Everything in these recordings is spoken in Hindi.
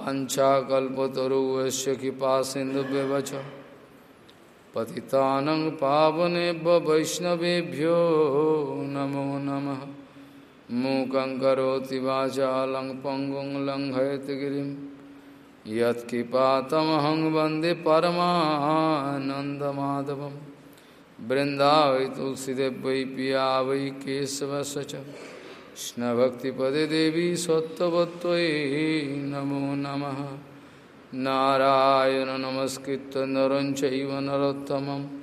वंशाकल्पतरुश कृपा सिंधु व्यवच पतितानं पावनेभ्य वैष्णवेभ्यो नमो नमः। मूकं करोति वाचालं पङ्गुं लङ्घयति गिरिं। यत्कृपातमहं वंदे परमानन्दमाधवं। तुलसीदेव वै पिया वै केशवस्य च। कृष्णभक्तिपदे देवी सत्त्ववत्त्वयि नमो नमः। नारायण नमस्कृत नरं चैव नरोत्तमं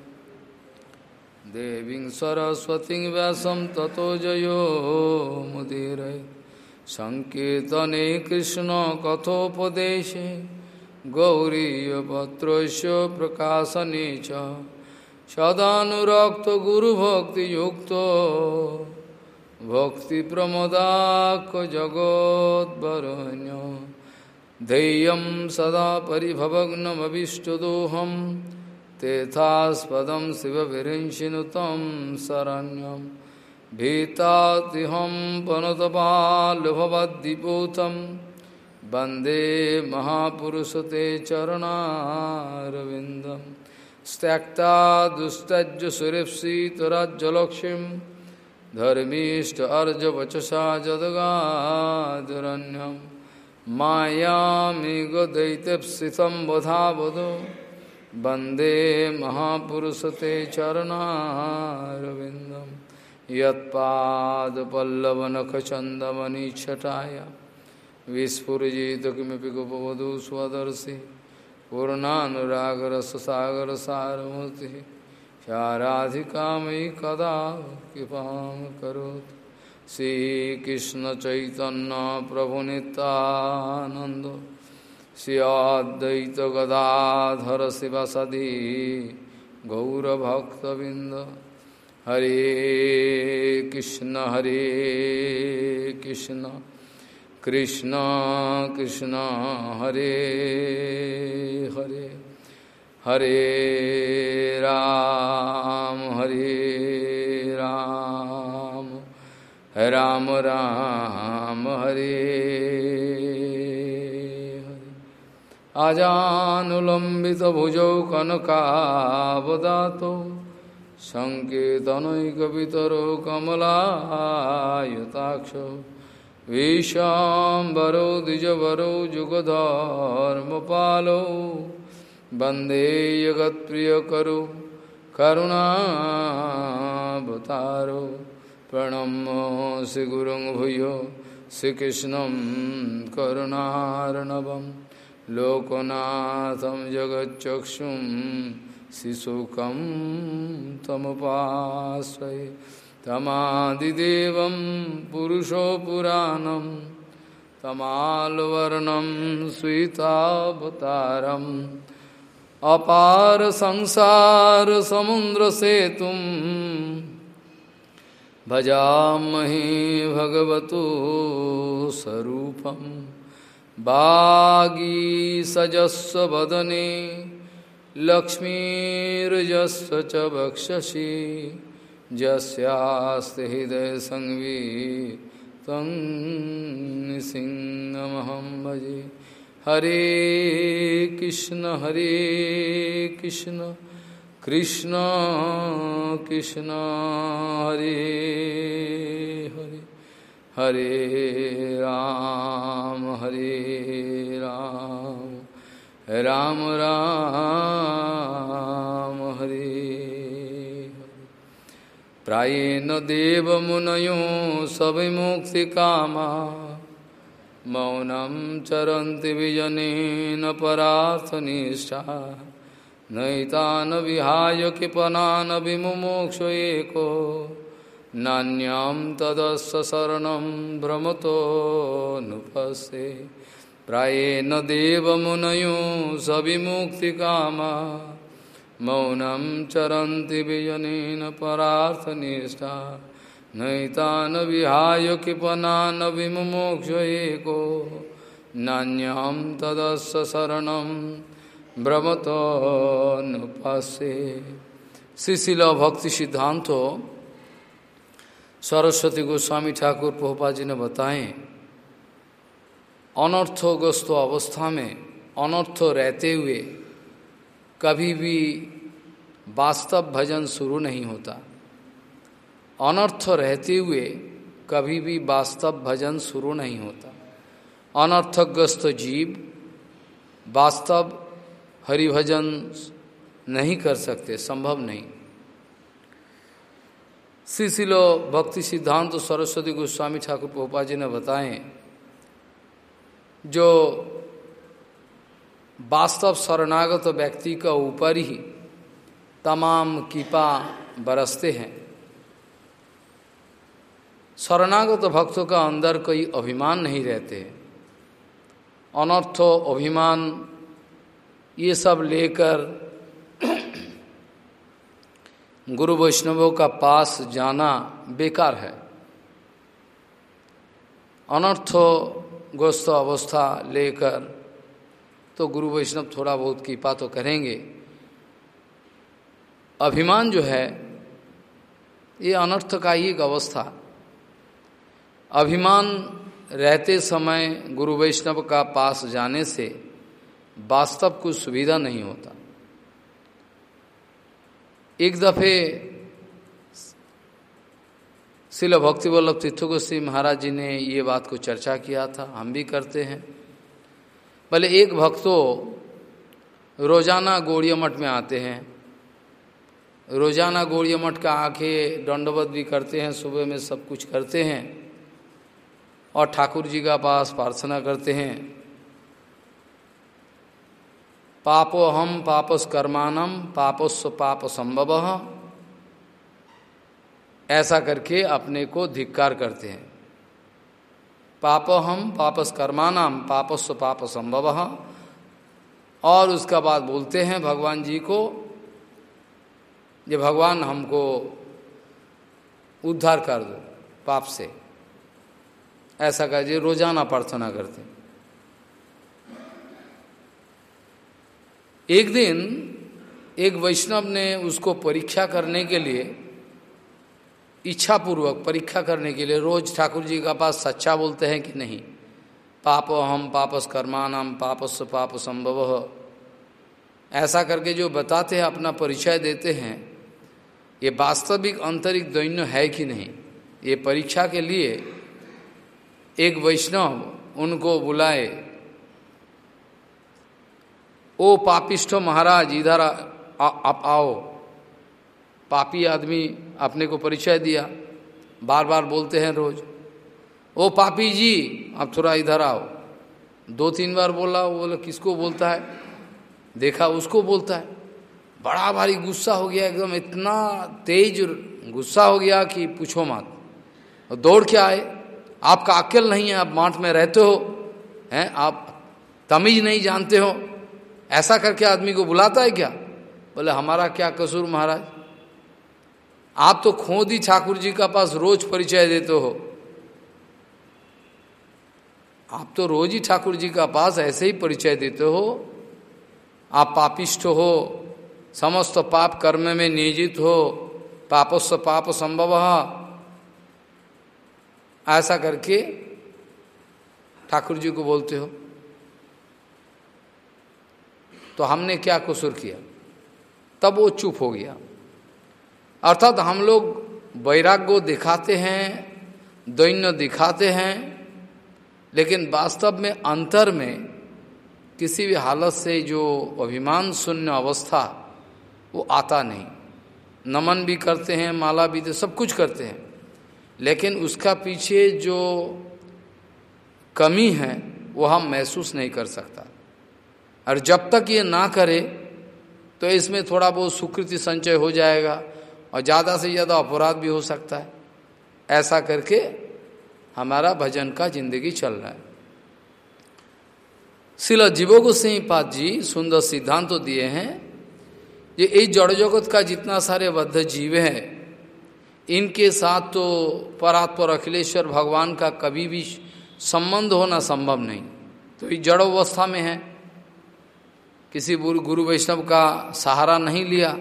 देवीं सरस्वतीं व्यासं ततो जयो मुदीरये। सङ्कीर्तने कृष्णकथोपदेशे गौरीयपत्रस्य प्रकाशने च। सदानुरक्तगुरुभक्तियुक्तो। भक्तिप्रमदाक् धैर्यं सदा परिभवग्नमभिष्टदोहं। तेथास्पदं शिवविरिञ्चिनु तं शरण्यं। भीतातिहं पनुतपाल्भवद्दिपूतं वंदे महापुरुषते चरणारविन्दं। त्यक्ता दुस्तज्य सुरेप्सितराज्यलक्ष्मीं धर्मीष्ट अर्जवचसा जदगादरण्यं। मायामिगदैत्यप्सितं वधा वदो वंदे महापुरुषते चरणारविन्दं। यत्पादपल्लवनखचन्दमनिच्छटाय। विस्फुरिजित किमपि गोपवधू स्वदर्शि पूर्णानुरागरससागरसारमूर्तिः। राधिका मयि कदा कृपा करोतु। श्रीकृष्ण चैतन्य प्रभु नित्यानंद श्रियाद्वैत गदाधर शिवसदी गौरभक्तबिंद हरे कृष्ण हरे कृष्ण कृष्ण कृष्ण, हरे हरे। हरे राम हरे राम। राम राम, हरे आजानुलम्बित भुजौ कनकावदातो सङ्केतनैकपितरो कमलायताक्ष। विशाम्बरो द्विजवरो, जुगधर्मपालो वंदे जगत्प्रियकरो, करुणावतारो प्रणमो श्रीगुरुं भूयो श्रीकृष्णं करुणार्णवं, लोकनाथं जगच्चक्षुं, शिशुकं तमुपाश्रये, तमादिदेवं पुरुषो पुराणं तमालवर्णं स्वीतावतारम् अपार संसार समुद्र से तुम भजामहे भगवतो स्वरूपम बागी सजस्व वदने लक्ष्मीर्जस्व च वक्षसि जस्यास्ति हृदय संवी, तं सिंहमहं भजे। हरे कृष्ण हरे कृष्ण कृष्ण कृष्ण, हरे हरे हरे राम हरे राम राम राम, हरे प्राए न देव मुनयों प्रायेण देवमुनयो सविमुक्तिकामा मौनं चरन्ति विजनेन परार्थनिष्ठा। नैतान् विहाय कृपणान् विमुमोक्ष एको। नान्यं तदस्य शरणं भ्रमतो नुपस्ये प्राएण देवमुनयो सविमुक्तिकामा। मौनं चरन्ति विजनेन परार्थनिष्ठा। नैतान विहाय कृपनान विमुमोक्ष एको नान्यं तदस्य शरणं भ्रमतोनुपासे श्रीशिल भक्ति सिद्धांत सरस्वती गोस्वामी ठाकुर पोहपा जी ने बताएँ, अनर्थग्रस्त अवस्था में अनर्थ रहते हुए कभी भी वास्तव भजन शुरू नहीं होता। अनर्थ रहते हुए कभी भी वास्तव भजन शुरू नहीं होता। अनर्थग्रस्त जीव वास्तव हरिभजन नहीं कर सकते, संभव नहीं। श्री शिलो भक्ति सिद्धांत तो सरस्वती गोस्वामी ठाकुर पोपा जी ने बताए, जो वास्तव शरणागत व्यक्ति का ऊपर ही तमाम कीपा बरसते हैं। शरणागत भक्तों का अंदर कोई अभिमान नहीं रहते। अनर्थो, अभिमान, ये सब लेकर गुरु वैष्णवों का पास जाना बेकार है। अनर्थ ग्रस्त अवस्था लेकर तो गुरु वैष्णव थोड़ा बहुत कृपा तो करेंगे। अभिमान जो है, ये अनर्थ का एक अवस्था। अभिमान रहते समय गुरु वैष्णव का पास जाने से वास्तव कुछ सुविधा नहीं होता। एक दफे शिल भक्ति वल्लभ तीर्थोगोस्वी महाराज जी ने ये बात को चर्चा किया था, हम भी करते हैं। भले एक भक्तो रोज़ाना गौड़िया मठ में आते हैं, रोज़ाना गौड़िया मठ का आके दंडवत भी करते हैं, सुबह में सब कुछ करते हैं और ठाकुर जी का पास प्रार्थना करते हैं। पापो हम पापस कर्मानम पापस्व पाप संभव। ऐसा करके अपने को धिक्कार करते हैं। पाप हम पापस कर्मानाम पापस्व पाप संभव। और उसका बाद बोलते हैं भगवान जी को, ये भगवान हमको उद्धार कर दो पाप से। ऐसा कर रोज़ाना प्रार्थना करते एक दिन एक वैष्णव ने उसको परीक्षा करने के लिए इच्छा पूर्वक परीक्षा करने के लिए रोज ठाकुर जी का पास सच्चा बोलते हैं कि नहीं? पाप हम पापस कर्मानाम पापस पाप संभव। ऐसा करके जो बताते हैं, अपना परिचय देते हैं, ये वास्तविक आंतरिक दैन्य है कि नहीं? ये परीक्षा के लिए एक वैष्णव उनको बुलाए, ओ पापिष्ठ महाराज, इधर आप आओ। पापी आदमी अपने को परिचय दिया बार बार बोलते हैं रोज, ओ पापी जी, आप थोड़ा इधर आओ। दो तीन बार बोला, वो बोला, किसको बोलता है? देखा, उसको बोलता है। बड़ा भारी गुस्सा हो गया, एकदम इतना तेज गुस्सा हो गया कि पूछो मत। दौड़ के आए। आपका अक्ल नहीं है, आप माठ में रहते हो, हैं, आप तमीज नहीं जानते हो, ऐसा करके आदमी को बुलाता है क्या? बोले, हमारा क्या कसूर महाराज? आप तो खोदी ठाकुर जी का पास रोज परिचय देते हो। आप तो रोज ही ठाकुर जी का पास ऐसे ही परिचय देते हो। आप पापिष्ठ हो, समस्त पाप कर्म में नियोजित हो, पापस्व पाप संभव ऐसा करके ठाकुर जी को बोलते हो। तो हमने क्या कसूर किया? तब वो चुप हो गया। अर्थात हम लोग वैराग्य दिखाते हैं, दैन्य दिखाते हैं, लेकिन वास्तव में अंतर में किसी भी हालत से जो अभिमान शून्य अवस्था, वो आता नहीं। नमन भी करते हैं, माला भी सब कुछ करते हैं। लेकिन उसका पीछे जो कमी है, वो हम महसूस नहीं कर सकता। और जब तक ये ना करे तो इसमें थोड़ा बहुत सुकृति संचय हो जाएगा और ज़्यादा से ज़्यादा अपराध भी हो सकता है। ऐसा करके हमारा भजन का ज़िंदगी चल रहा है। शिला जीवो गोस्वाई पाद जी सुंदर सिद्धांत तो दिए हैं। ये इस जड़ जगत का जितना सारे बद्ध जीव है इनके साथ तो परात्पर अखिलेश्वर भगवान का कभी भी संबंध होना संभव नहीं। तो इस जड़ अवस्था में है। किसी गुरु वैष्णव का सहारा नहीं लिया।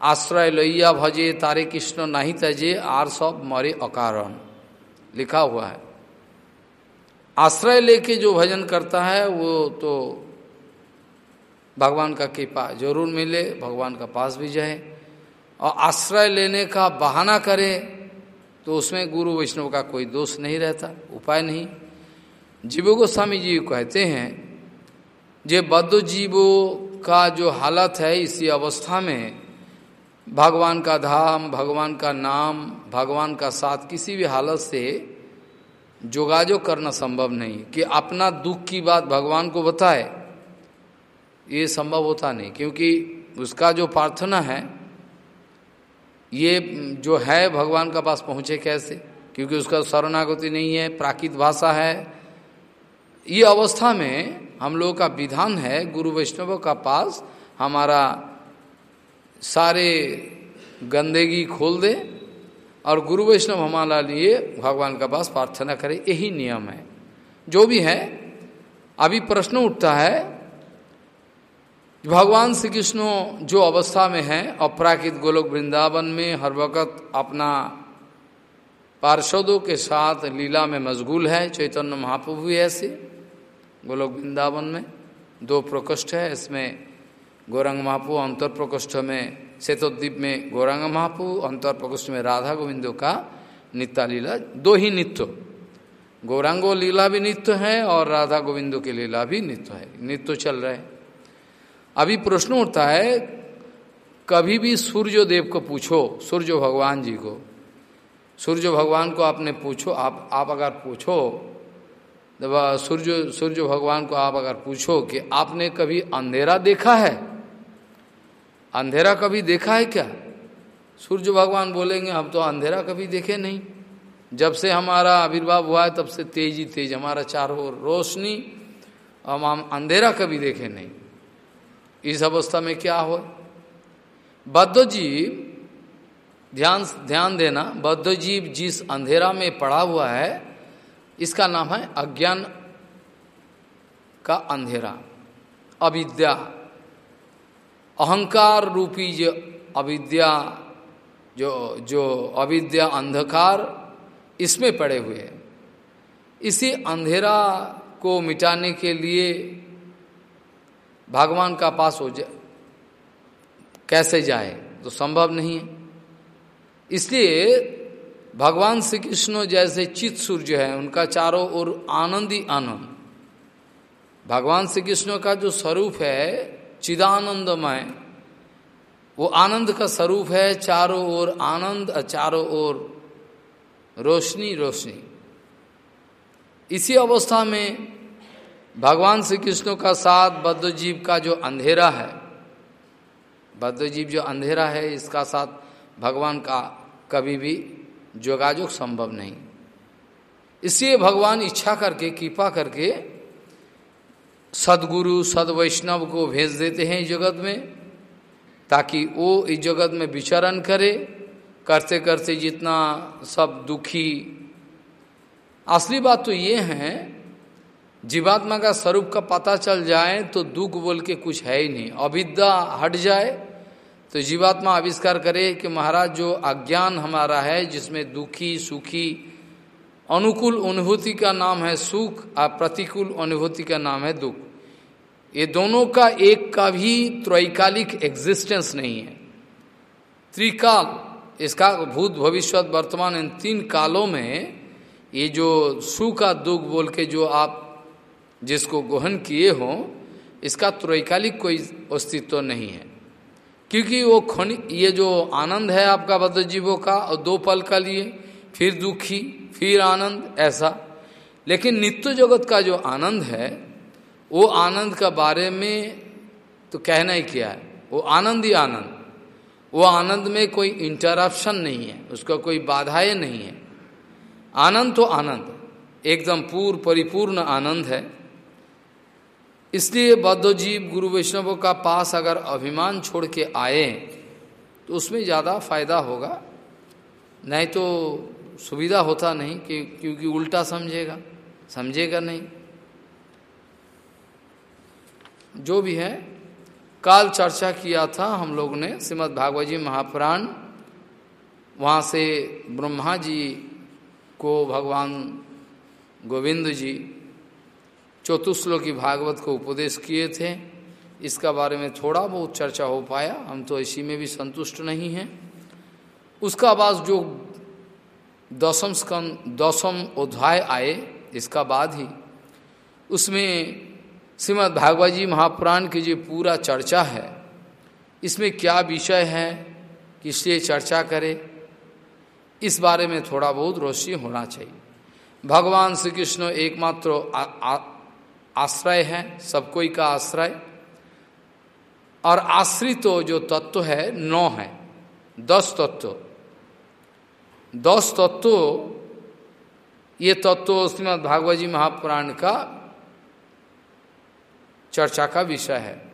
आश्रय लैया भजे तारे कृष्ण नहीं तजे, आर सब मरे अकारण। लिखा हुआ है। आश्रय लेके जो भजन करता है, वो तो भगवान का कृपा ज़रूर मिले, भगवान का पास भी जाए। और आश्रय लेने का बहाना करे तो उसमें गुरु वैष्णव का कोई दोष नहीं रहता, उपाय नहीं। जीव गोस्वामी जी कहते हैं, जे बद्ध जीवों का जो हालत है इसी अवस्था में, भगवान का धाम, भगवान का नाम, भगवान का साथ किसी भी हालत से जोगाजोग करना संभव नहीं। कि अपना दुख की बात भगवान को बताए, ये संभव होता नहीं। क्योंकि उसका जो प्रार्थना है ये जो है भगवान का पास पहुँचे कैसे? क्योंकि उसका शरणागति नहीं है, प्राकृत भाषा है। ये अवस्था में हम लोगों का विधान है, गुरु वैष्णव का पास हमारा सारे गंदगी खोल दे और गुरु वैष्णव हमारा लिए भगवान का पास प्रार्थना करे। यही नियम है। जो भी है, अभी प्रश्न उठता है भगवान श्री कृष्ण जो अवस्था में है, अपराकित गोलोक वृंदावन में हर वक्त अपना पार्षदों के साथ लीला में मशगूल है, चैतन्य महाप्रभु ऐसे, गोलोक वृंदावन में दो प्रकोष्ठ है, इसमें गौरंग महापू अंतर प्रकोष्ठ में सेतोद्वीप में गौरांग महापू अंतर प्रकोष्ठ में राधा गोविंदो का नित्या लीला, दो ही नित्य। गौरांगो लीला भी नित्य है और राधा गोविंदो की लीला भी नित्य है, नित्य चल रहे अभी प्रश्न उठता है, कभी भी सूर्य देव को पूछो, सूर्य भगवान जी को, सूर्य भगवान को आपने पूछो, आप आप अगर पूछो सूर्य सूर्य भगवान को आप अगर पूछो कि आपने कभी अंधेरा देखा है? अंधेरा कभी देखा है क्या? सूर्य भगवान बोलेंगे, हम तो अंधेरा कभी देखे नहीं। जब से हमारा आविर्भाव हुआ है, तब से तेज ही तेज, हमारा चारों रोशनी, हम हम अंधेरा कभी देखे नहीं। इस अवस्था में क्या हो? बद्ध जीव ध्यान ध्यान देना बद्ध जीव जिस अंधेरा में पड़ा हुआ है, इसका नाम है अज्ञान का अंधेरा, अविद्या। अहंकार रूपी जो अविद्या, जो जो अविद्या अंधकार इसमें पड़े हुए हैं। इसी अंधेरा को मिटाने के लिए भगवान का पास हो जाए कैसे जाए? तो संभव नहीं है। इसलिए भगवान श्री कृष्ण जैसे चित सूर्य है, उनका चारों ओर आनंद ही आनंद। भगवान श्री कृष्ण का जो स्वरूप है, चिदानंदमय, वो आनंद का स्वरूप है, चारों ओर आनंद, चारों ओर रोशनी रोशनी। इसी अवस्था में भगवान श्री कृष्ण का साथ बद्धजीव का जो अंधेरा है, बद्धजीव जो अंधेरा है, इसका साथ भगवान का कभी भी जोगाजोग संभव नहीं। इसलिए भगवान इच्छा करके, कृपा करके सदगुरु सद वैष्णव को भेज देते हैं इस जगत में, ताकि वो इस जगत में विचरण करे, करते करते जितना सब दुखी। असली बात तो ये है जीवात्मा का स्वरूप का पता चल जाए तो दुख बोल के कुछ है ही नहीं। अविद्या हट जाए तो जीवात्मा आविष्कार करे कि महाराज जो अज्ञान हमारा है, जिसमें दुखी, सुखी, अनुकूल अनुभूति का नाम है सुख, और प्रतिकूल अनुभूति का नाम है दुख। ये दोनों का एक का भी त्रैकालिक एग्जिस्टेंस नहीं है। त्रिकाल, इसका भूत भविष्य वर्तमान इन तीन कालों में ये जो सुख का दुख बोल के जो आप जिसको गोहन किए हो, इसका त्रैकालिक कोई अस्तित्व नहीं है। क्योंकि वो खनि, ये जो आनंद है आपका बद्ध जीवों का, और दो पल का लिए, फिर दुखी, फिर आनंद, ऐसा। लेकिन नित्य जगत का जो आनंद है, वो आनंद का बारे में तो कहना ही क्या है? वो आनंद ही आनंद। वो आनंद में कोई इंटरप्शन नहीं है, उसका कोई बाधाएँ नहीं है। आनंद तो आनंद, एकदम पूर्ण परिपूर्ण आनंद है। इसलिए बौद्ध जीव गुरु वैष्णवों का पास अगर अभिमान छोड़ के आए तो उसमें ज़्यादा फ़ायदा होगा। नहीं तो सुविधा होता नहीं, कि, क्योंकि उल्टा समझेगा। समझेगा नहीं। जो भी है, काल चर्चा किया था हम लोग ने, श्रीमद भागवत जी महापुराण। वहाँ से ब्रह्मा जी को भगवान गोविंद जी चतुश्लोकी भागवत को उपदेश किए थे। इसका बारे में थोड़ा बहुत चर्चा हो पाया। हम तो इसी में भी संतुष्ट नहीं हैं। उसका बाद जो दसम स्कंद, दसम अध्याय आए, इसका बाद ही। उसमें श्रीमद भागवत जी महापुराण की जो पूरा चर्चा है, इसमें क्या विषय है किसलिए चर्चा करे, इस बारे में थोड़ा बहुत रोशनी होना चाहिए। भगवान श्री कृष्ण एकमात्र आश्रय है, सब कोई का आश्रय। और आश्रित तो जो तत्व है, नौ है, दस तत्व। दस तत्व, ये तत्व श्रीमद भागवत जी महापुराण का चर्चा का विषय है।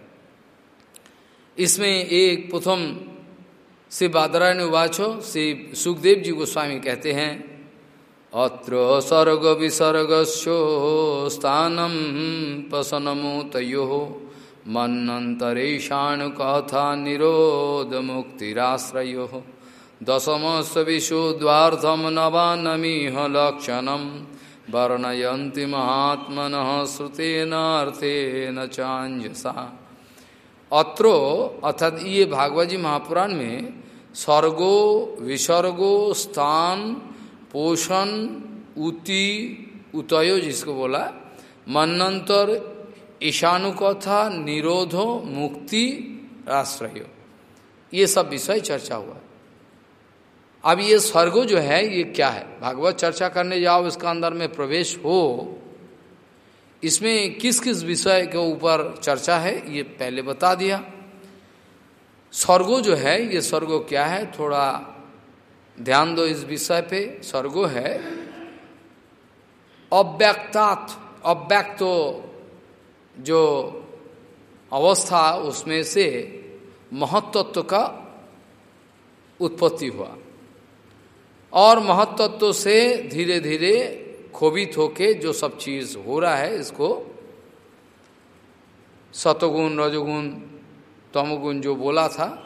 इसमें एक प्रथम श्री बादरायण उवाचो, श्री सुखदेव जी गोस्वामी कहते हैं अत्र सर्ग विसर्गस्यो स्थानम पसनमोतयो मन्नतरेशाण कथा निरोध मुक्तिराश्रयो दशमस विशुद्वार्थम नवानमीह लक्षणम वर्णयन्ति महात्मन श्रुतेनार्थेन चांजसा अत्रो अर्थात ये भागवत जी महापुराण में स्वर्गो विसर्गो, स्थान पोषण उति उतयो जिसको बोला मनंतर ईशानुकथा निरोधो मुक्ति आश्रय ये सब विषय चर्चा हुआ। अब ये स्वर्गो जो है, ये क्या है? भागवत चर्चा करने जाओ, इसका अंदर में प्रवेश हो। इसमें किस किस विषय के ऊपर चर्चा है, ये पहले बता दिया। स्वर्गो जो है, ये स्वर्गो क्या है? थोड़ा ध्यान दो इस विषय पे, स्वर्गो है। अव्यक्तात, अव्यक्त जो अवस्था उसमें से महत्त्व का उत्पत्ति हुआ। और महत्त्व से धीरे धीरे खोबित होके जो सब चीज़ हो रहा है, इसको सतगुण, रजगुण, तमगुण जो बोला था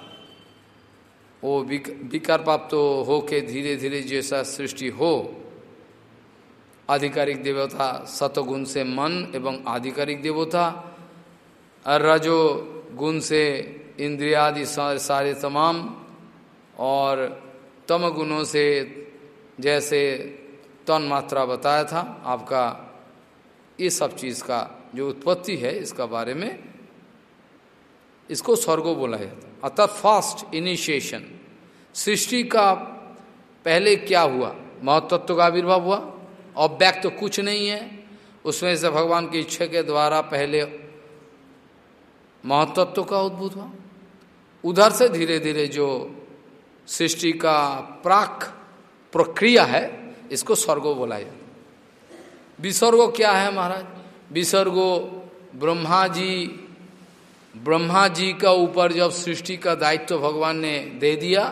वो विकार प्राप्त हो के धीरे धीरे जैसा सृष्टि हो, आधिकारिक देवता सतगुण से मन एवं आधिकारिक देवता, रजो गुण से इंद्रियादि सारे तमाम, और तम गुणों से जैसे तन मात्रा बताया था, आपका ये सब चीज़ का जो उत्पत्ति है इसका बारे में, इसको स्वर्गो बोला जाता अतः फ़र्स्ट इनिशिएशन। सृष्टि का पहले क्या हुआ? महत्त्व का आविर्भाव हुआ। अव्यक्त तो कुछ नहीं है। उसमें से भगवान की इच्छा के द्वारा पहले महत्त्व का उद्भूत हुआ। उधर से धीरे धीरे जो सृष्टि का प्राक प्रक्रिया है, इसको स्वर्गो बोला जाता विसर्गो क्या है महाराज? विसर्गो ब्रह्मा जी ब्रह्मा जी का ऊपर जब सृष्टि का दायित्व भगवान ने दे दिया,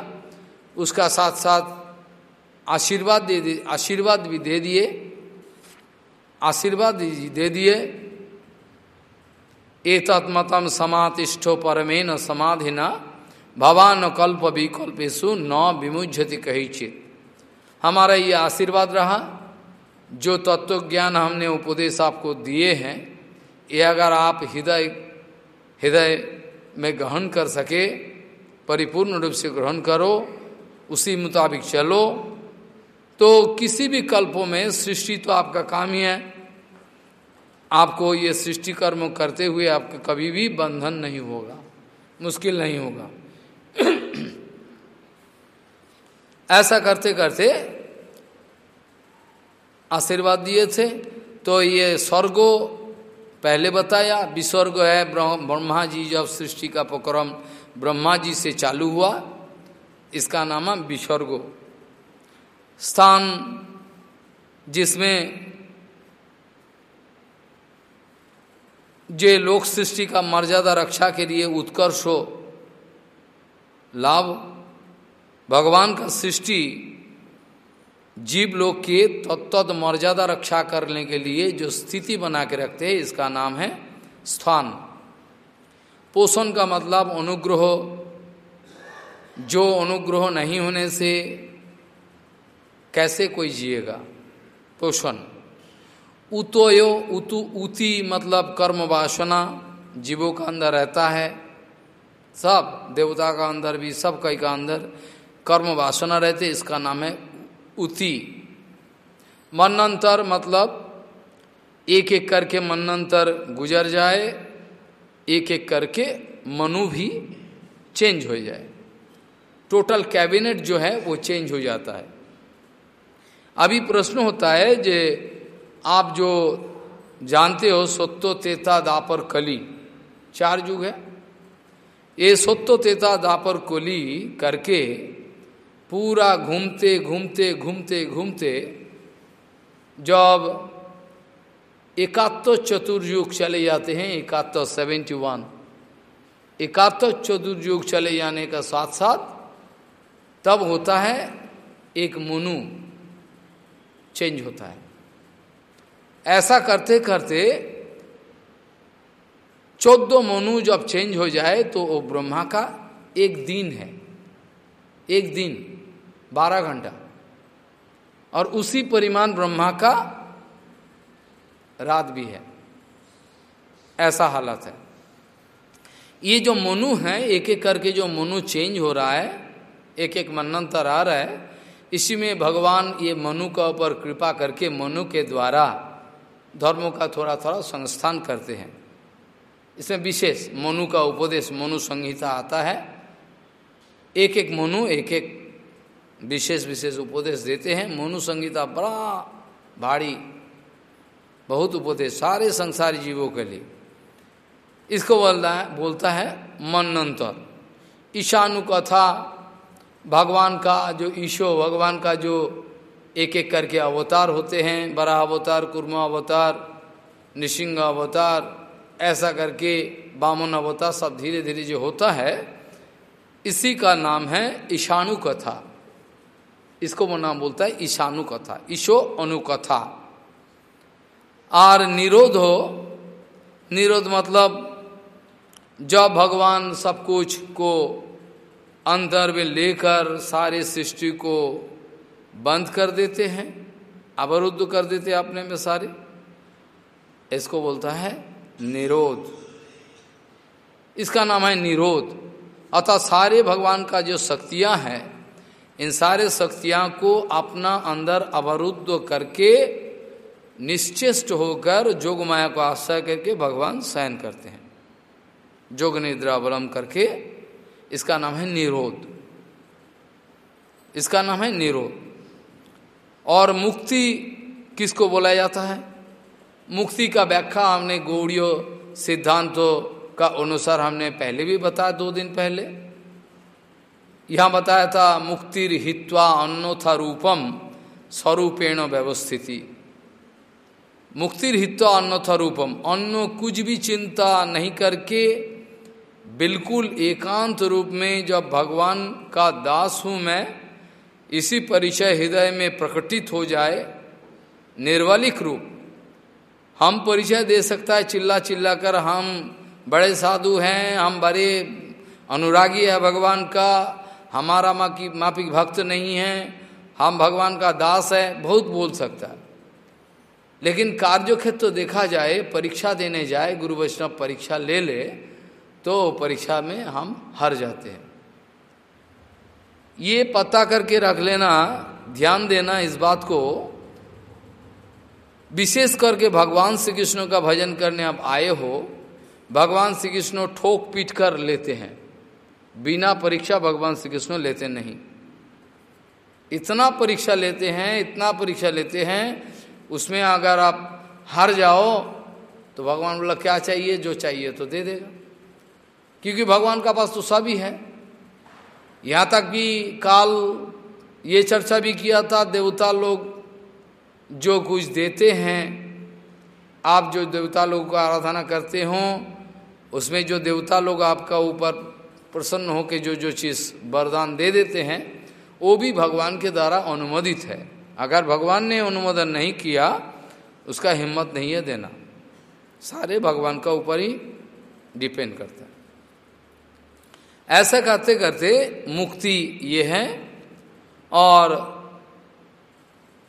उसका साथ साथ आशीर्वाद दे दिए आशीर्वाद भी दे दिए, आशीर्वाद दे दिए। एतत्मतम समातिष्ठो परमेन समाधिना, भवान कल्प विकल्पेशु न विमुझति कही चित हमारा ये आशीर्वाद रहा, जो तत्व ज्ञान हमने उपदेश आपको दिए हैं, ये अगर आप हृदय हृदय में ग्रहण कर सके, परिपूर्ण रूप से ग्रहण करो, उसी मुताबिक चलो। तो किसी भी कल्पों में सृष्टि तो आपका काम ही है। आपको ये सृष्टि कर्म करते हुए आपका कभी भी बंधन नहीं होगा, मुश्किल नहीं होगा। ऐसा करते करते आशीर्वाद दिए थे तो ये स्वर्गो पहले बताया विस्वर्ग है, ब्रह्मा जी जब सृष्टि का प्रक्रम ब्रह्मा जी से चालू हुआ, इसका नाम है विसर्गो। स्थान जिसमें जे लोक सृष्टि का मर्यादा रक्षा के लिए उत्कर्ष हो, लाभ, भगवान का सृष्टि जीव लोग के तत्त मर्यादा रक्षा करने के लिए जो स्थिति बना के रखते हैं, इसका नाम है स्थान। पोषण का मतलब अनुग्रह। जो अनुग्रह नहीं होने से कैसे कोई जिएगा? पोषण। उतोयो, उतु, उति मतलब कर्म वासना, जीवों का अंदर रहता है, सब देवता का अंदर भी, सब कई का अंदर कर्म वासना रहते इसका नाम है उति मनंतर मतलब एक एक करके मनंतर गुजर जाए एक एक करके मनु भी चेंज हो जाए। टोटल कैबिनेट जो है, वो चेंज हो जाता है। अभी प्रश्न होता है जे आप जो जानते हो सत्तो तेता दापर कली, चार युग है। ये सत्तो तेता दापर कली करके पूरा घूमते घूमते घूमते घूमते जब एकात्तर चतुर्युग चले जाते हैं, एकात्तर सेवेंटी वन। एकात्तर चतुर्युग चले जाने का साथ साथ तब होता है एक मनु चेंज होता है। ऐसा करते करते चौदह मनु जब चेंज हो जाए तो वो ब्रह्मा का एक दिन है। एक दिन। बारह घंटा। और उसी परिमाण ब्रह्मा का रात भी है। ऐसा हालत है। ये जो मनु है एक एक करके जो मनु चेंज हो रहा है एक एक मनंतर आ रहा है, इसी में भगवान ये मनु का ऊपर कृपा करके मनु के द्वारा धर्मों का थोड़ा थोड़ा संस्थान करते हैं। इसमें विशेष मनु का उपदेश, मनु संहिता आता है। एक एक मनु एक एक विशेष विशेष उपदेश देते हैं। मनु संहिता बड़ा भारी, बहुत उपदेश, सारे संसारी जीवों के लिए। इसको बोलता है बोलता है मनंतर। ईशानु कथा भगवान का जो ईशो, भगवान का जो एक एक करके अवतार होते हैं, बड़ा अवतार, कुर्मा अवतार निशिंग अवतार, ऐसा करके बामन अवतार सब धीरे धीरे जो होता है, इसी का नाम है ईशानु कथा इसको वो नाम बोलता है ईशानु कथा ईशो अनुकथा। और निरोध हो, निरोध मतलब जब भगवान सब कुछ को अंदर में लेकर सारे सृष्टि को बंद कर देते हैं, अवरुद्ध कर देते हैं अपने में सारे, इसको बोलता है निरोध। इसका नाम है निरोध। अतः सारे भगवान का जो शक्तियाँ हैं इन सारे शक्तियाँ को अपना अंदर अवरुद्ध करके निश्चेष्ट होकर जोग माया को आश्रय करके भगवान शयन करते हैं। जोग निद्रा अवलम करके। इसका नाम है निरोध। इसका नाम है निरोध। और मुक्ति किसको बोला जाता है? मुक्ति का व्याख्या हमने गौड़ियों सिद्धांतों का अनुसार हमने पहले भी बताया दो दिन पहले। यहाँ बताया था, मुक्तिर हित्वा अन्नोथा रूपम स्वरूपेण व्यवस्थिति। मुक्तिर हित्वा अन्नोथा रूपम अन्न कुछ भी चिंता नहीं करके बिल्कुल एकांत रूप में जब भगवान का दास हूँ मैं, इसी परिचय हृदय में प्रकटित हो जाए, निर्वलिक रूप, हम परिचय दे सकता है, चिल्ला चिल्ला कर, हम बड़े साधु हैं, हम बड़े अनुरागी है भगवान का हमारा माँ की मापिक भक्त नहीं है, हम भगवान का दास है, बहुत बोल सकता है। लेकिन कार्यक्षेत्र तो देखा जाए, परीक्षा देने जाए, गुरु वैष्णव परीक्षा ले ले तो परीक्षा में हम हार जाते हैं। ये पता करके रख लेना, ध्यान देना इस बात को। विशेष करके भगवान श्री कृष्ण का भजन करने आप आए हो, भगवान श्री कृष्ण ठोक पीट कर लेते हैं। बिना परीक्षा भगवान श्री कृष्ण लेते नहीं। इतना परीक्षा लेते हैं, इतना परीक्षा लेते हैं, उसमें अगर आप हार जाओ तो भगवान बोला, क्या चाहिए, जो चाहिए तो दे देगा। क्योंकि भगवान का पास तो सब ही है। यहाँ तक कि काल, ये चर्चा भी किया था, देवता लोग जो कुछ देते हैं, आप जो देवता लोगों का आराधना करते हो, उसमें जो देवता लोग आपका ऊपर प्रसन्न हो के जो जो चीज़ वरदान दे देते हैं, वो भी भगवान के द्वारा अनुमोदित है। अगर भगवान ने अनुमोदन नहीं किया, उसका हिम्मत नहीं है देना। सारे भगवान का ऊपर ही डिपेंड करता है। ऐसा करते करते मुक्ति ये है, और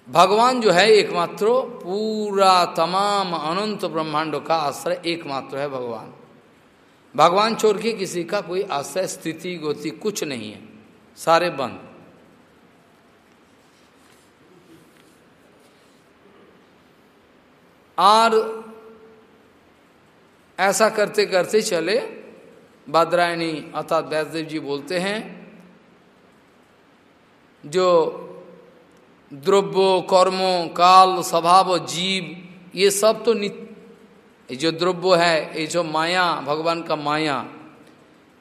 भगवान जो है एकमात्र पूरा तमाम अनंत ब्रह्मांडों का आश्रय एकमात्र है भगवान। भगवान छोड़ के किसी का कोई आश्रय, स्थिति, गोति कुछ नहीं है। सारे बंद। और ऐसा करते करते चले बादरायणी अर्थात व्यासदेव जी बोलते हैं, जो द्रव्यो, कर्मो, काल, स्वभाव, जीव, ये सब तो नित्य जो द्रव्य है, ये जो माया, भगवान का माया,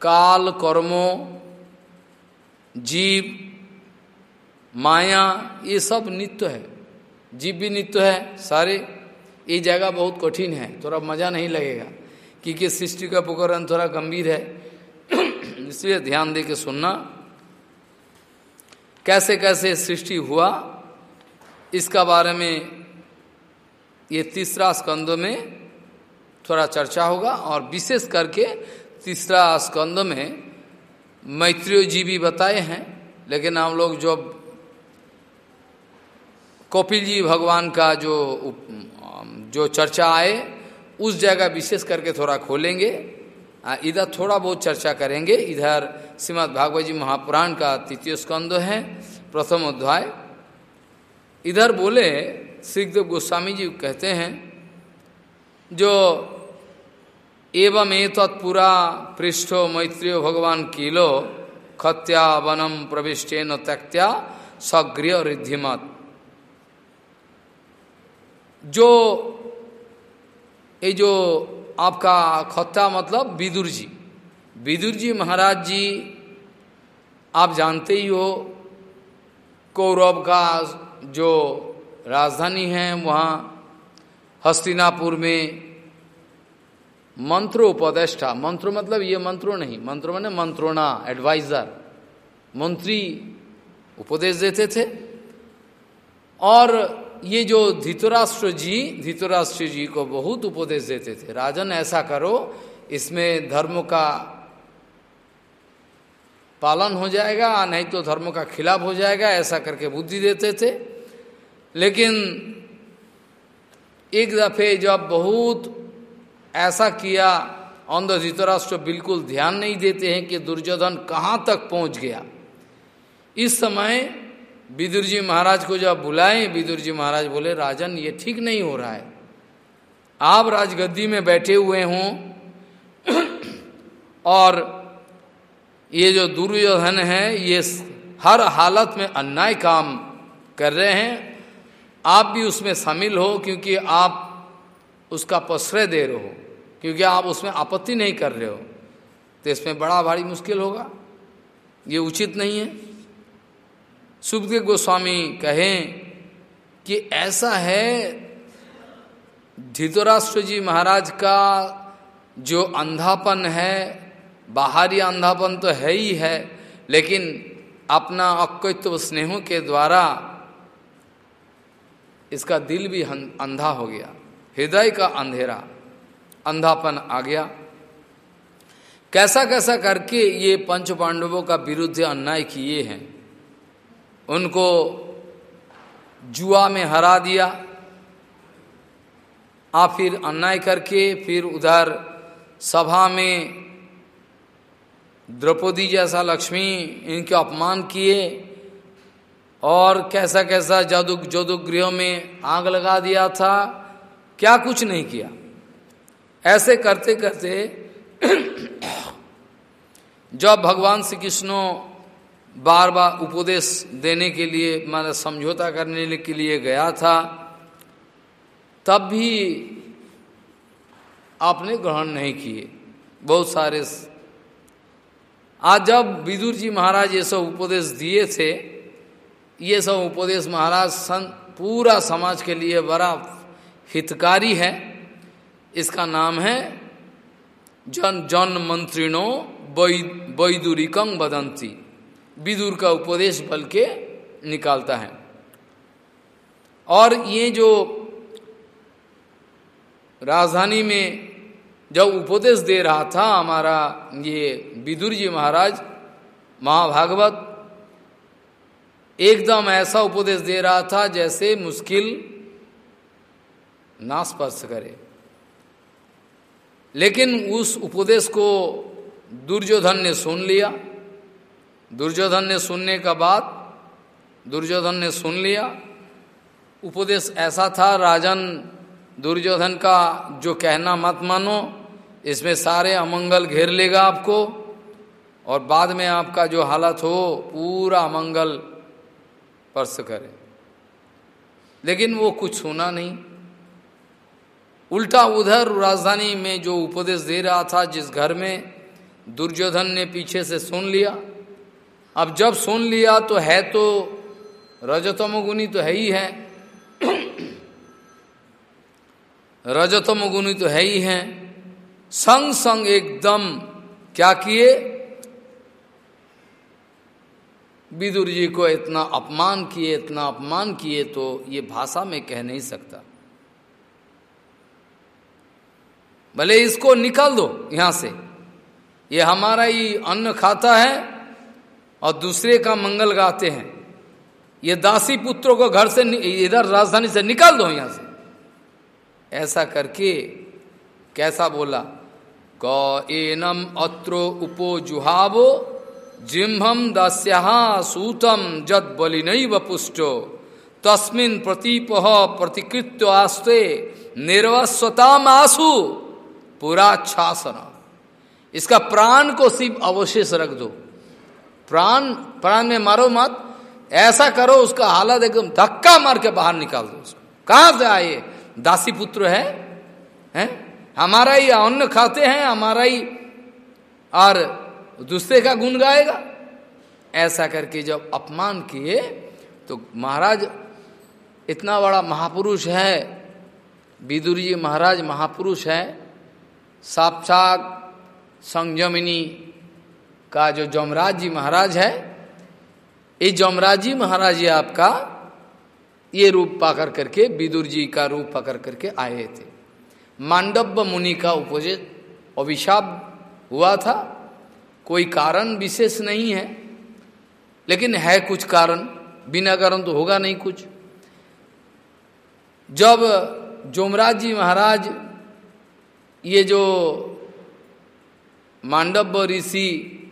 काल, कर्मो, जीव, माया, ये सब नित्य है। जीव भी नित्य है, सारे। ये जगह बहुत कठिन है, थोड़ा मज़ा नहीं लगेगा, क्योंकि सृष्टि का प्रकरण थोड़ा गंभीर है। इसलिए ध्यान दे के सुनना। कैसे कैसे सृष्टि हुआ, इसका बारे में ये तीसरा स्कंद में थोड़ा चर्चा होगा और विशेष करके तीसरा स्कंद में मैत्रियो जी भी बताए हैं, लेकिन हम लोग जो कपिल जी भगवान का जो जो चर्चा आए, उस जगह विशेष करके थोड़ा खोलेंगे। इधर थोड़ा बहुत चर्चा करेंगे। इधर श्रीमद भागवत जी महापुराण का तृतीय स्कंद है, प्रथम अध्याय। इधर बोले, श्रीदेव गोस्वामी जी कहते हैं, जो एवं तत्पुरा पृष्ठो मैत्रियो भगवान किलो खत्या वनम प्रविष्टेन त्यक्त्या सगृह रिद्धिमत। जो ये जो आपका खत्ता मतलब विदुर जी विदुर जी महाराज जी, आप जानते ही हो, कौरव का जो राजधानी है वहाँ, हस्तिनापुर में मंत्रो उपदेष्टा। मंत्रो मतलब ये मंत्रो नहीं। मंत्रो मैंने मंत्रोना एडवाइजर मंत्री उपदेश देते थे। और ये जो धृतराष्ट्र जी धृतराष्ट्र जी को बहुत उपदेश देते थे। राजन, ऐसा करो, इसमें धर्म का पालन हो जाएगा, नहीं तो धर्म का खिलाफ हो जाएगा, ऐसा करके बुद्धि देते थे। लेकिन एक दफे जब बहुत ऐसा किया अंध धृतराष्ट्र बिल्कुल ध्यान नहीं देते हैं कि दुर्योधन कहाँ तक पहुँच गया। इस समय विदुर जी महाराज को जब बुलाए विदुर जी महाराज बोले, राजन, ये ठीक नहीं हो रहा है। आप राजगद्दी में बैठे हुए हों, और ये जो दुर्योधन है, ये हर हालत में अन्याय काम कर रहे हैं। आप भी उसमें शामिल हो, क्योंकि आप उसका प्रश्रय दे रहे हो। क्योंकि आप उसमें आपत्ति नहीं कर रहे हो। तो इसमें बड़ा भारी मुश्किल होगा। ये उचित नहीं है। सुखदेव गोस्वामी कहें कि ऐसा है, धृतराष्ट्र जी महाराज का जो अंधापन है, बाहरी अंधापन तो है ही है, लेकिन अपना अक्वित्व स्नेहों के द्वारा इसका दिल भी अंधा हो गया। हृदय का अंधेरा। अंधापन आ गया। कैसा कैसा करके ये पंच पांडवों का विरुद्ध अन्याय किए हैं, उनको जुआ में हरा दिया आप फिर अन्याय करके फिर उधर सभा में द्रौपदी जैसा लक्ष्मी इनके अपमान किए और कैसा कैसा जादू जादू गृह में आग लगा दिया था, क्या कुछ नहीं किया। ऐसे करते करते जब भगवान श्री कृष्णों बार बार उपदेश देने के लिए मतलब समझौता करने के लिए गया था, तब भी आपने ग्रहण नहीं किए। बहुत सारे आज जब विदुर जी महाराज ये सब उपदेश दिए थे, ये सब उपदेश महाराज सन, पूरा समाज के लिए बड़ा हितकारी है। इसका नाम है जन जन मंत्रिणो वैदुरिकंग बदंती विदुर का उपदेश बल के निकालता है। और ये जो राजधानी में जब उपदेश दे रहा था हमारा ये विदुर जी महाराज, महाभागवत, एकदम ऐसा उपदेश दे रहा था जैसे मुश्किल ना स्पर्श करे। लेकिन उस उपदेश को दुर्योधन ने सुन लिया। दुर्योधन ने सुनने का बाद दुर्योधन ने सुन लिया। उपदेश ऐसा था, राजन दुर्योधन का जो कहना मत मानो, इसमें सारे अमंगल घेर लेगा आपको और बाद में आपका जो हालत हो, पूरा अमंगल स्पर्श करे। लेकिन वो कुछ सुना नहीं। उल्टा उधर राजधानी में जो उपदेश दे रहा था, जिस घर में दुर्योधन ने पीछे से सुन लिया। अब जब सुन लिया तो है तो रजतम तो है ही है। रजतम तो है ही है। संग संग एकदम क्या किए? विदुर जी को इतना अपमान किए, इतना अपमान किए तो ये भाषा में कह नहीं सकता। भले इसको निकाल दो यहाँ से। ये हमारा ही अन्न खाता है और दूसरे का मंगल गाते हैं। ये दासी पुत्रों को घर से इधर राजधानी से निकाल दो यहाँ से। ऐसा करके कैसा बोला? क एनम अत्रो उपो जुहावो जिम्हम दस्या सूतम जद बलि नहीं पुष्टो। तस्मिन प्रतीप प्रतिकृत्य आस्ते निर्वस्वताम आसु पूरा छासन इसका प्राण को सिर्फ़ अवशेष रख दो। प्राण प्राण में मारो मत। ऐसा करो, उसका हालत एकदम धक्का मार के बाहर निकाल दो उसको कहाँ से आए? दासी पुत्र है? हैं? हमारा ही अन्न खाते हैं, हमारा ही और दूसरे का गुण गाएगा। ऐसा करके जब अपमान किए तो महाराज, इतना बड़ा महापुरुष है, विदुर जी महाराज महापुरुष है साक्षात संयमिनी का जो जमराज जी महाराज है, ये जमराज जी महाराज जी आपका ये रूप पाकर करके, विदुर जी का रूप पकड़ करके आए थे। मांडव्य मुनि का उपोजित अभिशाप हुआ था, कोई कारण विशेष नहीं है, लेकिन है कुछ कारण, बिना कारण तो होगा नहीं कुछ। जब जोमराज जी महाराज ये जो मांडव्य ऋषि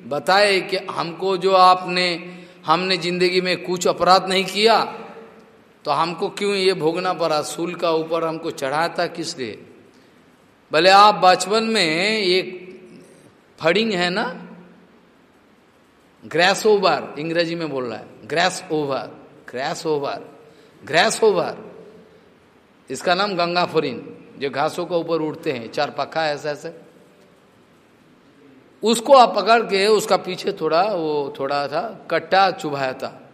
बताए कि हमको जो आपने, हमने ज़िंदगी में कुछ अपराध नहीं किया तो हमको क्यों ये भोगना पड़ा? सूल का ऊपर हमको चढ़ाया था किस लिए भले आप बचपन में एक फडिंग है ना? ग्रैस ओवर इंग्रेजी में बोल रहा है। Grass over grass over grass over इसका नाम गंगा फरिन जो घासों के ऊपर उड़ते हैं, चार पक्का ऐसे ऐसे। उसको आप पकड़ के उसका पीछे थोड़ा, वो थोड़ा था, कट्टा चुभाया था।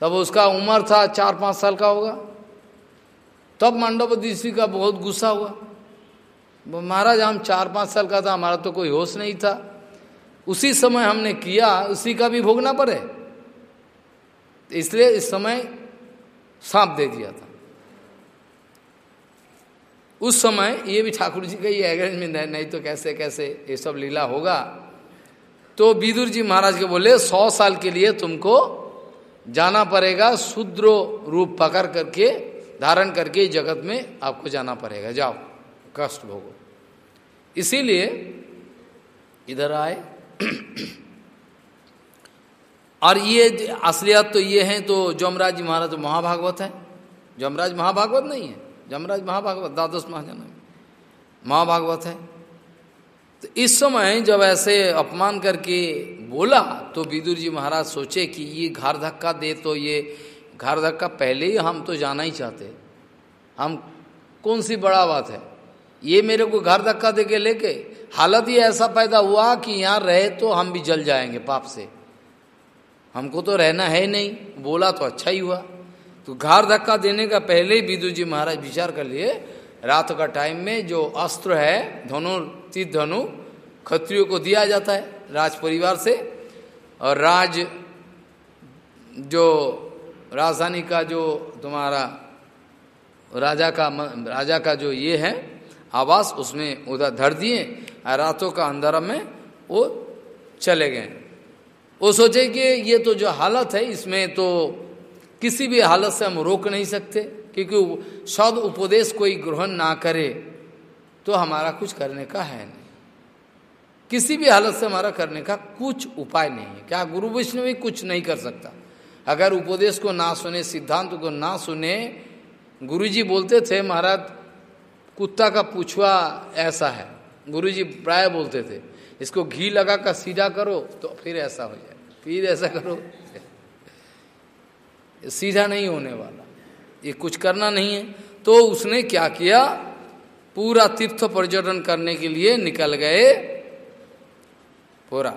तब उसका उम्र था चार पाँच साल का होगा। तब मांडवदीशी का बहुत गुस्सा हुआ। महाराज, हम चार पाँच साल का था, हमारा तो कोई होश नहीं था। उसी समय हमने किया, उसी का भी भोगना पड़े। इसलिए इस समय सांप दे दिया था। उस समय ये भी ठाकुर जी का ही अरेंजमेंट है, नहीं तो कैसे कैसे ये सब लीला होगा? तो विदुर जी महाराज के बोले, सौ साल के लिए तुमको जाना पड़ेगा शूद्र रूप पकड़ करके, धारण करके जगत में आपको जाना पड़ेगा। जाओ, कष्ट भोगो। इसीलिए इधर आए। और ये असलियत तो ये है तो जमराज महाराज तो महाभागवत है। जमराज महाभागवत नहीं है। जमराज महाभागवत, द्वादश महाजन महाभागवत है। तो इस समय जब ऐसे अपमान करके बोला तो विदुर जी महाराज सोचे कि ये घर धक्का दे तो ये घर धक्का पहले ही हम तो जाना ही चाहते। हम कौन सी बड़ा बात है? ये मेरे को घर धक्का दे के लेके, हालत ही ऐसा पैदा हुआ कि यहाँ रहे तो हम भी जल जाएँगे पाप से। हमको तो रहना है नहीं, बोला तो अच्छा ही हुआ। तो घर धक्का देने का पहले ही विदु जी महाराज विचार कर लिए, रात का टाइम में जो अस्त्र है, धनु तीर धनु खत्रियों को दिया जाता है राज परिवार से। और राज जो राजधानी का जो तुम्हारा राजा का राजा का जो ये है, आवास उसमें उधर धर दिए और रातों का अंदर में वो चले गए। वो सोचे कि ये तो जो हालत है, इसमें तो किसी भी हालत से हम रोक नहीं सकते, क्योंकि सद उपदेश कोई ग्रहण ना करे तो हमारा कुछ करने का है नहीं। किसी भी हालत से हमारा करने का कुछ उपाय नहीं है। क्या गुरु वैष्णव भी कुछ नहीं कर सकता? अगर उपदेश को ना सुने, सिद्धांत को ना सुने, गुरुजी बोलते थे, महाराज, कुत्ता का पूछवा ऐसा है। गुरुजी प्राय बोलते थे, इसको घी लगा कर सीधा करो तो फिर ऐसा हो जाए, फिर ऐसा करो। सीधा नहीं होने वाला। ये कुछ करना नहीं है। तो उसने क्या किया? पूरा तीर्थ पर्यटन करने के लिए निकल गए पूरा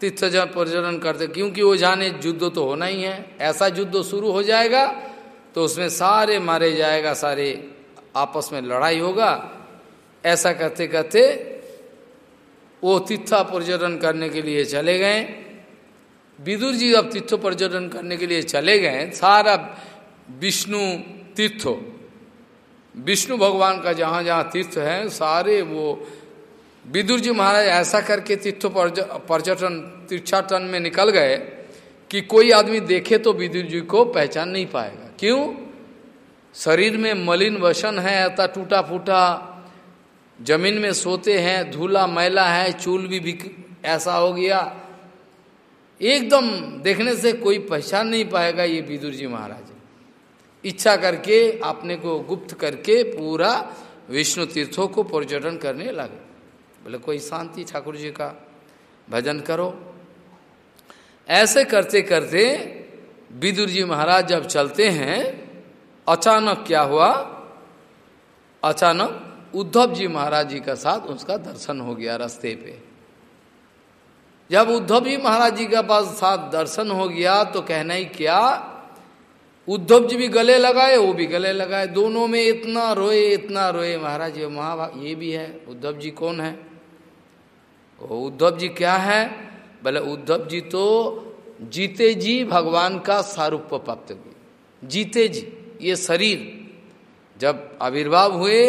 तीर्थ पर्यटन करते, क्योंकि वो जाने युद्ध तो होना ही है। ऐसा युद्ध शुरू हो जाएगा तो उसमें सारे मारे जाएगा, सारे आपस में लड़ाई होगा। ऐसा करते करते वो तीर्थ पर्यटन करने के लिए चले गए। विदुर जी अब तीर्थ पर्यटन करने के लिए चले गए सारा विष्णु तीर्थ। विष्णु भगवान का जहाँ जहाँ तीर्थ है सारे वो विदुर जी महाराज ऐसा करके तीर्थ पर्यटन तीर्थाटन में निकल गए कि कोई आदमी देखे तो विदुर जी को पहचान नहीं पाएगा। क्यों? शरीर में मलिन वसन है अतः टूटा फूटा ज़मीन में सोते हैं धूला मैला है चूल भी, भी ऐसा हो गया एकदम देखने से कोई पहचान नहीं पाएगा ये विदुर जी महाराज। इच्छा करके अपने को गुप्त करके पूरा विष्णु तीर्थों को पर्यटन करने लगे। बोले, कोई शांति ठाकुर जी का भजन करो। ऐसे करते करते विदुर जी महाराज जब चलते हैं, अचानक क्या हुआ? अचानक उद्धव जी महाराज जी का साथ उसका दर्शन हो गया रास्ते पे। जब उद्धव जी महाराज जी का पास साथ दर्शन हो गया तो कहना ही क्या? उद्धव जी भी गले लगाए, वो भी गले लगाए। दोनों में इतना रोए इतना रोए। महाराज ये महाभा ये भी है, उद्धव जी कौन है? उद्धव जी क्या है? बोले, उद्धव जी तो जीते जी भगवान का सारूप प्राप्त हुए। जीते जी, ये शरीर। जब आविर्भाव हुए,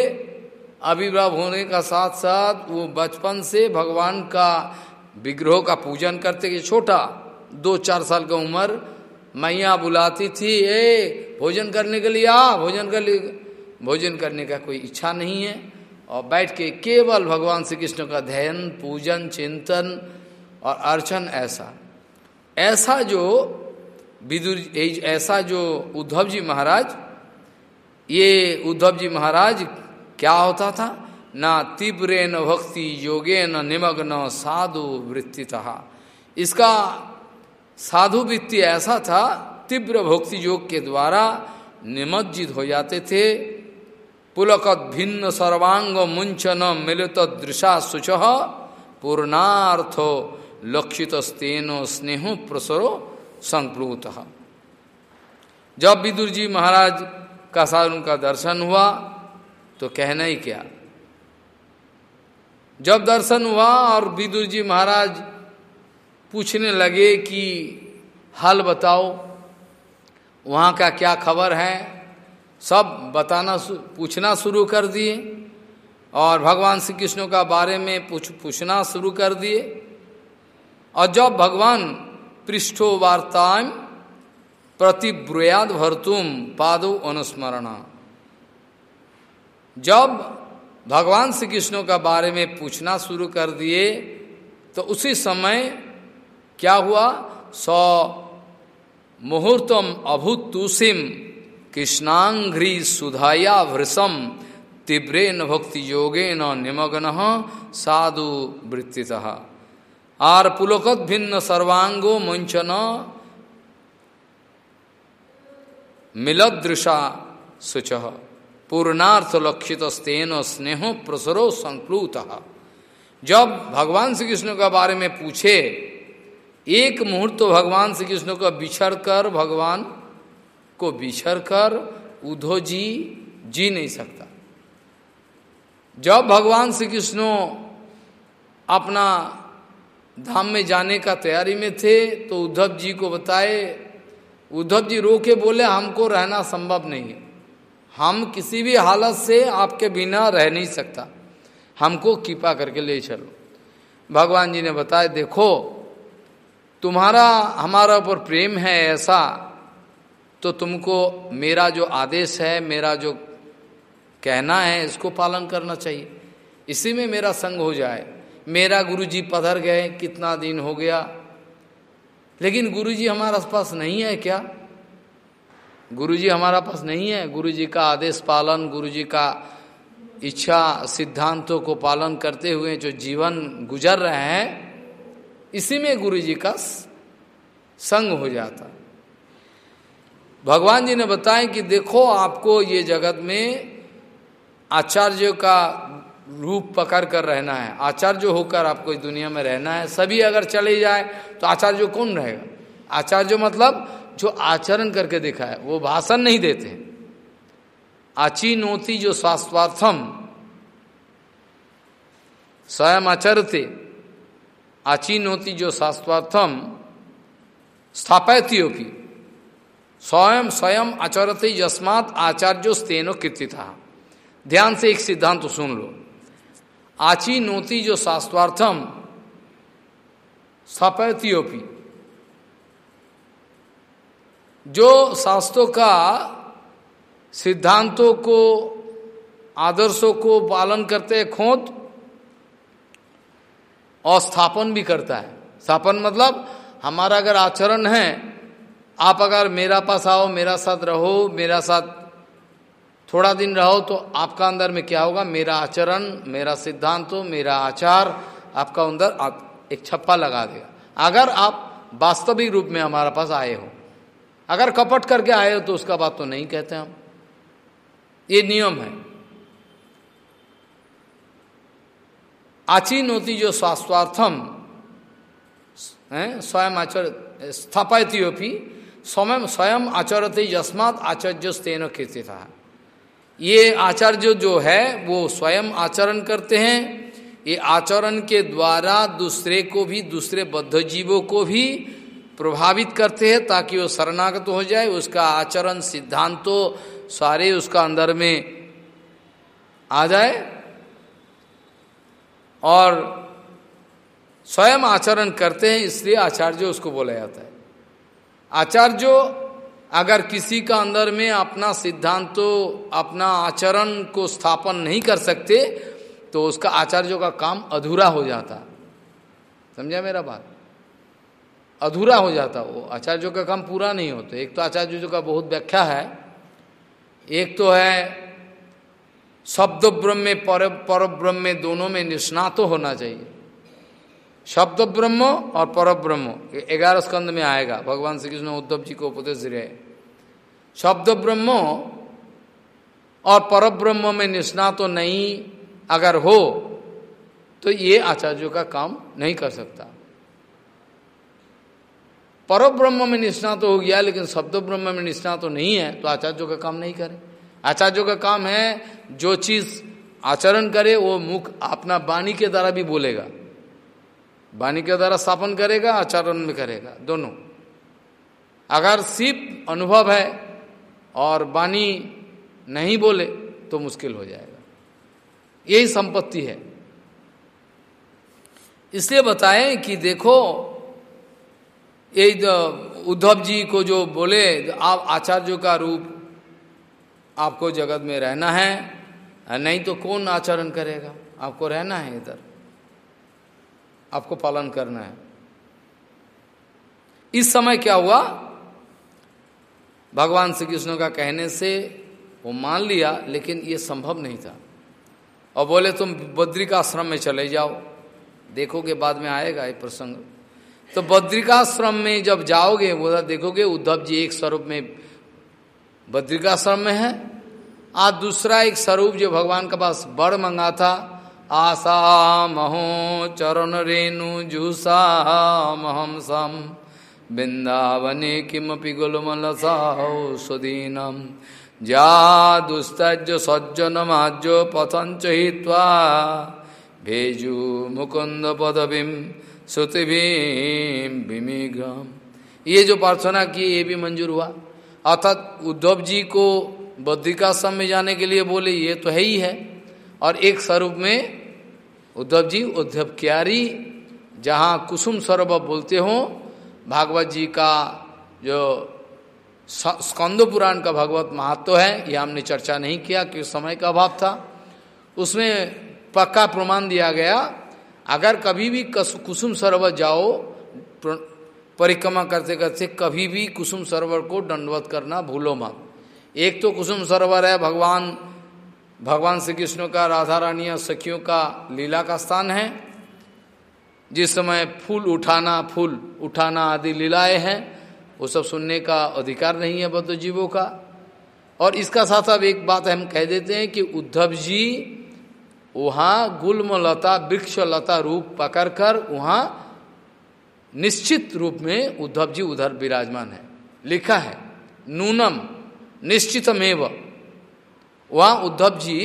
आविर्भाव होने का साथ साथ वो बचपन से भगवान का विग्रह का पूजन करते कि छोटा, दो चार साल का उम्र, मैया बुलाती थी, ए, भोजन करने के लिए आ, भोजन कर लिए भोजन करने का कोई इच्छा नहीं है। और बैठ के केवल भगवान श्री कृष्ण का ध्यान, पूजन, चिंतन और अर्चन ऐसा। ऐसा जो विदुर ऐसा जो उद्धव जी महाराज, ये उद्धव जी महाराज क्या होता था? न तीव्रे न भक्ति, योगे न निमग्न साधु वृत्ति था इसका साधु वृत्ति ऐसा था, तीव्र भक्ति योग के द्वारा निमज्जित हो जाते थे। पुलकत भिन्न सर्वांग मुंचन मिलित दृशा शुच, पूर्णार्थो लक्षित स्तेनो स्नेह प्रसरो संप्लुत। जब विदुर जी महाराज का साथ उनका दर्शन हुआ तो कहना ही क्या? जब दर्शन हुआ और विदुर जी महाराज पूछने लगे कि हाल बताओ, वहाँ का क्या खबर है? सब बताना पूछना शुरू कर दिए और भगवान श्री कृष्ण का बारे में पूछ, पूछना शुरू कर दिए। और जब भगवान पृष्ठो वार्ता प्रतिब्रुयाद भरतुम पादो अनुस्मरण। जब भगवान श्री कृष्ण का बारे में पूछना शुरू कर दिए तो उसी समय क्या हुआ? सौ मुहूर्तम अभूत तुसिम कृष्णांघ्री सुधाया वृषम तीव्रेन भक्ति योगेन निमग्न साधु वृत्ति आर पुलकत भिन्न सर्वांगो मंचन मिलदृशा शुच। पूर्णार्थ लक्षित स्तेन स्नेहो प्रसरो संप्लूत जब भगवान श्री कृष्ण के बारे में पूछे, एक मुहूर्त तो भगवान श्री कृष्ण को बिछड़ कर, भगवान को बिछड़ कर उद्धव जी जी नहीं सकता। जब भगवान श्री कृष्ण अपना धाम में जाने का तैयारी में थे तो उद्धव जी को बताए, उद्धव जी रो के बोले, हमको रहना संभव नहीं है। हम किसी भी हालत से आपके बिना रह नहीं सकता। हमको कृपा करके ले चलो। भगवान जी ने बताया, देखो, तुम्हारा, हमारा ऊपर प्रेम है ऐसा तो तुमको मेरा जो आदेश है, मेरा जो कहना है, इसको पालन करना चाहिए। इसी में मेरा संग हो जाए। मेरा गुरुजी पधर गए, कितना दिन हो गया। लेकिन गुरुजी हमारे पास नहीं है क्या? गुरुजी हमारा पास नहीं है। गुरुजी का आदेश पालन, गुरुजी का इच्छा, सिद्धांतों को पालन करते हुए जो जीवन गुजर रहे हैं, इसी में गुरुजी का संग हो जाता। भगवान जी ने बताया कि देखो आपको ये जगत में आचार्यों का रूप पकड़ कर रहना है। आचार्य होकर आपको इस दुनिया में रहना है, सभी अगर चले जाए तो आचार्य कौन रहेगा? आचार्य मतलब जो आचरण करके देखा है, वो भाषण नहीं देते आची नोती जो स्वास्थ्यर्थम स्वयं आचरते आची नोती जो शास्त्रार्थम स्थापयती स्वयं स्वयं आचरते यस्मात आचार्यो स्तेनो कीर्तिता। ध्यान से एक सिद्धांत तो सुन लो। आची नोती जो शास्त्रार्थम स्थापयतीपी जो शास्त्रों का सिद्धांतों को, आदर्शों को पालन करते खोद और स्थापन भी करता है। स्थापन मतलब हमारा अगर आचरण है, आप अगर मेरा पास आओ, मेरा साथ रहो, मेरा साथ थोड़ा दिन रहो तो आपका अंदर में क्या होगा? मेरा आचरण, मेरा सिद्धांत, मेरा आचार आपका अंदर आप एक छप्पा लगा देगा। अगर आप वास्तविक रूप में हमारे पास आए हो अगर कपट करके आए हो तो उसका बात तो नहीं कहते हम। ये नियम है। आचीन होती जो स्वास्थ्यर्थम स्वयं आचर, स्थापयती स्वयं स्वयं आचरते यस्मात आचार्य तेन कीर्ति था ये आचार्य जो है, वो स्वयं आचरण करते हैं। ये आचरण के द्वारा दूसरे को भी, दूसरे बद्ध जीवों को भी प्रभावित करते हैं ताकि वो शरणागत हो जाए, उसका आचरण सिद्धांतों सारे उसका अंदर में आ जाए और स्वयं आचरण करते हैं, इसलिए आचार्य उसको बोला जाता है। आचार्य अगर किसी का अंदर में अपना सिद्धांतों, अपना आचरण को स्थापन नहीं कर सकते तो उसका आचार्यों का काम अधूरा हो जाता। समझा मेरा बात? अधूरा हो जाता वो। आचार्यों का काम पूरा नहीं होता। एक तो आचार्यों का बहुत व्याख्या है। एक तो है शब्द ब्रह्म पर पर ब्रह्म दोनों में निष्णात होना चाहिए। शब्द ब्रह्म और पर ब्रह्म ग्यारह स्कंद में आएगा। भगवान श्री कृष्ण उद्धव जी को उपदेश रहे शब्द ब्रह्म और पर ब्रह्म में निष्णात नहीं अगर हो तो ये आचार्यों का काम नहीं कर सकता। पर ब्रह्म में निष्णा तो हो गया, लेकिन शब्द ब्रह्म में निष्णात तो नहीं है तो आचार्यों का काम नहीं करे। आचार्यों का काम है, जो चीज़ आचरण करे, वो मुख अपना वाणी के द्वारा भी बोलेगा। वाणी के द्वारा स्थापन करेगा, आचरण में करेगा, दोनों। अगर सिर्फ़ अनुभव है और वाणी नहीं बोले तो मुश्किल हो जाएगा। यही संपत्ति है। इसलिए बताएँ कि देखो ये उद्धव जी को जो बोले, आप आचार्यों का रूप आपको जगत में रहना है, नहीं तो कौन आचरण करेगा? आपको रहना है इधर। आपको पालन करना है। इस समय क्या हुआ? भगवान श्री कृष्ण का कहने से वो मान लिया, लेकिन ये संभव नहीं था। और बोले, तुम बद्री का बद्रिकाश्रम में चले जाओ। देखोगे बाद में आएगा ये प्रसंग। तो बद्रिकाश्रम में जब जाओगे, बोला, देखोगे उद्धव जी एक स्वरूप में बद्रिकाश्रम में है, आज दूसरा एक स्वरूप जो भगवान के पास बड़ मंगा था, आशा महो चरण रेणु जूसा महम सम, वृंदावने किमपि गुलमल सुदीनम, जा दुस्तज सज्जनमाज्य पथंच हित्वा भेजु मुकुंद पदवीम श्रुतिभीम विमिग्रम ये जो प्रार्थना की, ये भी मंजूर हुआ। अर्थात उद्धव जी को बद्रिकाश्रम में जाने के लिए बोले, ये तो है ही है। और एक स्वरूप में उद्धव जी, उद्धव क्यारी, जहाँ कुसुम सरोवर बोलते हो, भागवत जी का जो स्कंद पुराण का भगवत महत्व है, ये हमने चर्चा नहीं किया, क्योंकि समय का अभाव था। उसमें पक्का प्रमाण दिया गया अगर कभी भी कुसुम सरोवर जाओ परिक्रमा करते करते कभी भी कुसुम सरोवर को दंडवत करना भूलो मत। एक तो कुसुम सरोवर है, भगवान भगवान श्री कृष्ण का, राधा रानी और सखियों का लीला का स्थान है। जिस समय फूल उठाना फूल उठाना आदि लीलाएँ हैं, वो सब सुनने का अधिकार नहीं है बद्ध जीवों का। और इसका साथ साथ एक बात हम कह देते हैं कि उद्धव जी वहाँ गुलम लता वृक्ष लता रूप पकड़ कर वहाँ निश्चित रूप में उद्धव जी उधर विराजमान है। लिखा है, नूनम, निश्चितमेव। वहाँ उद्धव जी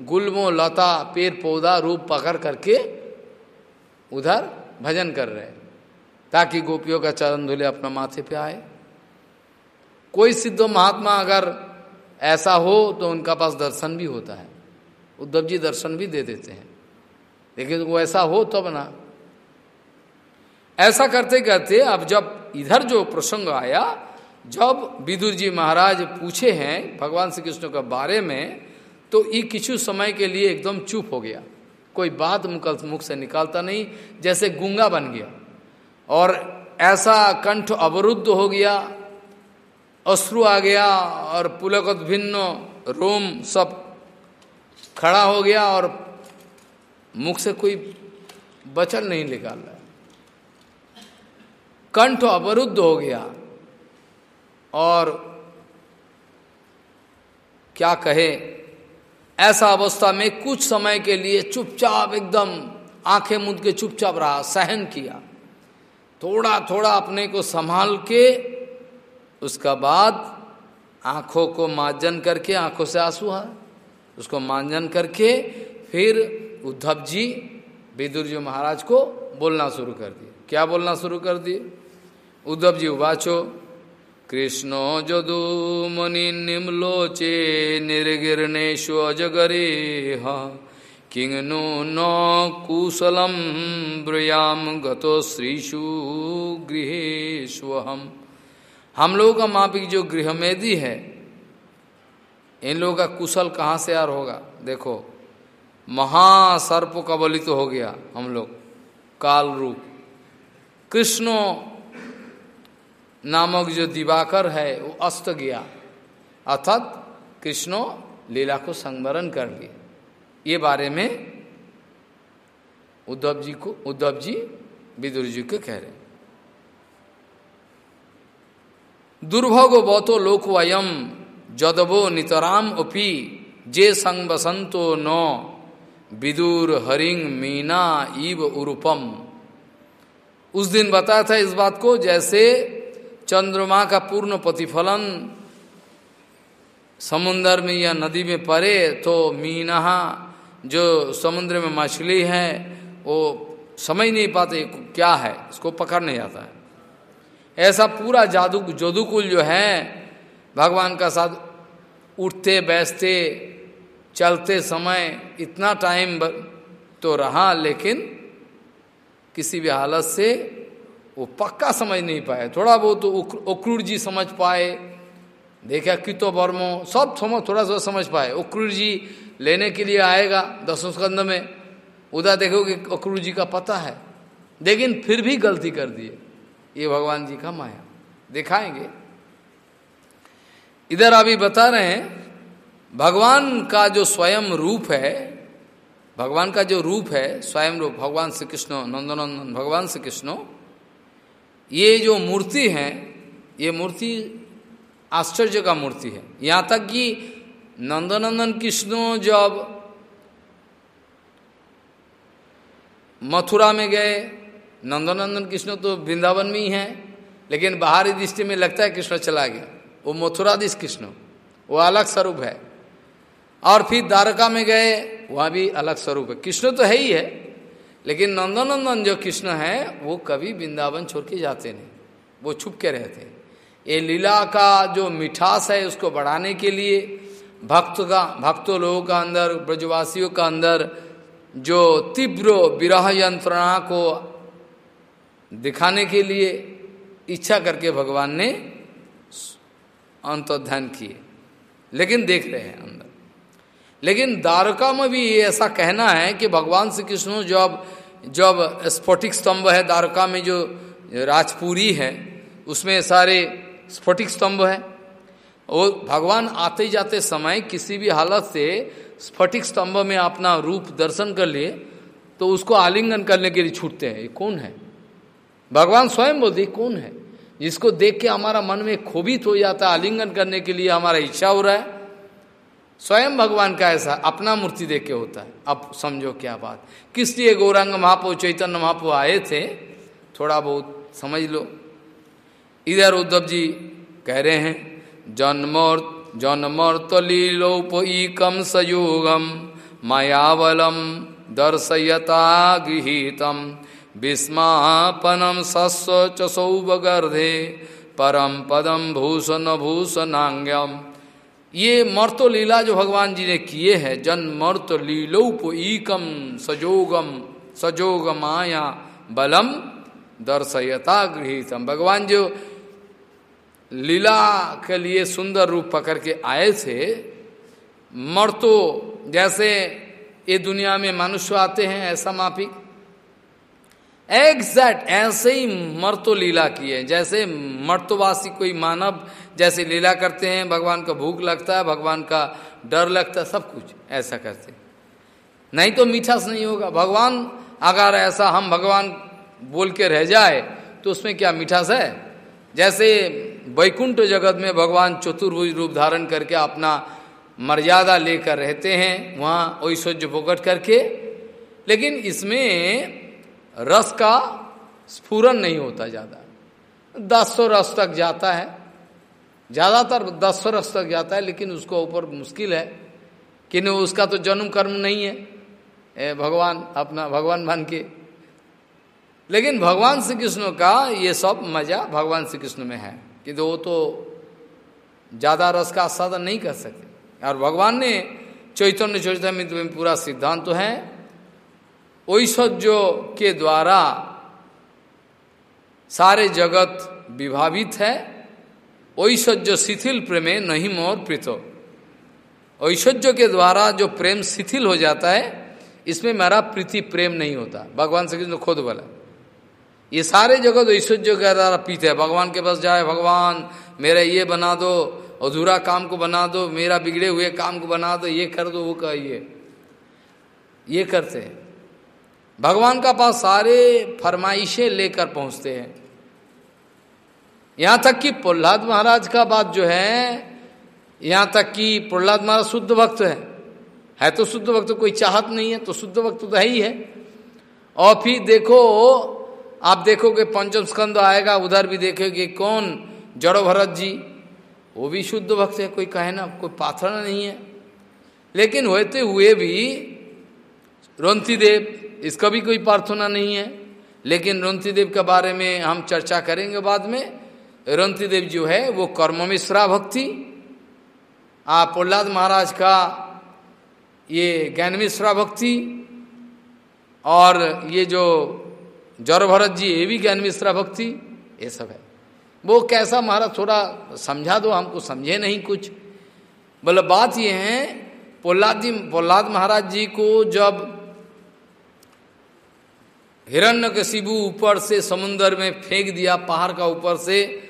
गुलमो लता पेड़ पौधा रूप पकड़ करके उधर भजन कर रहे ताकि गोपियों का चरण धुले अपना माथे पे आए। कोई सिद्ध महात्मा अगर ऐसा हो तो उनका पास दर्शन भी होता है। उद्धव जी दर्शन भी दे देते हैं। लेकिन वो ऐसा हो तब तो ना ऐसा करते करते अब जब इधर जो प्रसंग आया, जब विदुर जी महाराज पूछे हैं भगवान श्री कृष्ण के बारे में तो ये किछु समय के लिए एकदम चुप हो गया। कोई बात मुकल मुख से निकालता नहीं, जैसे गूँगा बन गया। और ऐसा कंठ अवरुद्ध हो गया, अश्रु आ गया, और पुलक भिन्न रोम सब खड़ा हो गया और मुख से कोई बचन नहीं निकाल रहा। कंठ अवरुद्ध हो गया और क्या कहे, ऐसा अवस्था में कुछ समय के लिए चुपचाप एकदम आँखें मुद के चुपचाप रहा, सहन किया। थोड़ा थोड़ा अपने को संभाल के उसका बाद आँखों को मार्जन करके आँखों से आँसू आ उसको मांजन करके फिर उद्धव जी, विदुर जी महाराज को बोलना शुरू कर दिए। क्या बोलना शुरू कर दिए? उद्धव जी उवाचो कृष्णो जदु मुनि निम्लोचे निर्गिर्णेशु अजगरे किंगनो न कुशलम, ब्रयाम गतो श्रीशु गृहेश्वहम हम लोगों का मापिक जो गृहमेदी है इन लोगों का कुशल कहाँ से यार होगा? देखो, महासर्प कबलित तो हो गया हम लोग, काल रूप। कृष्ण नामक जो दिवाकर है, वो अस्त गया। अर्थात कृष्णो लीला को संवरण कर लिए। ये बारे में उद्धव जी को, उद्धव जी, विदुर जी को कह रहे दुर्भोग बहुतो लोक वयम जदबो नितराम उपी, जे संग बसंतो न विदुर हरिंग मीना ईव उरूपम। उस दिन बताया था इस बात को, जैसे चंद्रमा का पूर्ण प्रतिफलन समुन्द्र में या नदी में पड़े तो मीना जो समुद्र में मछली है, वो समझ नहीं पाते क्या है, इसको पकड़ नहीं आता है। ऐसा पूरा जादू, जोदुकुल जो है, भगवान का साथ उठते, बैठते, चलते समय इतना टाइम तो रहा, लेकिन किसी भी हालत से वो पक्का समझ नहीं पाए थोड़ा बहुत तो उक्रूर जी समझ पाए। देखा, कितो वर्मो, सब समझ थोड़ा सा समझ पाए। उक्रूर जी लेने के लिए आएगा दसों स्कंद में। उधर देखोगे अक्रूर जी का पता है। लेकिन फिर भी गलती कर दिए। ये भगवान जी का माया। दिखाएँगे? इधर अभी बता रहे हैं, भगवान का जो स्वयं रूप है, भगवान का जो रूप है, स्वयं रूप, भगवान श्री कृष्ण, नंदनंदन, भगवान श्री कृष्ण, ये जो मूर्ति है, ये मूर्ति आश्चर्य का मूर्ति है। यहाँ तक कि नंदनंदन कृष्ण जब मथुरा में गए, नंदनंदन कृष्ण तो वृंदावन में ही है, लेकिन बाहरी दृष्टि में लगता है कृष्ण चला गया। वो मथुराधीश कृष्ण, वो अलग स्वरूप है। और फिर द्वारका में गए, वहाँ भी अलग स्वरूप है। कृष्ण तो है ही है, लेकिन नंदनंदन जो कृष्ण है, वो कभी वृंदावन छोड़ के जाते नहीं। वो छुप के रहते हैं। ये लीला का जो मिठास है, उसको बढ़ाने के लिए भक्त का, भक्तों लोगों का अंदर, ब्रजवासियों का अंदर जो तीव्र विरह यंत्रणा को दिखाने के लिए इच्छा करके भगवान ने अंतर्ध्यान किए। लेकिन देख रहे हैं अंदर। लेकिन द्वारका में भी ऐसा कहना है कि भगवान श्री कृष्ण जब जब स्फोटिक स्तंभ है, द्वारका में जो राजपुरी है, उसमें सारे स्फोटिक स्तंभ है। और भगवान आते जाते समय किसी भी हालत से स्फटिक स्तंभ में अपना रूप दर्शन कर लिए तो उसको आलिंगन करने के लिए छूटते हैं। ये कौन है? भगवान स्वयं बोलते कौन है? जिसको देख के हमारा मन में खोबित हो जाता है, आलिंगन करने के लिए हमारा इच्छा हो रहा है। स्वयं भगवान का ऐसा अपना मूर्ति देख के होता है। अब समझो क्या बात। किस लिए गौरांग महापो, चैतन्य महापो आए थे? थोड़ा बहुत समझ लो। इधर उद्धव जी कह रहे हैं, जन्मोर जन्मर्तलीलोपईकम सयोगम मायावलम दर्शयता गृहीतम विस्मापनम सस्व चसौबगर्धे परम पदम भूषण भूषणांगम ये मर्तो लीला जो भगवान जी ने किए हैं जन्मर्त लीलोपईकम सजोगम सजोग माया बलम दर्शयता गृहितम। भगवान जो लीला के लिए सुंदर रूप पकड़ के आए थे मर्तो जैसे ये दुनिया में मनुष्य आते हैं, ऐसा माफिक एग्जैक्ट, ऐसे ही मर्तो लीला की है। जैसे मर्तवासी कोई मानव, जैसे लीला करते हैं, भगवान का भूख लगता है, भगवान का डर लगता है, सब कुछ ऐसा करते नहीं तो मीठास नहीं होगा। भगवान, अगर ऐसा हम भगवान बोल के रह जाए तो उसमें क्या मीठास है? जैसे वैकुंठ जगत में भगवान चतुर्भुज रूप धारण करके अपना मर्यादा लेकर रहते हैं, वहाँ ऐश्वर्य प्रकट करके। लेकिन इसमें रस का स्फुरन नहीं होता ज़्यादा। दस सौ रस तक जाता है। ज़्यादातर दस सौ रस तक जाता है, लेकिन उसको ऊपर मुश्किल है। कि नहीं, उसका तो जन्म कर्म नहीं है। ए, भगवान, अपना भगवान बन के। लेकिन भगवान श्री कृष्ण का ये सब मज़ा भगवान श्री कृष्ण में है। कि वो तो ज़्यादा रस का आस्वादन नहीं कर सकते और भगवान ने चैतन्य चैतन्य में पूरा सिद्धांत तो है। ऐश्वर्य के द्वारा सारे जगत विभावित है ऐश्वर्य शिथिल प्रेमे नहीं मोर प्रीतो। ऐश्वर्य के द्वारा जो प्रेम शिथिल हो जाता है, इसमें मेरा प्रीति प्रेम नहीं होता। भगवान श्री कृष्ण खुद बोला? ये सारे जगत ऐश्वर्य के द्वारा पीते हैं। भगवान के पास जाए, भगवान, मेरा ये बना दो, अधूरा काम को बना दो, मेरा बिगड़े हुए काम को बना दो, ये कर दो, वो कहिए ये करते हैं। भगवान का पास सारे फरमाइशें लेकर पहुँचते हैं। यहाँ तक कि प्रहलाद महाराज का बात जो है, यहाँ तक कि प्रहलाद महाराज शुद्ध भक्त है। है तो शुद्ध भक्त, कोई चाहत नहीं है तो शुद्ध भक्त तो है ही है। और फिर देखो, आप देखोगे पंचम स्कंद आएगा, उधर भी देखेगे कौन? जड़ो भरत जी। वो भी शुद्ध भक्त है, कोई कहे ना, कोई पाथर नहीं है। लेकिन होते हुए भी रोंती देव इसका भी कोई प्रार्थना नहीं है। लेकिन रोंती देव के बारे में हम चर्चा करेंगे बाद में। रोंती देव जो है, वो कर्म मिश्रा भक्ति। आ प्रहलाद महाराज का ये ज्ञान मिश्रा भक्ति और ये जो जड़ भरत जी, ये भी ज्ञान मिश्रा भक्ति, ये सब है। वो कैसा महाराज, थोड़ा समझा दो हमको समझे नहीं कुछ। बोले बात ये है, प्रहलाद जी, प्रहलाद महाराज जी को जब हिरण्य के शिबू ऊपर से समुन्दर में फेंक दिया, पहाड़ का ऊपर से।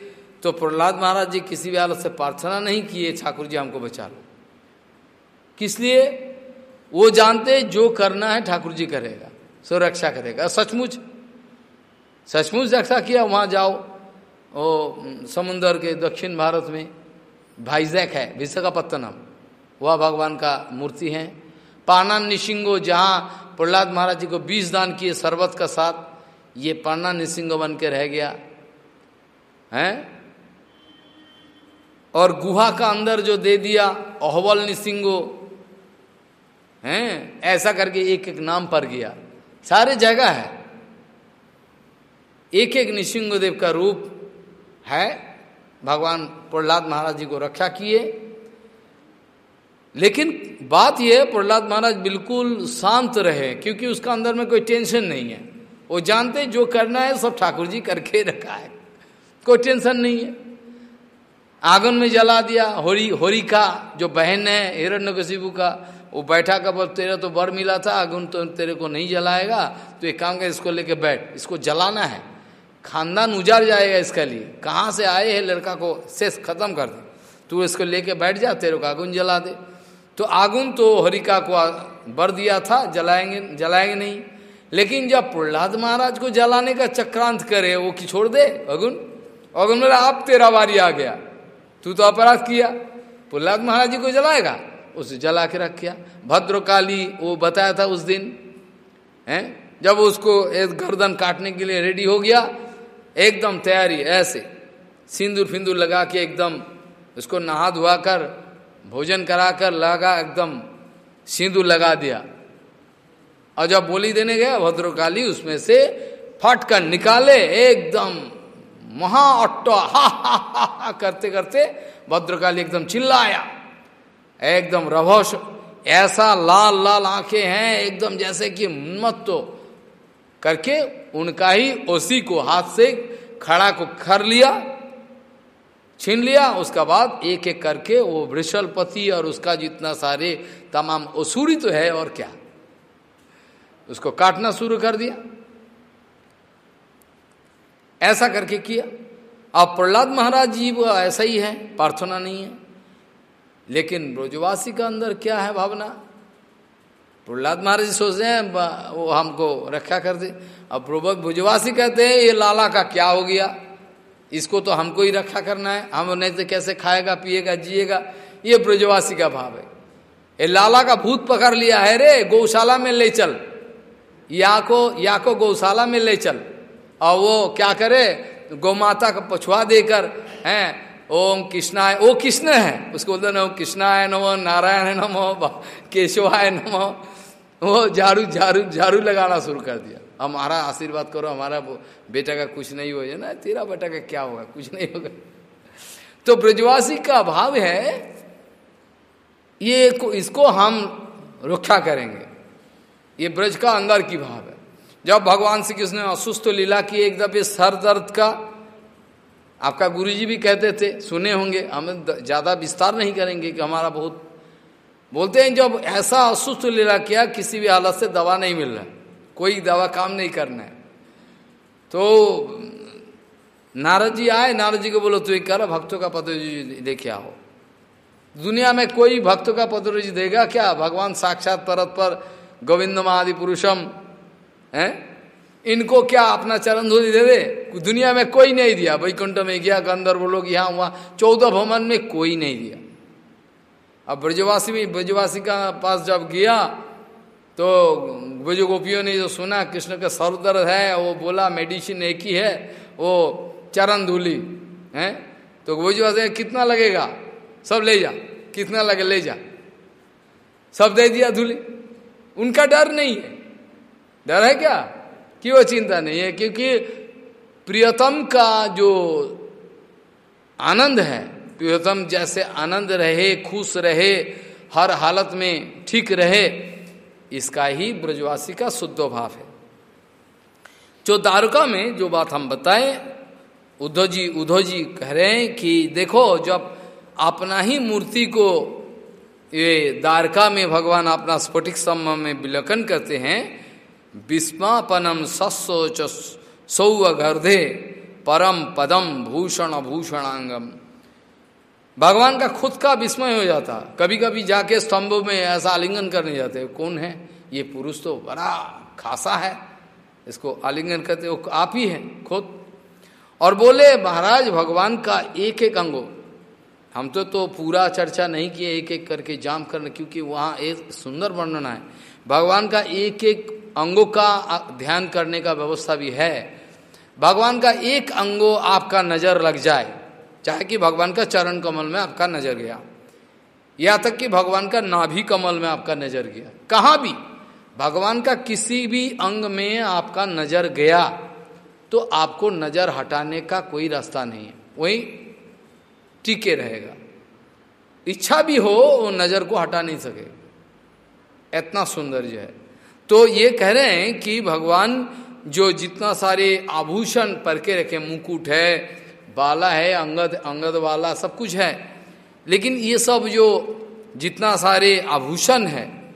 तो प्रहलाद महाराज जी किसी भी हालत से प्रार्थना नहीं किए, ठाकुर जी हमको बचा लो। किस लिए? वो जानते जो करना है ठाकुर जी करेगा सुरक्षा करेगा। सचमुच सचमुच रक्षा किया, वहाँ जाओ। वो समुन्दर के दक्षिण भारत में भाईजैक है, विशाखापत्तनम। वह भगवान का मूर्ति है। पाना निशिंगो जहाँ प्रहलाद महाराज जी को बीस दान किए शरबत का साथ, ये पाना निशिंगो बन के रह गया। है? और गुहा का अंदर जो दे दिया अहवल निसिंगो हैं? ऐसा करके एक एक नाम पर गया। सारे जगह है। एक एक निसिंगदेव का रूप है। भगवान प्रहलाद महाराज जी को रक्षा किए। लेकिन बात यह है, प्रहलाद महाराज बिल्कुल शांत रहे, क्योंकि उसका अंदर में कोई टेंशन नहीं है। वो जानते जो करना है, सब ठाकुर जी करके रखा है। कोई टेंशन नहीं है। आँगन में जला दिया, होरी होरी का जो बहन है हिरण्य का, वो बैठा का बोल, तेरा तो बर मिला था, आगुन तो तेरे को नहीं जलाएगा तो एक काम कर, इसको लेके बैठ। इसको जलाना है। खानदान उजाड़ जाएगा इसके लिए। कहाँ से आए हैं लड़का को? शेष खत्म कर दे। तू इसको लेके बैठ जा, तेरे को आगुन जला दे। तो आगुन तो हरिका को बर दिया था, जलाएँगे जलाएँगे नहीं। लेकिन जब प्रहलाद महाराज को जलाने का चक्रांत करे, वो कि छोड़ दे, अगुन। अगुन मेरा अब तेरा बारी आ गया। तू तो अपराध किया। प्रहलाद महाराज जी को जलाएगा? उसे जला के रख किया। भद्रकाली, वो बताया था उस दिन, है? जब उसको एक गर्दन काटने के लिए रेडी हो गया, एकदम तैयारी, ऐसे, सिंदूर फिंदूर लगा के एकदम उसको नहा धुआ कर भोजन कराकर लगा एकदम, सिंदूर लगा दिया। और जब बोली देने गया, भद्रकाली उसमें से फट कर निकाले, एकदम महा अट्टो, हा हा हा हा, करते करते भद्रकाली एकदम चिल्लाया। एकदम रभोश, ऐसा लाल लाल आँखें हैं, एकदम जैसे कि मत तो। करके उनका ही उसी को हाथ से खड़ा को खर लिया छीन लिया, उसका बाद एक एक करके वो वृषलपति और उसका जितना सारे तमाम ओसूरी तो है और क्या? उसको काटना शुरू कर दिया। ऐसा करके किया। अब प्रहलाद महाराज जी वो ऐसा ही है, प्रार्थना नहीं है। लेकिन ब्रजवासी का अंदर क्या है भावना? प्रहलाद महाराज सोच रहे हैं वो हमको रक्षा कर दे। अब प्रभुत भुजवासी कहते हैं, ये लाला का क्या हो गया? इसको तो हमको ही रक्षा करना है। हम नहीं तो कैसे खाएगा, पिएगा, जिएगा? ये ब्रजवासी का भाव है। ये लाला का भूत पकड़ लिया है रे, गौशाला में ले चल। या को या को गौशाला में ले चल। और वो क्या करे? गौ माता का पछुआ देकर, हैं, ओम कृष्णाय वो कृष्ण है। उसको बोलते ना कृष्णाय नमो, नारायण है नमो केशवाय नमो। वो झाड़ू झाड़ू झाड़ू लगाना शुरू कर दिया। हमारा आशीर्वाद करो, हमारा बेटा का कुछ नहीं हो ना, तेरा बेटा का क्या होगा? कुछ नहीं होगा। तो ब्रजवासी का भाव है, ये इसको हम रक्षा करेंगे। ये ब्रज का अंदर की भाव है। जब भगवान श्री कृष्ण ने असुस्थ लीला की, एक दफे सर दर्द का, आपका गुरुजी भी कहते थे, सुने होंगे, हम ज़्यादा विस्तार नहीं करेंगे कि हमारा बहुत बोलते हैं, जब ऐसा असुस्थ लीला किया, किसी भी हालत से दवा नहीं मिल रहा। कोई दवा काम नहीं करना है। तो नारद जी आए, नारद जी को बोलो, तू कर भक्तों का पत्र लेके आओ। दुनिया में कोई भक्तों का पत्र देगा क्या? भगवान साक्षात परत पर गोविंदम आदि पुरुषम है? इनको क्या अपना चरण धोली दे दे? दुनिया में कोई नहीं दिया। वैकुंठ में गया, गंधर्व लोग यहाँ वहाँ चौदह भवन में कोई नहीं दिया। अब ब्रजवासी भी, ब्रजवासी का पास जब गया तो ब्रज गोपियों ने जो सुना, कृष्ण का सर दर्द है, वो बोला, मेडिसिन एक ही है, वो चरण धूली, है? तो ब्रजवासी कितना लगेगा? सब ले जा, कितना लगे, ले जा। सब दे दिया धूली? उनका डर नहीं है। डर है क्या? कि वो चिंता नहीं है, क्योंकि प्रियतम का जो आनंद है, प्रियतम जैसे आनंद रहे, खुश रहे, हर हालत में ठीक रहे इसका ही ब्रजवासी का शुद्ध भाव है। जो दारुका में जो बात हम बताएँ, उद्धव जी उद्धव जी कह रहे हैं कि देखो, जब अपना ही मूर्ति को ये द्वारका में भगवान अपना स्फटिक सम्म में विलकन करते हैं, विस्मापनम सस्सोच सौगर्धे परम पदम भूषण भूषणांगम। भगवान का खुद का विस्मय हो जाता। कभी कभी जाके स्तंभ में ऐसा आलिंगन करने जाते कौन है? ये पुरुष तो बड़ा खासा है। इसको आलिंगन करते वो आप ही हैं, खुद। और बोले, महाराज, भगवान का एक एक अंगो हम तो तो पूरा चर्चा नहीं किए एक एक करके जाम करने, क्योंकि वहाँ एक सुंदर वर्णना है। भगवान का एक एक अंगों का ध्यान करने का व्यवस्था भी है। भगवान का एक अंगो आपका नज़र लग जाए। चाहे कि भगवान का चरण कमल में आपका नज़र गया, या तक कि भगवान का नाभि कमल में आपका नज़र गया। कहाँ भी भगवान का किसी भी अंग में आपका नज़र गया तो आपको नज़र हटाने का कोई रास्ता नहीं है। वही टीके रहेगा। इच्छा भी हो, वो नज़र को हटा नहीं सके। इतना सौंदर्य है। तो ये कह रहे हैं कि भगवान जो जितना सारे आभूषण पर के रखे, मुकुट है बाला है, अंगद अंगद वाला सब कुछ है। लेकिन ये सब जो जितना सारे आभूषण है,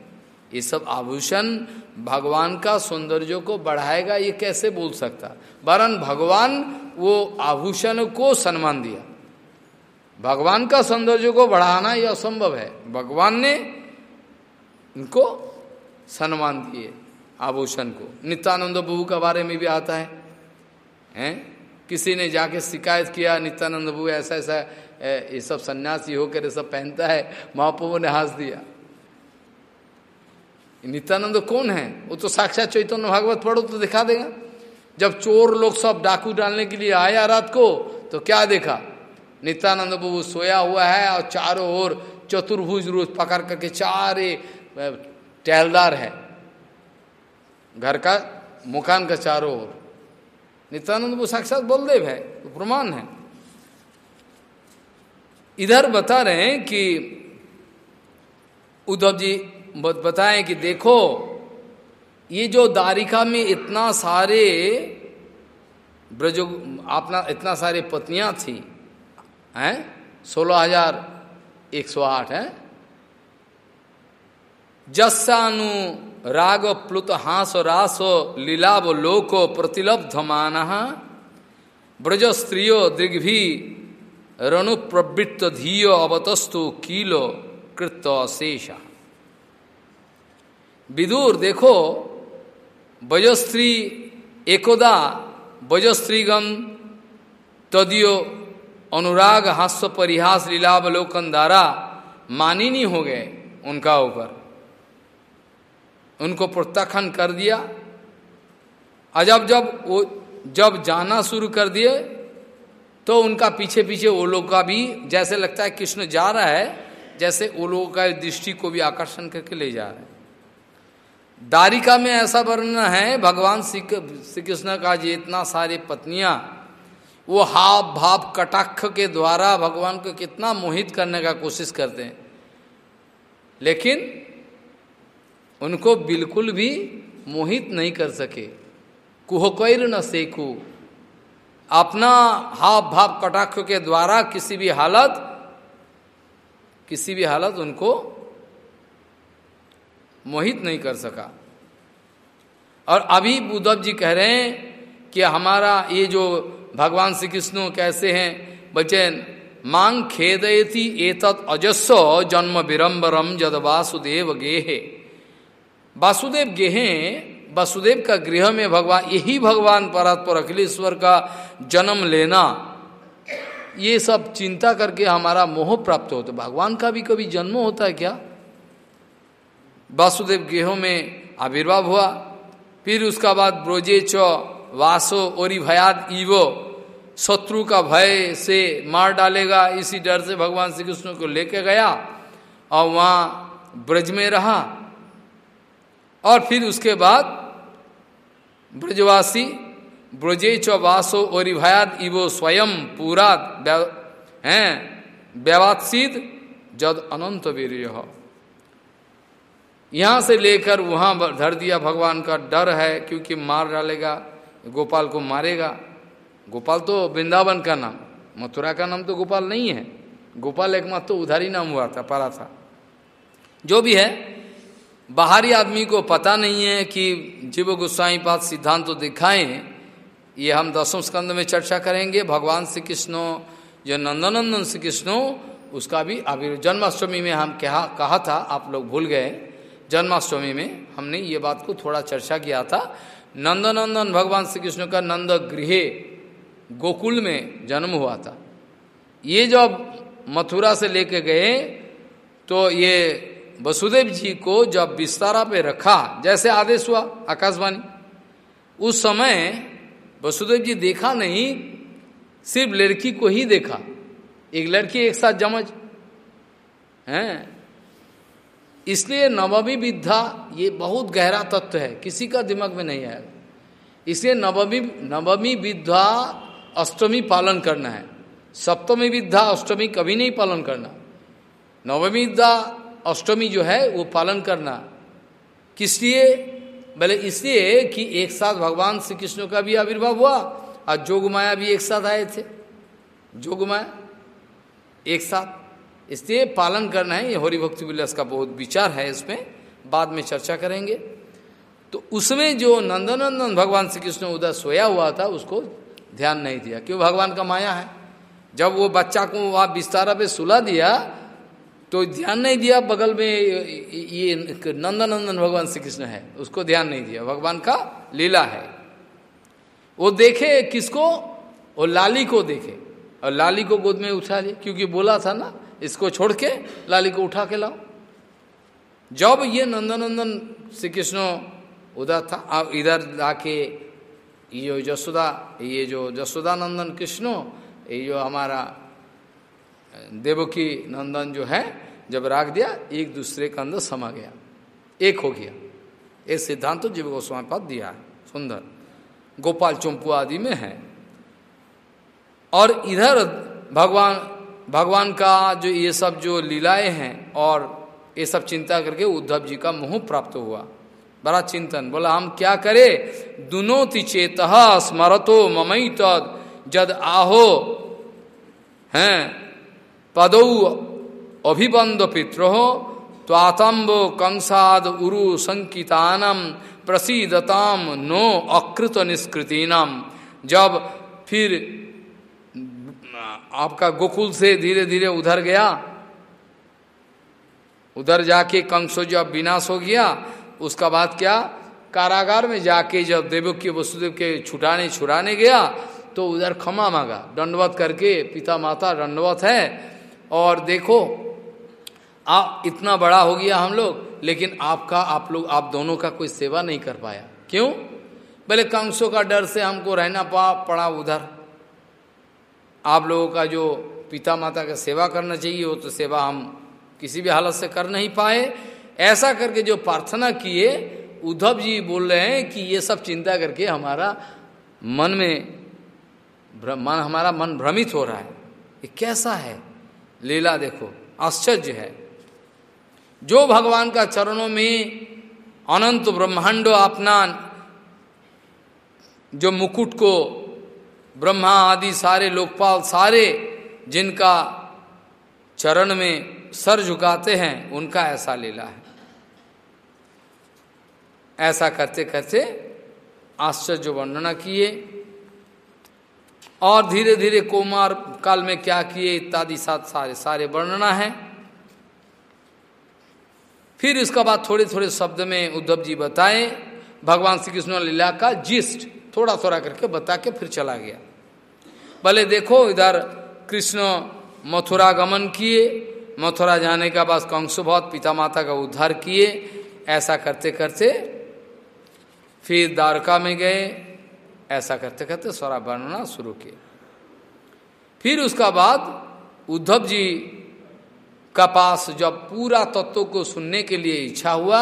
ये सब आभूषण भगवान का सौंदर्य को बढ़ाएगा, ये कैसे बोल सकता? वरन भगवान वो आभूषण को सम्मान दिया। भगवान का सौंदर्य को बढ़ाना यह असंभव है। भगवान ने इनको सम्मान दिए आभूषण को। नित्यानंद बबू के बारे में भी आता है, हैं? किसी ने जाके शिकायत किया, नित्यानंद बबू ऐसा ऐसा ये सब सन्यासी होकर सब पहनता है, महाप्रभु ने हंस दिया। नित्यानंद कौन है? वो तो साक्षात चैतन्य भागवत पढ़ो तो दिखा देगा। जब चोर लोग सब डाकू डालने के लिए आया रात को तो क्या देखा? नित्यानंद बाबू सोया हुआ है और चारों ओर चतुर्भुज रोज पकड़ करके चारे टहलदार है। घर का मुखान का चारों ओर। नित्यानंद वो साक्षात बलदेव है तो प्रमाण है। इधर बता रहे हैं कि उद्धव जी बताएँ कि देखो, ये जो दारिका में इतना सारे ब्रजो अपना इतना सारे पत्नियाँ थी, हैं, सोलह हज़ार एक सौ आठ, है जस्सानु राग प्लुत हास रास लीलाव लोको प्रतिलब्ध मान, ब्रज स्त्रियो दृग्भी रणु प्रवृत्त धीयो अवतस्तु कीलो कृत शेषा विदुर, देखो, बजस्त्री एकोदा बजस्त्रीगम तदियो अनुराग हास्य परिहास लीलावलोकन द्वारा मानिनी हो गए उनका ऊपर। उनको प्रत्याख्यान कर दिया। अजब जब वो, जब जाना शुरू कर दिए तो उनका पीछे पीछे वो लोग का भी जैसे लगता है कृष्ण जा रहा है, जैसे वो लोगों का दृष्टि को भी आकर्षण करके ले जा रहे हैं। दारिका में ऐसा वर्णन है, भगवान श्री कृष्ण का जी इतना सारे पत्नियाँ, वो हाव भाव कटाक्ष के द्वारा भगवान को कितना मोहित करने का कोशिश करते हैं। लेकिन उनको बिल्कुल भी मोहित नहीं कर सके। कुहकैर न सेकू। अपना हाव भाव कटाक्ष के द्वारा किसी भी हालत, किसी भी हालत उनको मोहित नहीं कर सका। और अभी उद्धव जी कह रहे हैं कि हमारा ये जो भगवान श्री कृष्ण कैसे हैं बचन मांग खेदयती एतत् अजस्व जन्म विरम्बरम जद वासुदेव गेहे। वासुदेव गेहे, वासुदेव का गृह में भगवान, यही भगवान परात्पर अखिलेश्वर का जन्म लेना। ये सब चिंता करके हमारा मोह प्राप्त होता। भगवान का भी कभी जन्म होता है क्या? वासुदेव गेहों में आविर्भाव हुआ। फिर उसका बाद ब्रोजे च, वासो, ओरी भयाद, ईवो, शत्रु का भय से मार डालेगा। इसी डर से भगवान श्री कृष्ण को लेके गया और वहाँ ब्रज में रहा। और फिर उसके बाद ब्रजवासी ब्रजे च वासो इवो स्वयं पूरा हैं व्यवात्सित जद अनंत वीर यहाँ से लेकर वहाँ धर दिया भगवान का डर है, क्योंकि मार डालेगा, गोपाल को मारेगा। गोपाल तो वृंदावन का नाम, मथुरा का नाम तो गोपाल नहीं है। गोपाल एकमात्र तो उधारी नाम हुआ था पड़ा था। जो भी है बाहरी आदमी को पता नहीं है कि जीव गोस्वाई पात सिद्धांत तो दिखाएँ। ये हम दसों स्कंद में चर्चा करेंगे। भगवान श्री कृष्ण जो नंदनंदन श्री कृष्ण उसका भी अभी जन्माष्टमी में हम कहा कहा था, आप लोग भूल गए। जन्माष्टमी में हमने ये बात को थोड़ा चर्चा किया था। नंदनंदन भगवान श्री कृष्ण का नंद गृह, गोकुल में जन्म हुआ था। ये जब मथुरा से लेके गए तो ये वसुदेव जी को जब बिस्तारा पे रखा, जैसे आदेश हुआ, आकाशवाणी, उस समय वसुदेव जी देखा नहीं, सिर्फ़ लड़की को ही देखा। एक लड़की एक साथ जमज। हैं? इसलिए नवमी विद्या, ये बहुत गहरा तत्व है, किसी का दिमाग में नहीं आएगा इसलिए नवमी नवमी विद्या अष्टमी पालन करना है। सप्तमी विद्या अष्टमी कभी नहीं पालन करना। नवमी विद्या अष्टमी जो है, वो पालन करना। किस लिए? बोले इसलिए कि एक साथ भगवान श्री कृष्ण का भी आविर्भाव हुआ, और जोग माया भी एक साथ आए थे। जोग माया, एक साथ। इसलिए पालन करना है, ये हरिभक्ति विलास का बहुत विचार है इसमें। बाद में चर्चा करेंगे। तो उसमें जो नंदनंदन भगवान श्री कृष्ण उधर सोया हुआ था, उसको ध्यान नहीं दिया। क्यों? भगवान का माया है। जब वो बच्चा को वहाँ बिस्तारा पे सुला दिया तो ध्यान नहीं दिया, बगल में ये नंदनंदन भगवान श्री कृष्ण है, उसको ध्यान नहीं दिया। भगवान का लीला है। वो देखे किसको? वो लाली को देखे। और लाली को गोद में उठा लिया, क्योंकि बोला था ना, इसको छोड़ के लाली को उठा के लाओ। जब ये नंदनंदन श्री कृष्ण उधर था अब इधर आके ये जो जसोदा ये जो जसोदा नंदन कृष्ण, ये जो हमारा देवकी नंदन जो है, जब राख दिया, एक दूसरे के अंदर समा गया। एक हो गया। ये सिद्धांत तो जीव गोस्वामी पद दिया है। सुंदर। गोपाल चुंपू आदि में है। और इधर भगवान भगवान का जो ये सब जो लीलाएँ हैं और ये सब चिंता करके उद्धव जी का मुँह प्राप्त हुआ। बड़ा चिंतन। बोला, हम क्या करें? दुनो चेत स्मरतो ममई तद जद आहो, हैं पदौ अभिबंध पित्रो त्वातंब कंसाद उरु संकितानम प्रसिदताम नो अकृत निष्कृतिनम जब फिर आपका गोकुल से धीरे धीरे उधर गया, उधर जाके कंसो जब विनाश हो गया, उसका बाद क्या? कारागार में जाके जब देवक के, वसुदेव के छुटाने, छुड़ाने गया तो उधर क्षमा मांगा। दंडवत करके पिता माता दंडवत है। और देखो आप इतना बड़ा हो गया हम लोग, लेकिन आपका, आप लोग, आप दोनों का कोई सेवा नहीं कर पाया। क्यों? भले कंसों का डर से हमको रहना पा, पड़ा उधर। आप लोगों का जो पिता माता का सेवा करना चाहिए, वो तो सेवा हम किसी भी हालत से कर नहीं पाए। ऐसा करके जो प्रार्थना किए, उद्धव जी बोल रहे हैं कि ये सब चिंता करके हमारा मन में मन, हमारा मन भ्रमित हो रहा है। ये कैसा है? लीला देखो, आश्चर्य है। जो भगवान का चरणों में अनंत ब्रह्मांड अपना जो मुकुट को, ब्रह्मा आदि सारे लोकपाल सारे जिनका चरण में सर झुकाते हैं, उनका ऐसा लीला है। ऐसा करते करते आश्चर्य वर्णना किए। और धीरे धीरे कुमार काल में क्या किए, इत्यादि साथ सारे सारे वर्णना है। फिर इसका बाद थोड़े थोड़े शब्द में उद्धव जी बताए। भगवान श्री कृष्ण लीला का जिस्ट थोड़ा थोड़ा करके बता के फिर चला गया। भले देखो, इधर कृष्ण मथुरा गमन किए, मथुरा जाने का बाद कंस बहुत पिता माता का उद्धार किए, ऐसा करते करते फिर द्वारका में गए। ऐसा करते करते स्वरा वर्णना शुरू किए फिर उसका बाद उद्धव जी का पास जब पूरा तत्व को सुनने के लिए इच्छा हुआ,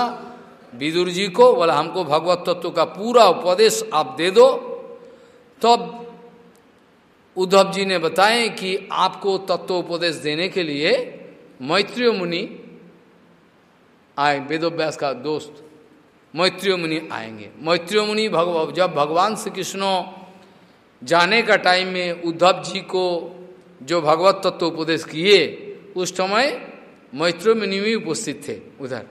विदुर जी को, बोला, हमको भगवत तत्व का पूरा उपदेश आप दे दो। तब तो उद्धव जी ने बताए कि आपको तत्व उपदेश देने के लिए मैत्रिय मुनि आए वेदोव्यास का दोस्त मैत्रिय मुनि आएँगे। मैत्रिय मुनि भगव, जब भगवान श्री कृष्ण जाने का टाइम में उद्धव जी को जो भगवत तत्व उपदेश किए, उस समय मैत्रिय मुनि भी उपस्थित थे उधर।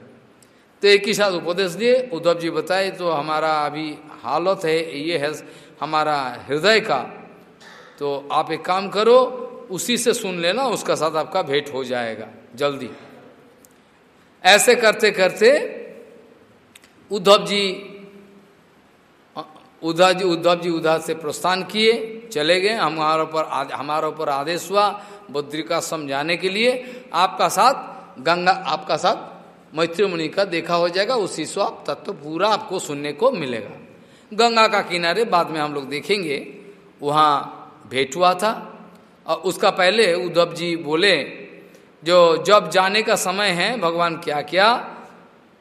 तो एक ही साथ उपदेश दिए, उद्धव जी बताए तो हमारा अभी हालत है, ये है हमारा हृदय का। तो आप एक काम करो, उसी से सुन लेना, उसका साथ आपका भेंट हो जाएगा, जल्दी। ऐसे करते करते उद्धव जी उद्धव जी उद्धव जी उधर से प्रस्थान किए, चले गए। हमारे ऊपर हमारे ऊपर आदेश हुआ बद्रिका समझाने के लिए। आपका साथ गंगा, आपका साथ मैत्री मुनि का देखा हो जाएगा, उसी से आप तत्व पूरा आपको सुनने को मिलेगा। गंगा का किनारे बाद में हम लोग देखेंगे, वहाँ भेंट हुआ था। और उसका पहले उद्धव जी बोले, जो जब जाने का समय है, भगवान क्या क्या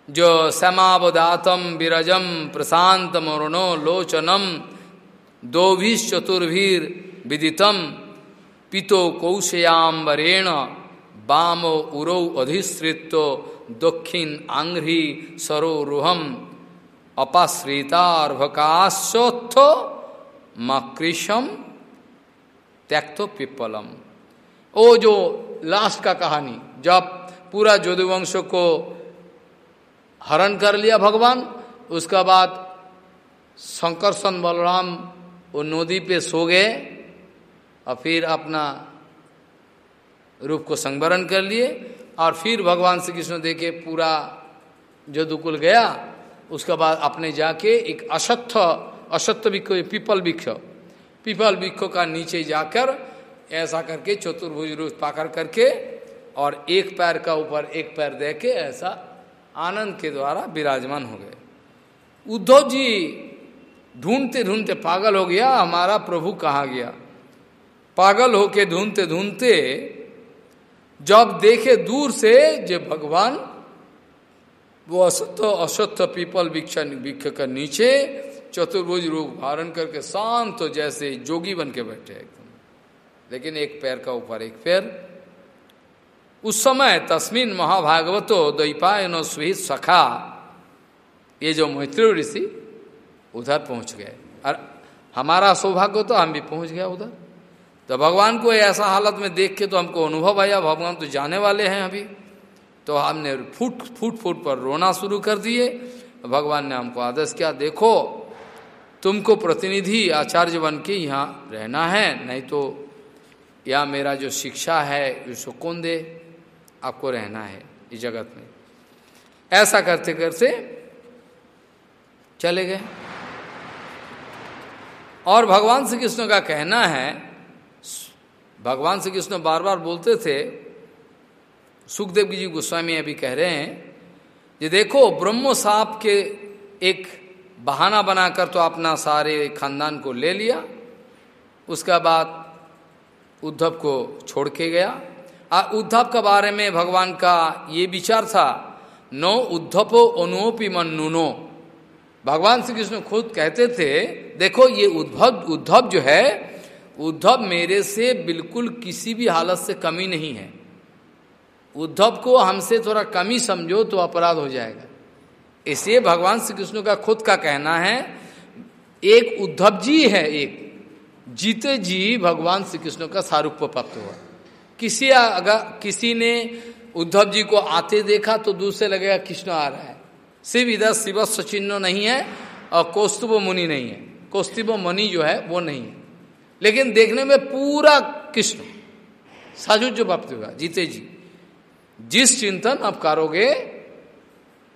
जो समावदातम विरजम प्रशांत मरणो लोचनम दोभिश चतुर्भीर विदितम पितो कौशयाम्बरेण वाम उरौ अधिश्रित दक्षिण आंग्री सरोरुहम अपाश्रितार्भकाशोत्थ मकृषम त्यक्तो पिप्पलम। ओ जो लास्ट का कहानी, जब पूरा ज्योतिवंश को हरण कर लिया भगवान। उसका बाद शंकरसन बलराम वो नदी पे सो गए और फिर अपना रूप को संवरण कर लिए और फिर भगवान श्री कृष्ण देखे पूरा दुकुल गया। उसके बाद अपने जाके एक असत्य असत्य वृक्ष पीपल वृक्ष पीपल वृक्ष का नीचे जाकर ऐसा करके चतुर्भुज रूप पाकर करके और एक पैर का ऊपर एक पैर दे के ऐसा आनंद के द्वारा विराजमान हो गए। उद्धव जी ढूंढते ढूंढते पागल हो गया, हमारा प्रभु कहा गया? पागल होके ढूंढते ढूंढते जब देखे दूर से जे भगवान, वो असत्य असत्य पीपल वृक्ष वृक्ष का नीचे चतुर्भुज रूप धारण करके शांत तो जैसे जोगी बन के बैठे एकदम। लेकिन एक पैर का ऊपर एक पैर उस समय तस्मिन महाभागवतो द्वैपायनो सुहित सखा। ये जो मैत्री ऋषि उधर पहुँच गए। और हमारा सौभाग्य तो हम भी पहुँच गया उधर। तो भगवान को ऐसा हालत में देख के तो हमको अनुभव आया, भगवान तो जाने वाले हैं अभी। तो हमने फुट फुट फुट पर रोना शुरू कर दिए। भगवान ने हमको आदेश किया, देखो, तुमको प्रतिनिधि आचार्य बन के यहाँ रहना है, नहीं तो या मेरा जो शिक्षा है, उसको कौन दे? आपको रहना है इस जगत में। ऐसा करते करते चले गए। और भगवान श्री कृष्ण का कहना है, भगवान श्री कृष्ण बार बार बोलते थे, सुखदेव जी गोस्वामी अभी कह रहे हैं, ये देखो, ब्रह्म साप के एक बहाना बनाकर तो अपना सारे खानदान को ले लिया, उसका बाद उद्धव को छोड़ के गया उद्धव के बारे में भगवान का ये विचार था, नो उद्धव अनुपि मनुनो भगवान श्री कृष्ण खुद कहते थे, देखो ये उद्धव उद्धव जो है, उद्धव मेरे से बिल्कुल किसी भी हालत से कमी नहीं है। उद्धव को हमसे थोड़ा कमी समझो तो अपराध हो जाएगा। इसलिए भगवान श्री कृष्ण का खुद का कहना है, एक उद्धव जी है एक। जीते जी भगवान श्री कृष्ण का सारूप प्राप्त हुआ। किसी अगर किसी ने उद्धव जी को आते देखा तो दूसरे लगेगा, कृष्ण आ रहा है। शिव इधर शिव सचिन्ह नहीं है और कौस्तुभ मुनि नहीं है। कौस्तुभ मुनि जो है, वो नहीं है। लेकिन देखने में पूरा कृष्ण। साजु जो प्राप्त होगा जीते जी। जिस चिंतन आप करोगे,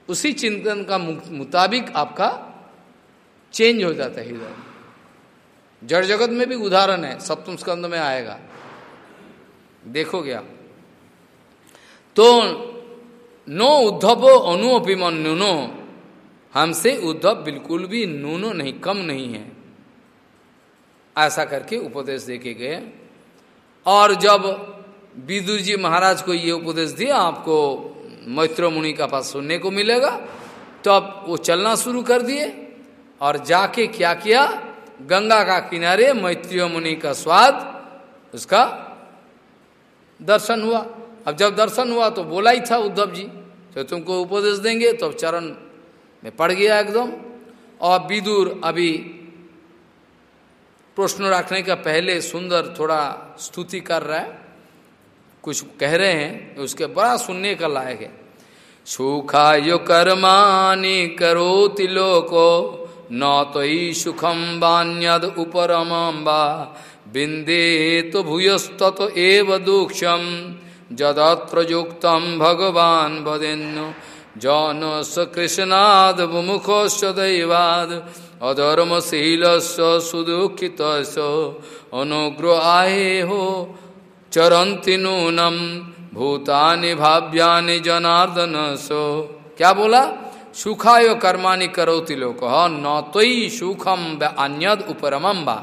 उसी चिंतन का मुताबिक आपका चेंज हो जाता है। हृदय जड़ जगत में भी उदाहरण है, सप्तम स्कंद में आएगा। देखोगे आप। तो नो उद्धव अनु अभिमन्युनो हमसे उद्धव बिल्कुल भी नूनो नहीं, कम नहीं है। ऐसा करके उपदेश देके गए। और जब विदुर जी महाराज को ये उपदेश दिया, आपको मैत्र मुनि का पास सुनने को मिलेगा तो अब वो चलना शुरू कर दिए। और जाके क्या किया? गंगा का किनारे मैत्रिय मुनि का स्वाद, उसका दर्शन हुआ। अब जब दर्शन हुआ तो बोला ही था उद्धव जी तो तुमको उपदेश देंगे तो चरण में पड़ गया एकदम। और विदुर अभी प्रश्न रखने का पहले सुंदर थोड़ा स्तुति कर रहा है। कुछ कह रहे हैं, उसके बड़ा सुनने का लायक है। सुखाय कर्माणि करोति लोको न तो ही सुखम बान्यद उपरम बिंदे तो भूयस्त एव दुक्षम जदत्र युक्तम भगवान वदेन्न। जौन स कृष्णाद मुमुखोश्च दैवाद अधर्मशील सुदुखित अनुग्रह आए हो। चरंति नूनम भूतानि भाव्यानि जनार्दन सो क्या बोला? सुखाय कर्माणि करोति लोक, न तो सुखम अन्यद उपरमम बा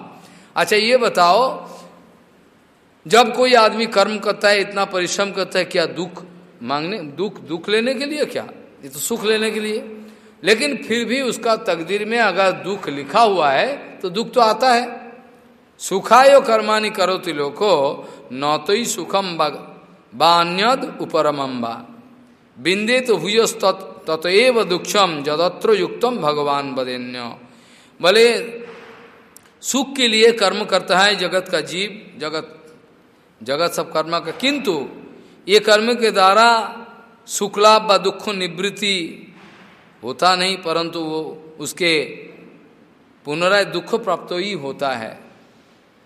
अच्छा ये बताओ, जब कोई आदमी कर्म करता है, इतना परिश्रम करता है, क्या दुख मांगने, दुख दुख लेने के लिए क्या? ये तो सुख लेने के लिए। लेकिन फिर भी उसका तकदीर में अगर दुख लिखा हुआ है तो दुख तो आता है। सुखायो कर्मानी करो तो ही सुखम बान्यद उपरमम्बा बिंदे तो भूयस ततएव दुक्षम जदत्र युक्तम भगवान बदेन्य बोले सुख के लिए कर्म करता है जगत का जीव, जगत जगत सब कर्म का। किंतु ये कर्म के द्वारा सुखलाभ व दुख निवृत्ति होता नहीं, परंतु वो उसके पुनराय दुख प्राप्त ही होता है।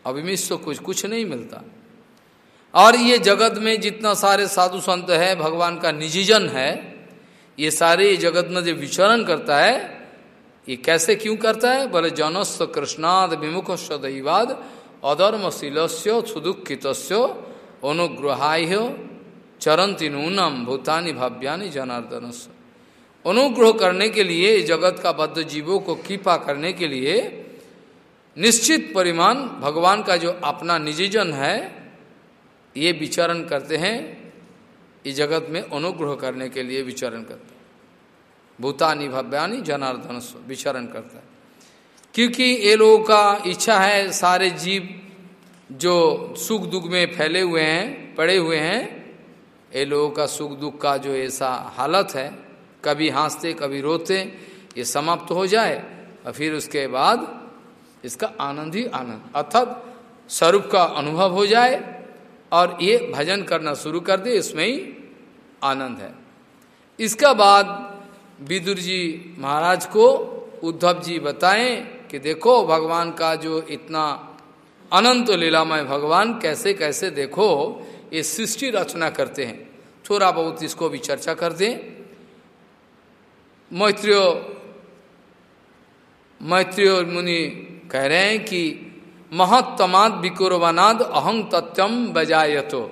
अभिमिश तो कुछ कुछ नहीं मिलता। और ये जगत में जितना सारे साधु संत है, भगवान का निजीजन है, ये सारे जगत में जो विचरण करता है ये कैसे क्यों करता है? बोले, जनस्व कृष्णाद विमुख दैवाद अधर्म शीलस्य सुदुखित अनुग्रहाय चरंती नूनम भूतानी भव्यानी जनार्दन अनुग्रह करने के लिए, जगत का बद्ध जीवों को कृपा करने के लिए निश्चित परिमाण भगवान का जो अपना निजीजन है, ये विचरण करते हैं। इस जगत में अनुग्रह करने के लिए विचरण करते भूतानी भव्यानी जनार्दन विचरण करता है। क्योंकि ये लोगों का इच्छा है सारे जीव जो सुख दुख में फैले हुए हैं, पड़े हुए हैं, ये लोगों का सुख दुख का जो ऐसा हालत है, कभी हँसते, कभी रोते, ये समाप्त हो जाए और फिर उसके बाद इसका आनंद ही आनंद। अर्थात स्वरूप का अनुभव हो जाए और ये भजन करना शुरू कर दे, इसमें ही आनंद है। इसका बाद विदुर जी महाराज को, उद्धव जी बताएँ कि देखो भगवान का जो इतना अनंत लीलामय भगवान कैसे कैसे देखो, ये सृष्टि रचना करते हैं। थोड़ा बहुत इसको भी चर्चा कर दें। मैत्रियो मैत्रियो मुनि कह रहे हैं कि महत्तमाद विकुरवानाद अहं तत्वम बजायतो।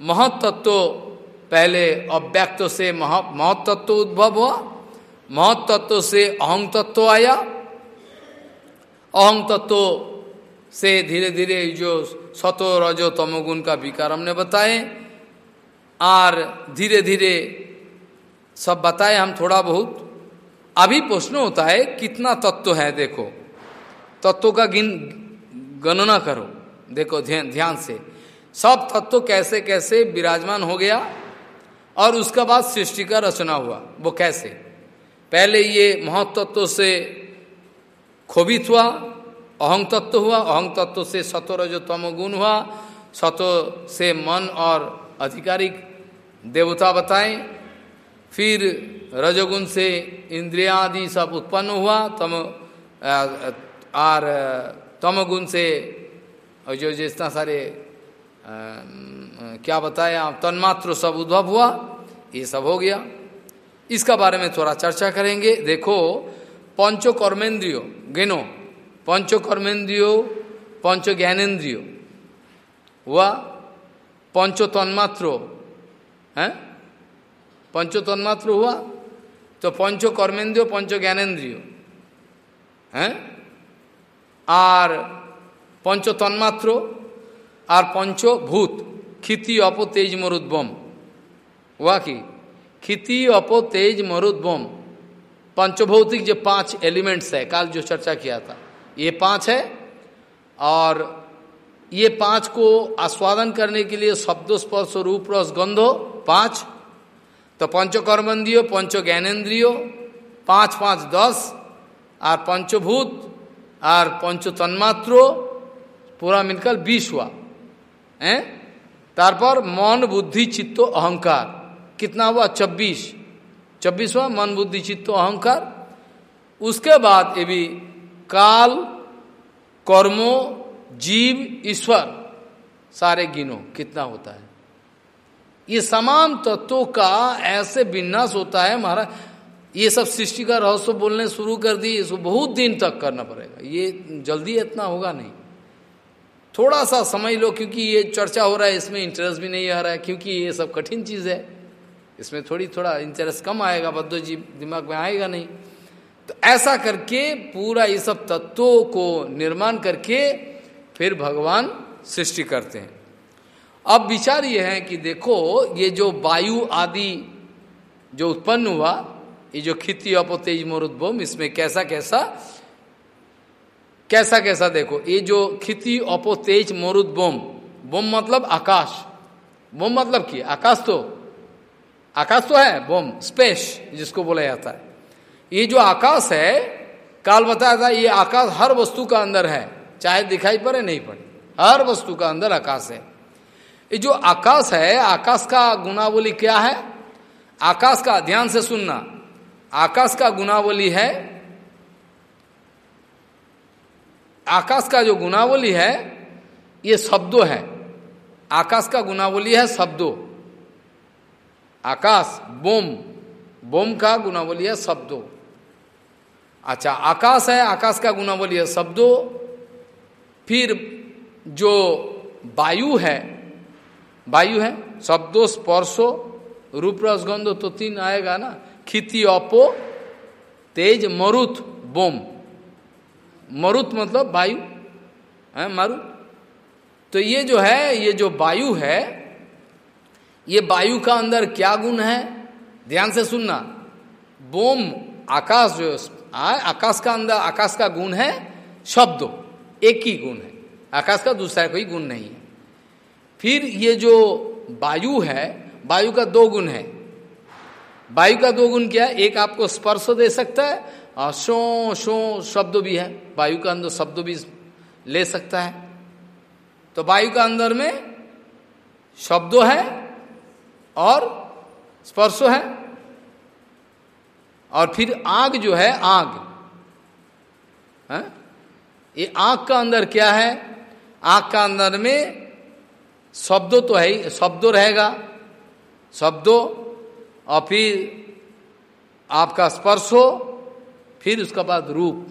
महत्त्व पहले अव्यक्त से महत्त्व उद्भव हुआ महत्त्व से अहं तत्व आया। अहं तत्व से धीरे धीरे जो सतो रजो, तमोगुण का विकार हमने बताए, और धीरे धीरे सब बताए हम थोड़ा बहुत। अभी प्रश्न होता है, कितना तत्व है देखो। तत्व का गिन, गणना करो। देखो, ध्यान ध्यान से। सब तत्व कैसे कैसे विराजमान हो गया, और उसका बाद सृष्टि का रचना हुआ। वो कैसे? पहले ये महत्त्व से खोबित हुआ अहंग तत्व हुआ अहंग तत्व से सतो तम गुण हुआ सतो से मन और आधिकारिक देवता बताए। फिर रजोगुण से इंद्रिया आदि सब उत्पन्न हुआ तम और तमगुण से जो जितना सारे आ, क्या बताया तन्मात्र सब उद्भव हुआ ये सब हो गया। इसका बारे में थोड़ा चर्चा करेंगे देखो पंचो कर्मेंद्रियो गिनो पंचो कर्मेंद्रियो पंचो ज्ञानेन्द्रियो हुआ पंचो तन्मात्रो है पंचो तन्मात्र हुआ तो पंचो कर्मेंद्रियो पंचो ज्ञानेन्द्रियो हैं আর পঞ্চ তন্মাত্র আর পঞ্চ ভূত ক্ষিতি অপ তেজ মরুদ্বম हुआ कि खिति अपो तेज मरुद्वम पंचभौतिक जो पाँच एलिमेंट्स है, काल जो चर्चा किया था, ये पाँच है, और ये पाँच को आस्वादन करने के लिए शब्द, स्पर्श, रूप, रस, गंधो, पाँच। तो पंचकर्मेंद्रियो पंच ज्ञानेन्द्रियो पाँच पाँच, दस, और पंचभूत, और पंच तन्मात्र पूरा मिलकर बीस हुआ। है? तारपर मन, बुद्धि, चित्तो, अहंकार। कितना हुआ? छब्बीस। छब्बीस हुआ, मन, बुद्धि, चित्तो, अहंकार। उसके बाद ये भी काल, कर्मो, जीव, ईश्वर, सारे गिनो, कितना होता है? ये समान तत्वों का ऐसे विन्यास होता है, महाराज। ये सब सृष्टि का रहस्य बोलने शुरू कर दिए इसको बहुत दिन तक करना पड़ेगा। ये जल्दी इतना होगा नहीं। थोड़ा सा समझ लो, क्योंकि ये चर्चा हो रहा है, इसमें इंटरेस्ट भी नहीं आ रहा है, क्योंकि ये सब कठिन चीज़ है। इसमें थोड़ी, थोड़ा इंटरेस्ट कम आएगा, बद्दो जी दिमाग में आएगा नहीं। तो ऐसा करके पूरा ये सब तत्वों को निर्माण करके फिर भगवान सृष्टि करते हैं। अब विचार ये है कि देखो, ये जो वायु आदि जो उत्पन्न हुआ, ये जो खिति, अपोतेज मोरुद्भोम इसमें कैसा कैसा कैसा कैसा देखो, ये जो खिति, अपोतेज मोरुद्भोम बोम मतलब आकाश। बोम मतलब की, आकाश तो आकाश तो है, बोम स्पेस जिसको बोला जाता है। ये जो आकाश है, काल बताया था, ये आकाश हर वस्तु का अंदर है, चाहे दिखाई पड़े, नहीं पड़े। हर वस्तु का अंदर आकाश है। ये जो आकाश है, आकाश का गुनावली क्या है? आकाश का ध्यान से सुनना। आकाश का गुनावली है, आकाश का जो गुनावली है, ये शब्दों है। आकाश का गुनावली है, शब्दों। आकाश, बोम। बोम का गुनावली है शब्दों। अच्छा आकाश है, आकाश का गुनावली है शब्दों। फिर जो वायु है वायु है, शब्दों, स्पर्शो, रूप रसगंधो तो तीन आएगा ना? खिति, अपो, तेज, मरुत, बोम। मरुत मतलब वायु, है, मारू। तो ये जो है, ये जो वायु है ये वायु का अंदर क्या गुण है? ध्यान से सुनना। बोम, आकाश जो आकाश का अंदर, आकाश का गुण है शब्द। एक ही गुण है। आकाश का दूसरा कोई गुण नहीं है। फिर ये जो वायु है, वायु का दो गुण है। वायु का दो गुण क्या है? एक आपको स्पर्श दे सकता है, और शो शो शब्द भी है। वायु का अंदर शब्द भी ले सकता है। तो वायु का अंदर में शब्दो है और स्पर्शो है। और फिर आग जो है, आग। है? ये आग का अंदर क्या है? आग का अंदर में शब्दों तो है ही, शब्दों रहेगा। शब्दों और फिर आपका स्पर्श हो फिर उसका बाद रूप।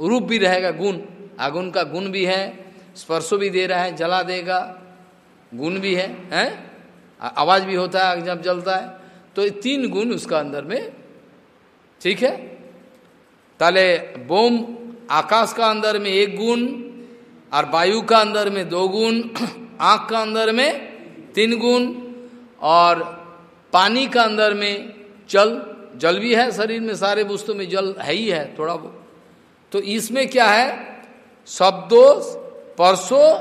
रूप भी रहेगा गुण। आगुन का गुण भी है, स्पर्शो भी दे रहा है, जला देगा। गुण भी है, हैं? आवाज़ भी होता है, जब जलता है। तो तीन गुण उसका अंदर में, ठीक है? ताले बोम आकाश का अंदर में एक गुण, और वायु का अंदर में दो गुण, आँख का अंदर में तीन गुण, और पानी का अंदर में जल जल भी है शरीर में, सारे वस्तु में जल है ही है, थोड़ा बहुत तो इसमें क्या है? शब्दो परसो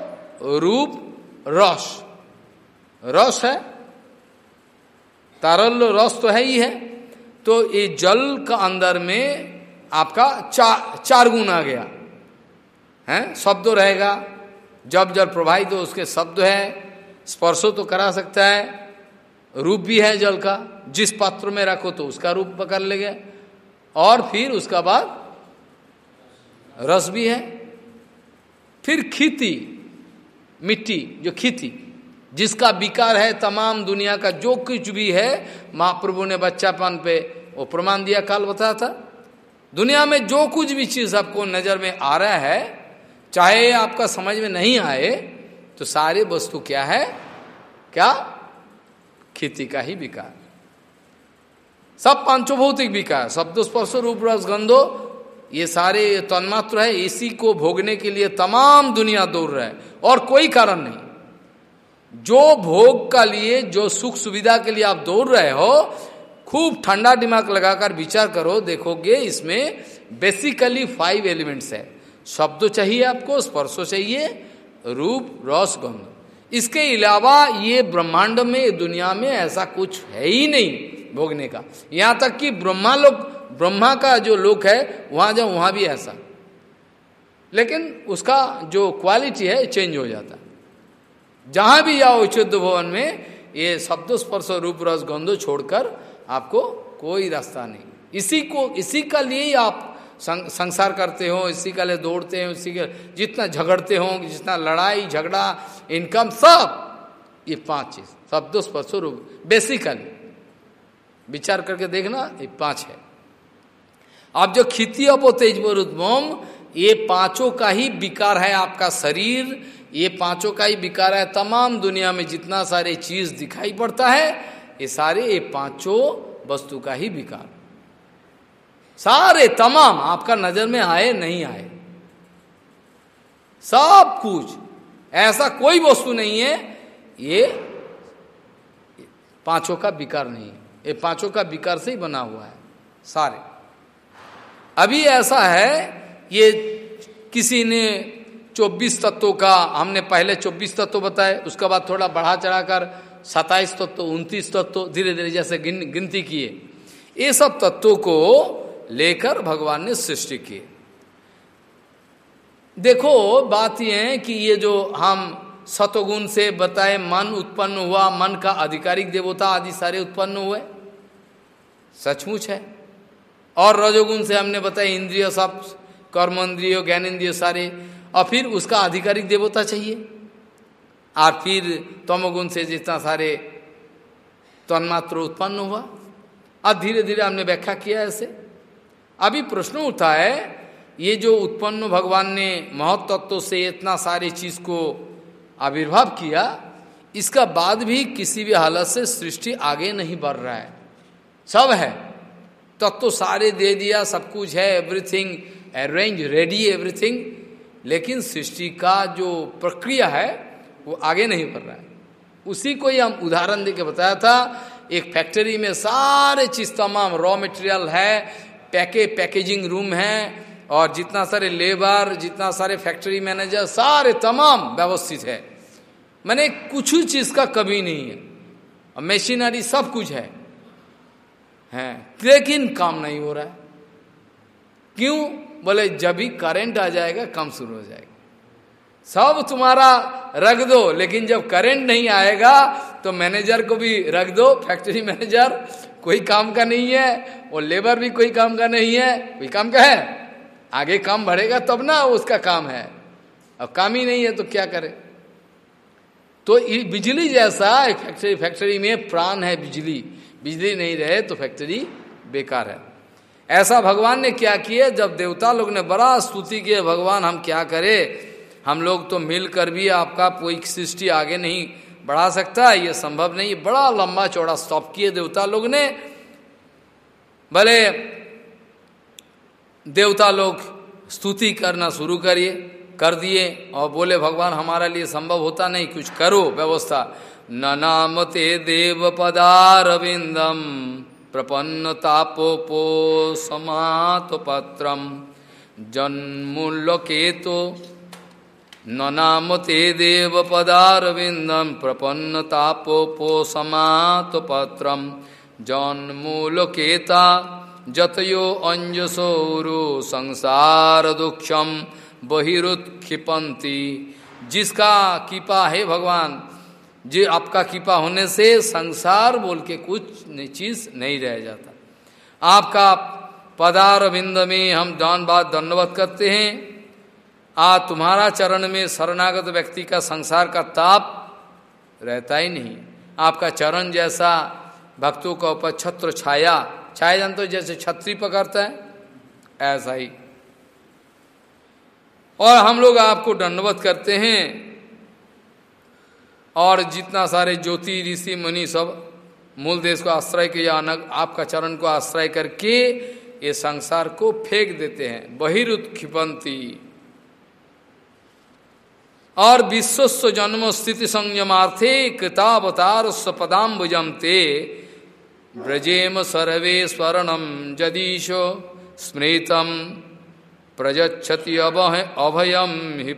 रूप, रस। रस है, तारल रस तो है ही है तो ये जल का अंदर में आपका चार चार गुण आ गया। है? शब्द रहेगा। जब जल प्रवाहित हो, उसके शब्द है, स्पर्शो तो करा सकता है, रूप भी है जल का, जिस पात्र में रखो तो उसका रूप पकड़ लेंगे, और फिर उसका बाद रस भी है। फिर खेती, मिट्टी, जो खेती जिसका विकार है तमाम दुनिया का जो कुछ भी है, महाप्रभु ने बच्चापन पे वो प्रमाण दिया, काल बताया था। दुनिया में जो कुछ भी चीज़ आपको नज़र में आ रहा है, चाहे आपका समझ में नहीं आए तो सारे वस्तु क्या है? क्या? खेती का ही विकार। सब पाँचों भौतिक विकार शब्द स्पर्श रूप रस, गंधो, ये सारे तन्मात्र है, इसी को भोगने के लिए तमाम दुनिया दौड़ रहा है, और कोई कारण नहीं। जो भोग का लिए, जो सुख सुविधा के लिए आप दौड़ रहे हो, खूब ठंडा दिमाग लगाकर विचार करो, देखोगे इसमें बेसिकली फाइव एलिमेंट्स है। शब्द चाहिए आपको, स्पर्शो चाहिए, रूप, रस, गंध। इसके अलावा ये ब्रह्मांड में, दुनिया में ऐसा कुछ है ही नहीं भोगने का। यहाँ तक कि ब्रह्मा लोग ब्रह्मा का जो लोक है, वहाँ जाओ, वहाँ भी ऐसा। लेकिन उसका जो क्वालिटी है चेंज हो जाता। जहाँ भी जाओ शुद्ध भवन में, ये शब्द स्पर्श रूप रस गंधो छोड़कर आपको कोई रास्ता नहीं। इसी को, इसी का लिए ही आप संसार करते हो, इसी का लिए दौड़ते हो, इसी के जितना झगड़ते हो, जितना लड़ाई, झगड़ा, इनकम, सब, ये पाँच चीज़। शब्द स्पर्श रूप बेसिकली विचार करके देखना, ये पाँच है। अब जो खिति अपो तेजबरुद्मम ये पाँचों का ही विकार है आपका शरीर ये पाँचों का ही विकार है। तमाम दुनिया में जितना सारे चीज़ दिखाई पड़ता है, ये सारे ये पाँचों वस्तु का ही विकार सारे, तमाम, आपका नज़र में आए, नहीं आए। सब कुछ, ऐसा कोई वस्तु नहीं है, ये पाँचों का विकार नहीं है। ये पाँचों का विकार से ही बना हुआ है, सारे। अभी ऐसा है, ये किसी ने 24 तत्वों का, हमने पहले 24 तत्व बताए, उसके बाद थोड़ा बढ़ा चढ़ाकर 27 तत्व, उनतीस तत्व धीरे धीरे जैसे गिन, गिनती किए। ये सब तत्वों को लेकर भगवान ने सृष्टि की। देखो, बात यह है कि ये जो हम सतोगुण से बताए, मन उत्पन्न हुआ, मन का आधिकारिक देवता आदि सारे उत्पन्न हुए। सचमुच है। और रजोगुण से हमने बताया इंद्रिय सब, कर्म, इंद्रिय, ज्ञान, इंद्रिय सारे और फिर उसका आधिकारिक देवता चाहिए। और फिर तमोगुण से जितना सारे तन्मात्र उत्पन्न हुआ। अब धीरे धीरे हमने व्याख्या किया ऐसे। अभी प्रश्न उठा है, ये जो उत्पन्न भगवान ने महत्त्व से इतना सारे चीज़ को आविर्भाव किया, इसका बाद भी किसी भी हालत से सृष्टि आगे नहीं बढ़ रहा है। सब है। तत्व सारे दे दिया, सब कुछ है एवरीथिंग अरेंज रेडी एवरीथिंग लेकिन सृष्टि का जो प्रक्रिया है, वो आगे नहीं बढ़ रहा है। उसी को ही हम उदाहरण देके बताया था, एक फैक्ट्री में सारे चीज़ तमाम रॉ मटेरियल है, पैके पैकेजिंग रूम है, और जितना सारे लेबर जितना सारे फैक्ट्री मैनेजर सारे तमाम व्यवस्थित है। मैंने कुछ चीज़ का कमी नहीं है। मशीनरी सब कुछ है। हैं। लेकिन काम नहीं हो रहा है। क्यों? बोले, जब भी करंट आ जाएगा, काम शुरू हो जाएगा। सब तुम्हारा रख दो, लेकिन जब करंट नहीं आएगा तो मैनेजर को भी रख दो फैक्ट्री मैनेजर कोई काम का नहीं है, और लेबर भी कोई काम का नहीं है, कोई काम का है? आगे काम बढ़ेगा तब ना उसका काम है। अब काम ही नहीं है तो क्या करे? तो बिजली जैसा फैक्ट्री फैक्ट्री में प्राण है बिजली। बिजली नहीं रहे तो फैक्ट्री बेकार है। ऐसा भगवान ने क्या किया जब देवता लोग ने बड़ा स्तुति किए, भगवान, हम क्या करें? हम लोग तो मिलकर भी आपका कोई सृष्टि आगे नहीं बढ़ा सकता, ये संभव नहीं। बड़ा लंबा चौड़ा स्टॉप किए देवता लोग ने। भले देवता लोग स्तुति करना शुरू करिए, कर दिए, और बोले, भगवान, हमारा लिए संभव होता नहीं, कुछ करो, व्यवस्था। न नामते देव पदारविंदम प्रपन्न तापोपो समात पत्रम जन्मुल्लकेतो न नामते देव पदारविंदम प्रपन्न तापोपो समात पत्रम जन्मूलकेता जतयो अंजसौरु संसार दुक्षम बहिरुत्क्षिपंती जिसका कृपा है भगवान जो आपका कृपा होने से संसार बोल के कुछ चीज़ नहीं रह जाता। आपका पदार बिंद में हम दान बात दंडवत करते हैं। आ तुम्हारा चरण में शरणागत व्यक्ति का संसार का ताप रहता ही नहीं। आपका चरण जैसा भक्तों का ऊपर छत्र छाया छाया जानते तो जैसे छत्री पकड़ता है, ऐसा ही। और हम लोग आपको दंडवत करते हैं। और जितना सारे ज्योति, ऋषि, मुनि सब मूल देश को आश्रय किया, अनग आपका चरण को आश्रय करके ये संसार को फेंक देते हैं। बहिरुत्क्षिपंती और विश्वस्व जन्म स्थिति संयमार्थे कृतावतार स्वपदाम्बुजमते ब्रजेम सर्वे स्वर्णम जदीश स्मृतम। प्रजच्छति अभयम हि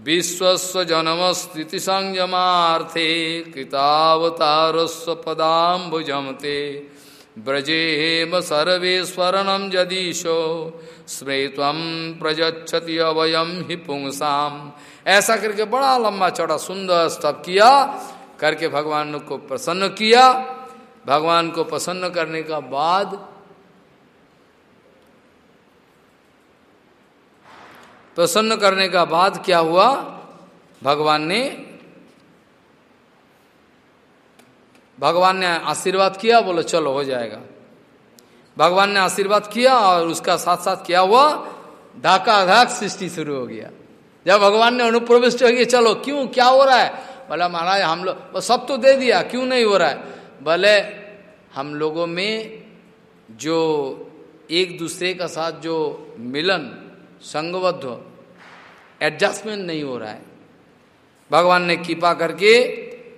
पुंसा विश्वस्व जन्म स्थिति संयमार्थे कृतावतारस्व पदाम्बुजमते ब्रजेम सर्वे स्वर्णम जदीशो स्मृतम प्रजच्छति अवयम हि पुंसाम। ऐसा करके बड़ा लंबा चौड़ा सुंदर स्तव किया, करके भगवान को प्रसन्न किया। भगवान को प्रसन्न करने का बाद प्रसन्न करने का बाद क्या हुआ? भगवान ने भगवान ने आशीर्वाद किया, बोलो, चलो, हो जाएगा। भगवान ने आशीर्वाद किया और उसका साथ साथ क्या हुआ? धाका धाक सृष्टि शुरू हो गया। जब भगवान ने अनुप्रविष्ट हो गया, चलो, क्यों? क्या हो रहा है? बोला, महाराज, हम लोग सब तो दे दिया, क्यों नहीं हो रहा है? भले हम लोगों में जो एक दूसरे का साथ जो मिलन संगबद्ध एडजस्टमेंट नहीं हो रहा है। भगवान ने कृपा करके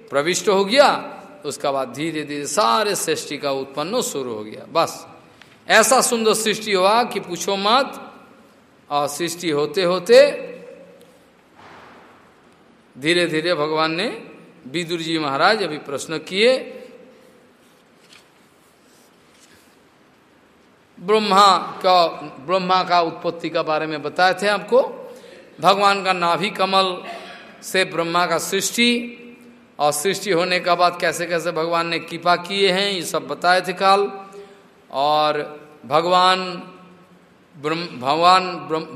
प्रविष्ट हो गया, उसका बाद धीरे धीरे सारे सृष्टि का उत्पन्न शुरू हो गया। बस, ऐसा सुंदर सृष्टि हुआ कि पूछो मत। और सृष्टि होते होते धीरे धीरे भगवान ने विदुर जी महाराज अभी प्रश्न किए, ब्रह्मा का ब्रह्मा का उत्पत्ति का बारे में बताए थे आपको? भगवान का नाभि कमल से ब्रह्मा का सृष्टि, और सृष्टि होने का बाद कैसे कैसे भगवान ने कृपा किए हैं, ये सब बताए थे काल। और भगवान भगवान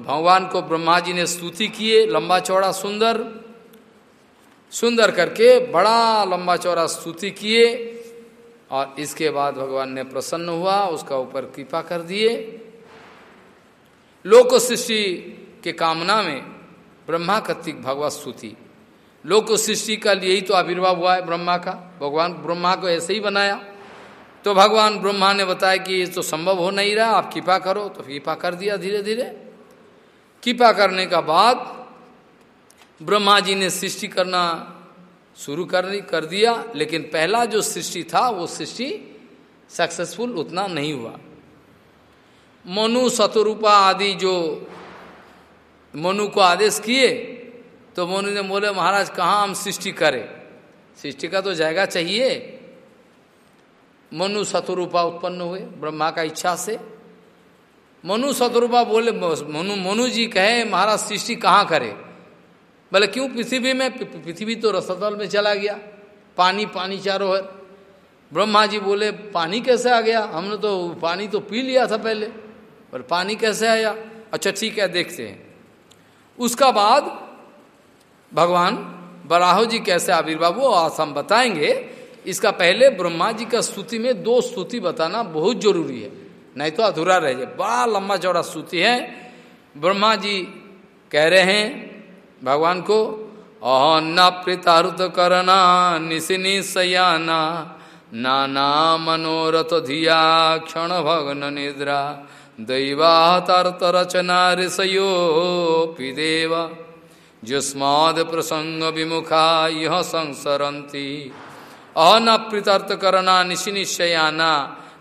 भगवान को ब्रह्मा जी ने स्तुति किए, लंबा चौड़ा सुंदर सुंदर करके बड़ा लंबा चौड़ा स्तुति किए, और इसके बाद भगवान ने प्रसन्न हुआ, उसका ऊपर कृपा कर दिए। लोक सृष्टि के कामना में ब्रह्मा कतिक भगवत स्तुति। लोक सृष्टि का यही तो आविर्भाव हुआ है ब्रह्मा का। भगवान ब्रह्मा को ऐसे ही बनाया। तो भगवान ब्रह्मा ने बताया कि ये तो संभव हो नहीं रहा, आप कृपा करो। तो कृपा कर दिया धीरे धीरे कृपा करने का बाद ब्रह्मा जी ने सृष्टि करना शुरू कर कर दिया। लेकिन पहला जो सृष्टि था, वो सृष्टि सक्सेसफुल उतना नहीं हुआ। मनु शतरूपा आदि जो मनु को आदेश किए तो मनु ने बोले, महाराज, कहाँ हम सृष्टि करें? सृष्टि का तो जाएगा चाहिए। मनु शतरूपा उत्पन्न हुए, ब्रह्मा का इच्छा से। मनु शतरूपा बोले, मनु मनु जी कहे, महाराज, सृष्टि कहाँ करे? बोले, क्यों? पृथ्वी में, पृथ्वी तो रसतल में चला गया। पानी पानी चारों है ब्रह्मा जी बोले, पानी कैसे आ गया? हमने तो पानी तो पी लिया था पहले, पर पानी कैसे आया? अच्छा ठीक है, देखते हैं। उसका बाद भगवान बराहो जी कैसे आविर्भाव वो आज हम बताएँगे। इसका पहले ब्रह्मा जी का स्तुति में दो स्तुति बताना बहुत ज़रूरी है, नहीं तो अधूरा रह जाए। बड़ा लंबा चौड़ा स्तुति है। ब्रह्मा जी कह रहे हैं भगवान को, अहन्ना प्रीतारुत करना निशिनी सयाना नाना मनोरथ धिया क्षण भगन निद्रा दैवाहतार्थ रचना ऋषयो पिदेव। जुस्माद प्रसंग विमुखा यह संसरती अन प्रीतर्थ करना निशि निश्चयाना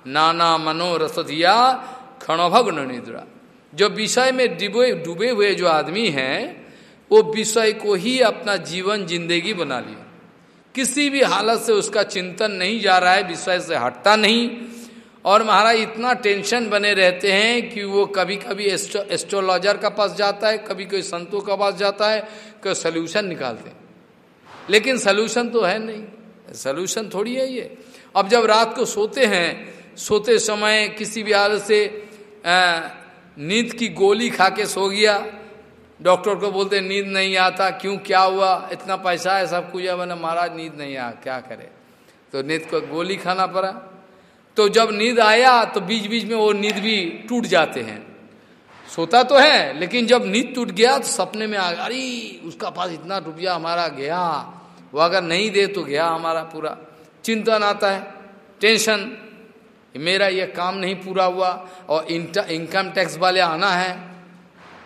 नाना मनोरथ दिया क्षणभग्न निद्रा जो विषय में डूबे डूबे हुए जो आदमी हैं, वो विषय को ही अपना जीवन, ज़िंदगी बना लिया। किसी भी हालत से उसका चिंतन नहीं जा रहा है, विषय से हटता नहीं। और महाराज इतना टेंशन बने रहते हैं कि वो कभी कभी एस्ट्रो, एस्ट्रोलॉजर का पास जाता है कभी कोई संतों का पास जाता है कोई सोल्यूशन निकालते हैं। लेकिन सोल्यूशन तो है नहीं। सोल्यूशन थोड़ी है ये। अब जब रात को सोते हैं सोते समय किसी भी हालत से नींद की गोली खा के सो गया। डॉक्टर को बोलते नींद नहीं आता क्यों क्या हुआ? इतना पैसा है सब कुछ है। मैंने महाराज नींद नहीं आ क्या करे? तो नींद को गोली खाना पड़ा। तो जब नींद आया तो बीच बीच में वो नींद भी टूट जाते हैं। सोता तो है, लेकिन जब नींद टूट गया तो सपने में आ गया अरे, उसका पास इतना रुपया हमारा गया। वो अगर नहीं दे तो गया हमारा पूरा। चिंतन आता है, टेंशन। मेरा ये काम नहीं पूरा हुआ और इनकम टैक्स वाले आना है,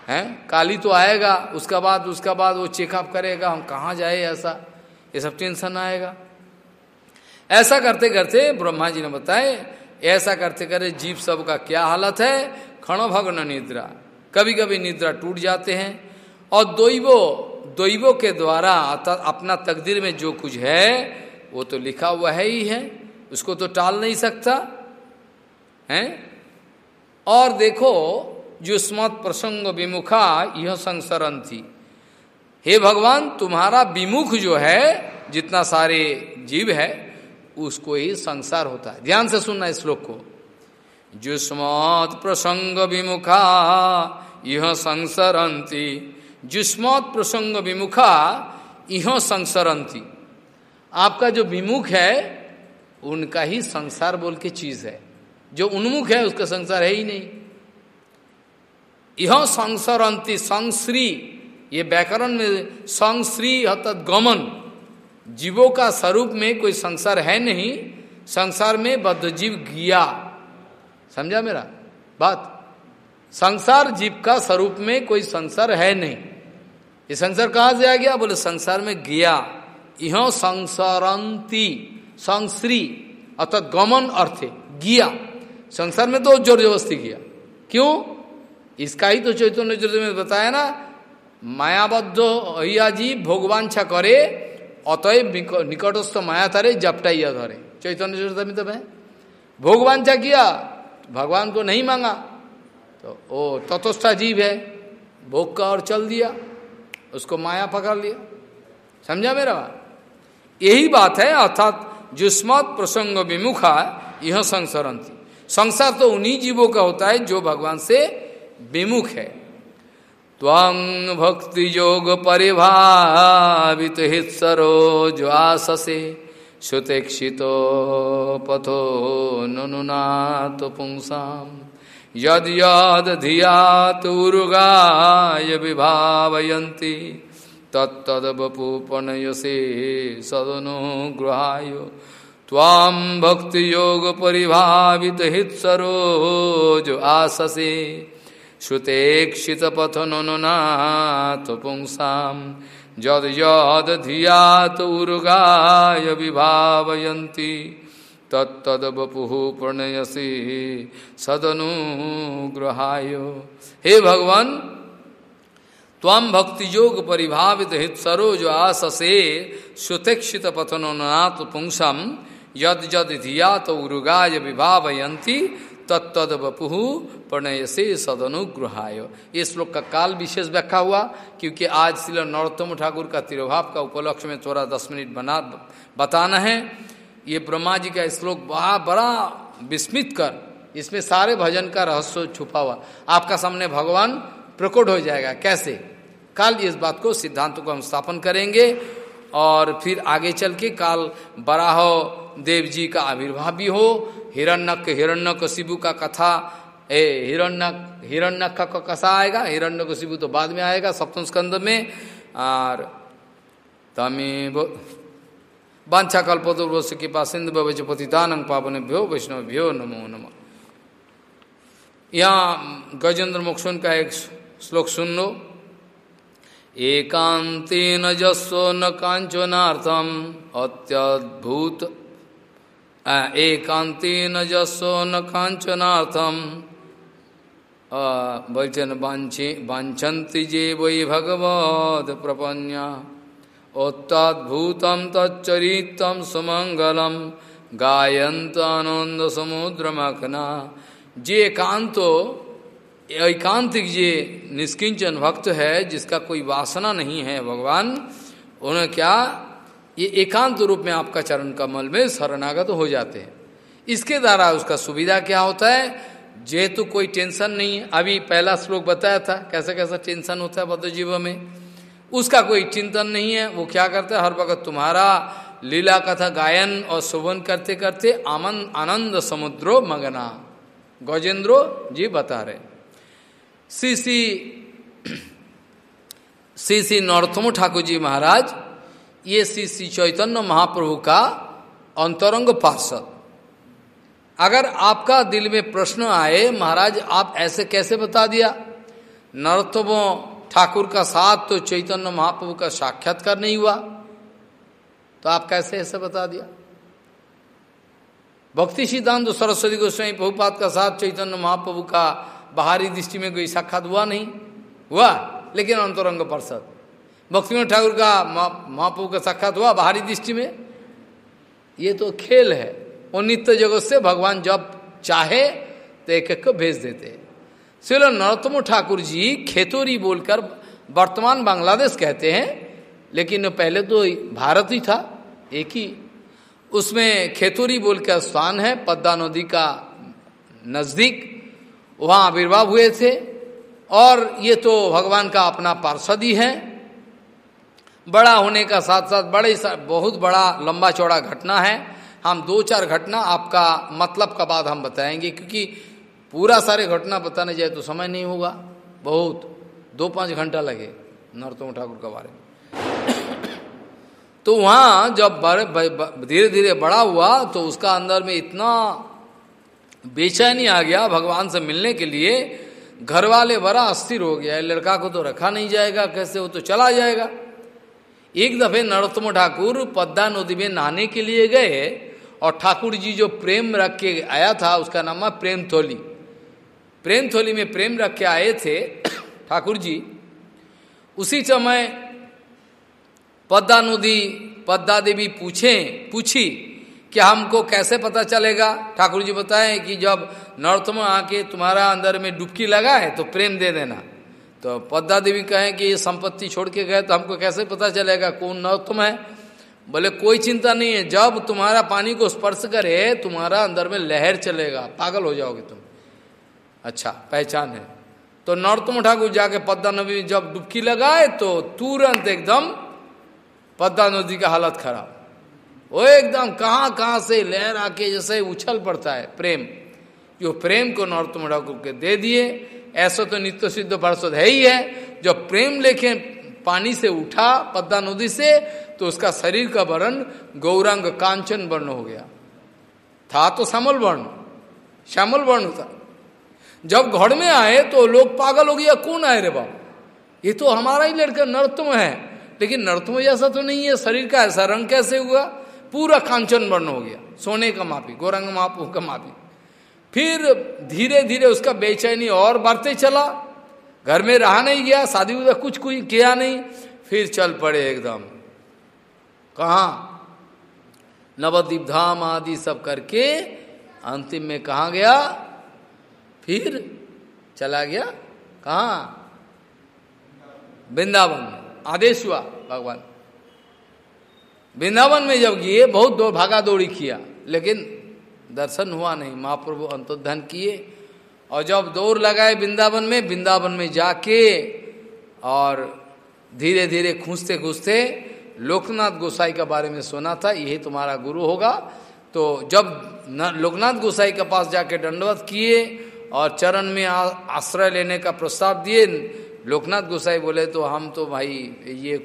हैं? काली तो आएगा, उसका बाद उसका बाद वो चेकअप करेगा, हम कहाँ जाए ऐसा? ये सब टेंशन आएगा। ऐसा करते करते ब्रह्मा जी ने बताए ऐसा करते करते जीव सब का क्या हालत है? क्षण भग्न निद्रा। कभी कभी निद्रा टूट जाते हैं। और दोइवो दोइवो के द्वारा अपना तकदीर में जो कुछ है, वो तो लिखा हुआ है ही है। उसको तो टाल नहीं सकता। है? और देखो, जो स्मत प्रसंग विमुखा, यह संसरण थी। हे भगवान, तुम्हारा विमुख जो है, जितना सारे जीव है उसको ही संसार होता है। ध्यान से सुनना इस श्लोक को। जुस्मत प्रसंग विमुखा यह संसरंती जुस्मत प्रसंग विमुखा यह संसरंती आपका जो विमुख है, उनका ही संसार बोल के चीज़ है। जो उन्मुख है, उसका संसार है ही नहीं। यह संसरंती संश्री। ये व्याकरण में संश्री अर्थात गमन। जीवों का स्वरूप में कोई संसार है नहीं, संसार में बद्ध जीव गिया। समझा मेरा? बात। संसार जीव का स्वरूप में कोई संसार है नहीं। ये संसार कहाँ से आ गया? बोले, संसार में गया। यह संसारंती, संश्री, अर्थात गमन अर्थ, गिया। संसार में तो ज़ोर जबरस्ती किया क्यों? इसका ही तो चैतन्य चरित्र में बताया ना, मायाबद्ध अहिया जी भोगवांछा करे अतएव निकटस्थ माया तारे जपटाइया धरे चैतन्य चरित्र में तो मैं भोगवांछा किया भगवान को नहीं मांगा तो ओ तथोष्ठा जीव है भोग का और चल दिया उसको माया पकड़ लिया समझा मेरा बात यही बात है अर्थात जुस्मत प्रसंग विमुखा यह संसरंती संसार तो उन्हीं जीवों का होता है जो भगवान से विमुख है त्वंग भक्ति योग परिभावित हित सरोज सुतेक्षित पथो नुनाथ पुंसाम यद यद धियात उर्गाय विभावयन्ति तत्तदवपुपनयसे सदनुग्रहाय त्वां भक्तियोगपरिभावित हित्सरोज आससे श्रुतेक्षितपथननुनाथ पुंसां यद यद धियात उर्गाय तत्तदवपुः प्रणयसी सदनुग्रहाय। हे भगवान त्वम भक्ति योग परिभावित हित सरोज आससे सुतेक्षित पथननाथ पुंसम यद यद धिया तो उरुगाय विभावयंती तत्द बपुह प्रणय से सदनुग्रहाय ये श्लोक का काल विशेष व्याख्या हुआ, क्योंकि आज श्री नरोत्तम ठाकुर का तिरुभाव का उपलक्ष्य में थोड़ा दस मिनट बना, बताना है। ये ब्रह्मा जी का श्लोक बड़ा बड़ा विस्मित कर, इसमें सारे भजन का रहस्य छुपा हुआ। आपका सामने भगवान प्रकट हो जाएगा। कैसे? कल इस बात को, सिद्धांत को हम स्थापन करेंगे, और फिर आगे चल के काल बराह देव जी का आविर्भाव भी हो, हिरण्यक हिरण्यक शिबु का कथा, ए, हिरण्यक हिरण्यक का कथा आएगा हिरण्य शिबु तो बाद में आएगा, सप्तम स्कंद में, और तमेव, वाछा कल्पतुर्वश के पास सिंधु भवच पतितानंग पावन भ्यो वैष्णव भ्यो नमो नम। यहाँ गजेंद्र मोक्षण का एक श्लोक सुन लो। एकांतेन जस्व न कांचनार्थम अत्यद्भुत एकांतेन जस्व न कांचनार्थम বলছেন বাঞ্ছন্তি যে বৈ ভগবদ প্রপন্যা অত্যাদ্ভূতম তচ্চরিতম সুমঙ্গলম গায়ন্ত আনন্দ সমুদ্রমখনা যে एकांत एकांतिक जे निष्किंचन भक्त है जिसका कोई वासना नहीं है भगवान उन्हें क्या ये एकांत रूप में आपका चरण कमल में शरणागत हो जाते हैं। इसके द्वारा उसका सुविधा क्या होता है? जेतु कोई टेंशन नहीं है। अभी पहला श्लोक बताया था कैसा कैसा टेंशन होता है बद्ध जीव में? उसका कोई चिंतन नहीं है, वो क्या करते हर वक्त तुम्हारा लीला कथा गायन और शोभन करते करते आमन, आनंद समुद्रो मगना। गजेंद्रो जी बता रहे श्री श्री श्री श्री नरोत्तम ठाकुर जी महाराज ये श्री श्री चैतन्य महाप्रभु का अंतरंग पार्षद। अगर आपका दिल में प्रश्न आए, महाराज, आप ऐसे कैसे बता दिया? नरोत्तम ठाकुर का साथ तो चैतन्य महाप्रभु का साक्षात्कार नहीं हुआ। तो आप कैसे ऐसे बता दिया? भक्ति सिद्धांत सरस्वती गोस्वामी बहुपात का साथ चैतन्य महाप्रभु का बाहरी दृष्टि में कोई साक्षात हुआ नहीं? हुआ, लेकिन अंतरंग पार्षद। भक्ति ठाकुर का महाप्रभु का साक्षात हुआ बाहरी दृष्टि में। ये तो खेल है। और नित्य जगत से भगवान जब चाहे तो एक एक को भेज देते। हैं श्री नरोत्तम ठाकुर जी खेतोरी बोलकर वर्तमान बांग्लादेश कहते हैं, लेकिन पहले तो भारत ही था, एक ही। उसमें खेतोरी बोलकर स्थान है पद्दा नदी का नज़दीक। वहाँ आविर्भाव हुए थे। और ये तो भगवान का अपना पार्षद ही है। बड़ा होने का साथ साथ बड़े सा, बहुत बड़ा लंबा चौड़ा घटना है। हम दो चार घटना आपका मतलब का बाद हम बताएँगे क्योंकि पूरा सारे घटना बताने जाए तो समय नहीं होगा। बहुत। दो पाँच घंटा लगे नरोत्तम ठाकुर के बारे में। तो वहाँ जब धीरे धीरे बड़ा हुआ तो उसका अंदर में इतना बेचैनी आ गया भगवान से मिलने के लिए। घर वाले बड़ा अस्थिर हो गया लड़का को तो रखा नहीं जाएगा कैसे वो तो चला जाएगा। एक दफे नरोत्तम ठाकुर पद्दा नदी में नहाने के लिए गए और ठाकुर जी जो प्रेम रख के आया था, उसका नाम है प्रेम थोली प्रेम थोली में प्रेम रख के आए थे ठाकुर जी। उसी समय पद्दा नदी पद्दा देवी पूछे, पूछी कि हमको कैसे पता चलेगा? ठाकुर जी बताएँ कि जब नरोत्तम आके तुम्हारा अंदर में डुबकी लगा है तो प्रेम दे देना। तो पद्दा देवी कहें कि ये संपत्ति छोड़ के गए तो हमको कैसे पता चलेगा कौन नरोत्तम है? बोले, कोई चिंता नहीं है। जब तुम्हारा पानी को स्पर्श करे, तुम्हारा अंदर में लहर चलेगा। पागल हो जाओगे तुम। अच्छा पहचान है। तो नरोत्तम ठाकुर जाके पद्दा नदी जब डुबकी लगाए तो तुरंत एकदम पद्दा नदी का हालत खराब। वो एकदम कहाँ कहाँ से लहर आके जैसे उछल पड़ता है, प्रेम। जो प्रेम को नौतम ठाकुर के दे दिए ऐसा तो नित्य सिद्ध पार्षद है ही है। जब प्रेम लेके पानी से उठा पद्दा नदी से तो उसका शरीर का वर्ण गौरंग कांचन वर्ण हो गया। था तो श्यामल वर्ण श्यामल वर्ण था। जब घर में आए तो लोग पागल हो गया, कौन आए रे बाबा ये तो हमारा ही लड़का नर्तम है। लेकिन नर्तम जैसा तो नहीं है, शरीर का ऐसा रंग कैसे हुआ? पूरा कांचन वर्ण हो गया, सोने का मापी, गौरंग मापू का मापी। फिर धीरे धीरे उसका बेचैनी और बढ़ते चला। घर में रहा नहीं गया, शादी उदा कुछ कुछ किया नहीं, फिर चल पड़े एकदम। कहा? नवद्वीप धाम आदि सब करके अंतिम में कहा गया? फिर चला गया। कहा? वृंदावन आदेश हुआ भगवान। वृंदावन में जब गए, बहुत दो भागा दौड़ी किया, लेकिन दर्शन हुआ नहीं, महाप्रभु अंतोधन किए और जब दौड़ लगाए वृंदावन में वृंदावन में जाके और धीरे धीरे खूंजते खूंजते लोकनाथ गोसाई के बारे में सुना था, यही तुम्हारा गुरु होगा। तो जब लोकनाथ गोसाई के पास जाके दंडवत किए और चरण में आश्रय लेने का प्रस्ताव दिए, लोकनाथ गोसाई बोले तो हम तो भाई, ये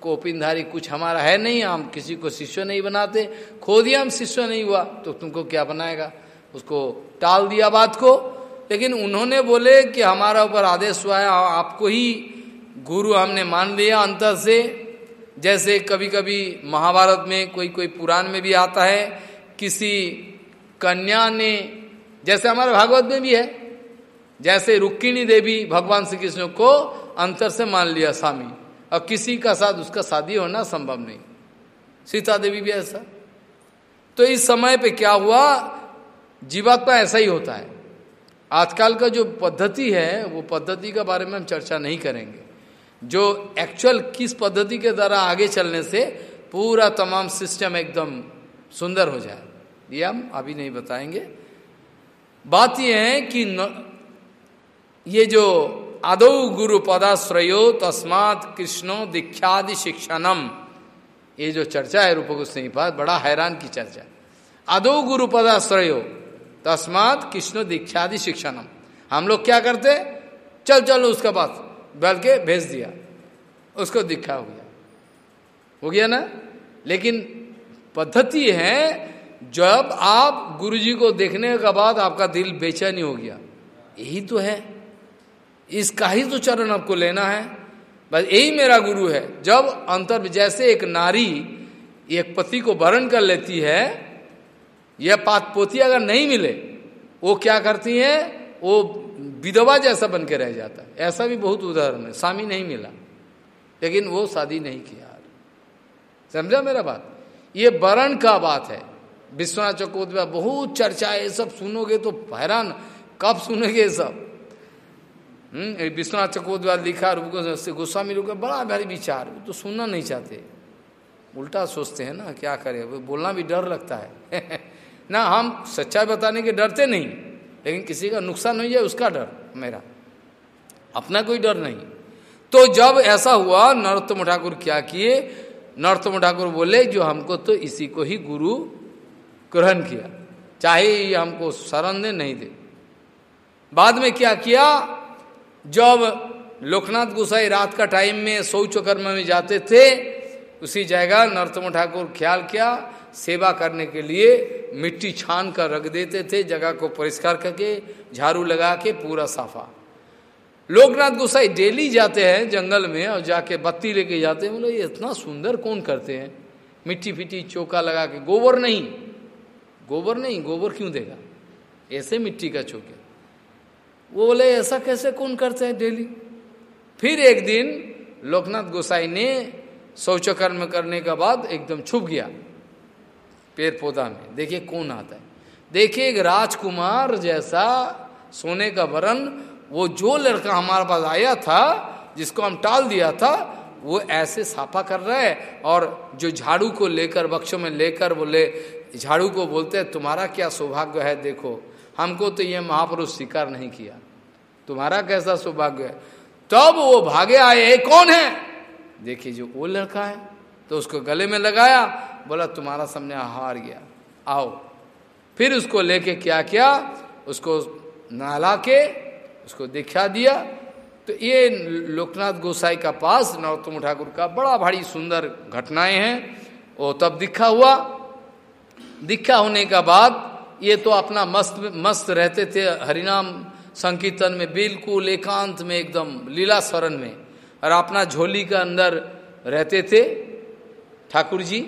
कोपिनधारी कुछ हमारा है नहीं, हम किसी को शिष्य नहीं बनाते। खो दिया, हम शिष्य नहीं हुआ तो तुमको क्या बनाएगा? उसको टाल दिया बात को। लेकिन उन्होंने बोले कि हमारा ऊपर आदेश हुआ है आपको ही गुरु हमने मान लिया अंतर से। जैसे कभी कभी महाभारत में कोई कोई पुराण में भी आता है, किसी कन्या ने, जैसे हमारे भागवत में भी है, जैसे रुक्किणी देवी भगवान श्री कृष्ण को अंतर से मान लिया, स्वामी। और किसी का साथ उसका शादी होना संभव नहीं। सीता देवी भी ऐसा। तो इस समय पे क्या हुआ? जीवात्मा ऐसा ही होता है। आजकल का जो पद्धति है वो पद्धति के बारे में हम चर्चा नहीं करेंगे। जो एक्चुअल किस पद्धति के द्वारा आगे चलने से पूरा तमाम सिस्टम एकदम सुंदर हो जाए ये हम अभी नहीं बताएँगे। बात यह है कि न, ये जो आदौ गुरु पदाश्रयो तस्मात कृष्णो दीक्षादि शिक्षणम। ये जो चर्चा है रूप गोस्वामी पास बड़ा हैरान की चर्चा आदौ गुरु पदाश्रयो तस्मात कृष्ण दीक्षादि शिक्षणम। हम लोग क्या करते? चल, चलो, उसके पास बल के भेज दिया। उसको दीक्षा हो गया। हो गया ना? लेकिन पद्धति है, जब आप गुरुजी को देखने के बाद आपका दिल बेचैनी हो गया। यही तो है। इसका ही तो चरण आपको लेना है। बस यही मेरा गुरु है। जब अंतर जैसे एक नारी एक पति को वरण कर लेती है यह पात पोती अगर नहीं मिले, वो क्या करती है? वो विधवा जैसा बन के रह जाता है। ऐसा भी बहुत उदाहरण है। स्वामी नहीं मिला, लेकिन वो शादी नहीं किया। समझा मेरा बात? ये वरण का बात है। विश्वनाथ चकोद बहुत चर्चा है। सब सुनोगे तो हैरान। कब सुनोगे सब? विश्वनाथ चकोद्वार लिखा, रूप गोस्वामी लोग बड़ा भारी विचार तो सुनना नहीं चाहते। उल्टा सोचते हैं ना, क्या करें? बोलना भी डर लगता है। ना, हम सच्चाई बताने के डरते नहीं, लेकिन किसी का नुकसान हो जाए उसका डर मेरा। अपना कोई डर नहीं। तो जब ऐसा हुआ, नरोत्तम ठाकुर क्या किए? नरोत्तम ठाकुर बोले, जो हमको तो इसी को ही गुरु ग्रहण किया। चाहे हमको शरण दे, नहीं दे। बाद में क्या किया? जब लोकनाथ गोसाई रात का टाइम में शौचकर्म में जाते थे, उसी जगह नरतम ठाकुर ख्याल किया, सेवा करने के लिए मिट्टी छान कर रख देते थे, जगह को परिष्कार करके, झाड़ू लगा के पूरा साफा। लोकनाथ गोसाई डेली जाते हैं जंगल में और जाके बत्ती लेके जाते हैं, बोले, ये इतना सुंदर कौन करते हैं? मिट्टी फिट्टी चौका लगा के, गोबर नहीं गोबर नहीं, गोबर क्यों देगा? ऐसे मिट्टी का चौके वो बोले, ऐसा कैसे कौन करते हैं डेली? फिर एक दिन लोकनाथ गोसाई ने शौचकर्म करने के बाद एकदम छुप गया पेड़ पौधा में। देखिए कौन आता है। देखिए एक राजकुमार जैसा सोने का वरण वो जो लड़का हमारे पास आया था, जिसको हम टाल दिया था, वो ऐसे साफा कर रहा है और जो झाड़ू को लेकर, बक्सों में लेकर बोले, झाड़ू को बोलते हैं, तुम्हारा क्या सौभाग्य है, देखो। हमको तो ये महापुरुष स्वीकार नहीं किया। तुम्हारा कैसा सौभाग्य है? तब वो भागे आए कौन है? देखिए, जो वो लड़का है तो उसको गले में लगाया, बोला, तुम्हारा सामने हार गया। आओ। फिर उसको लेके क्या किया? उसको नहला के उसको दिखा दिया। तो ये लोकनाथ गोसाई का पास नरोत्तम ठाकुर का बड़ा भारी सुंदर घटनाएँ हैं। वो तब दिखा हुआ। दिखा होने का बाद ये तो अपना मस्त मस्त रहते थे हरिनाम संकीर्तन में, बिल्कुल एकांत में एकदम, लीला शरण में। और अपना झोली के अंदर रहते थे ठाकुर जी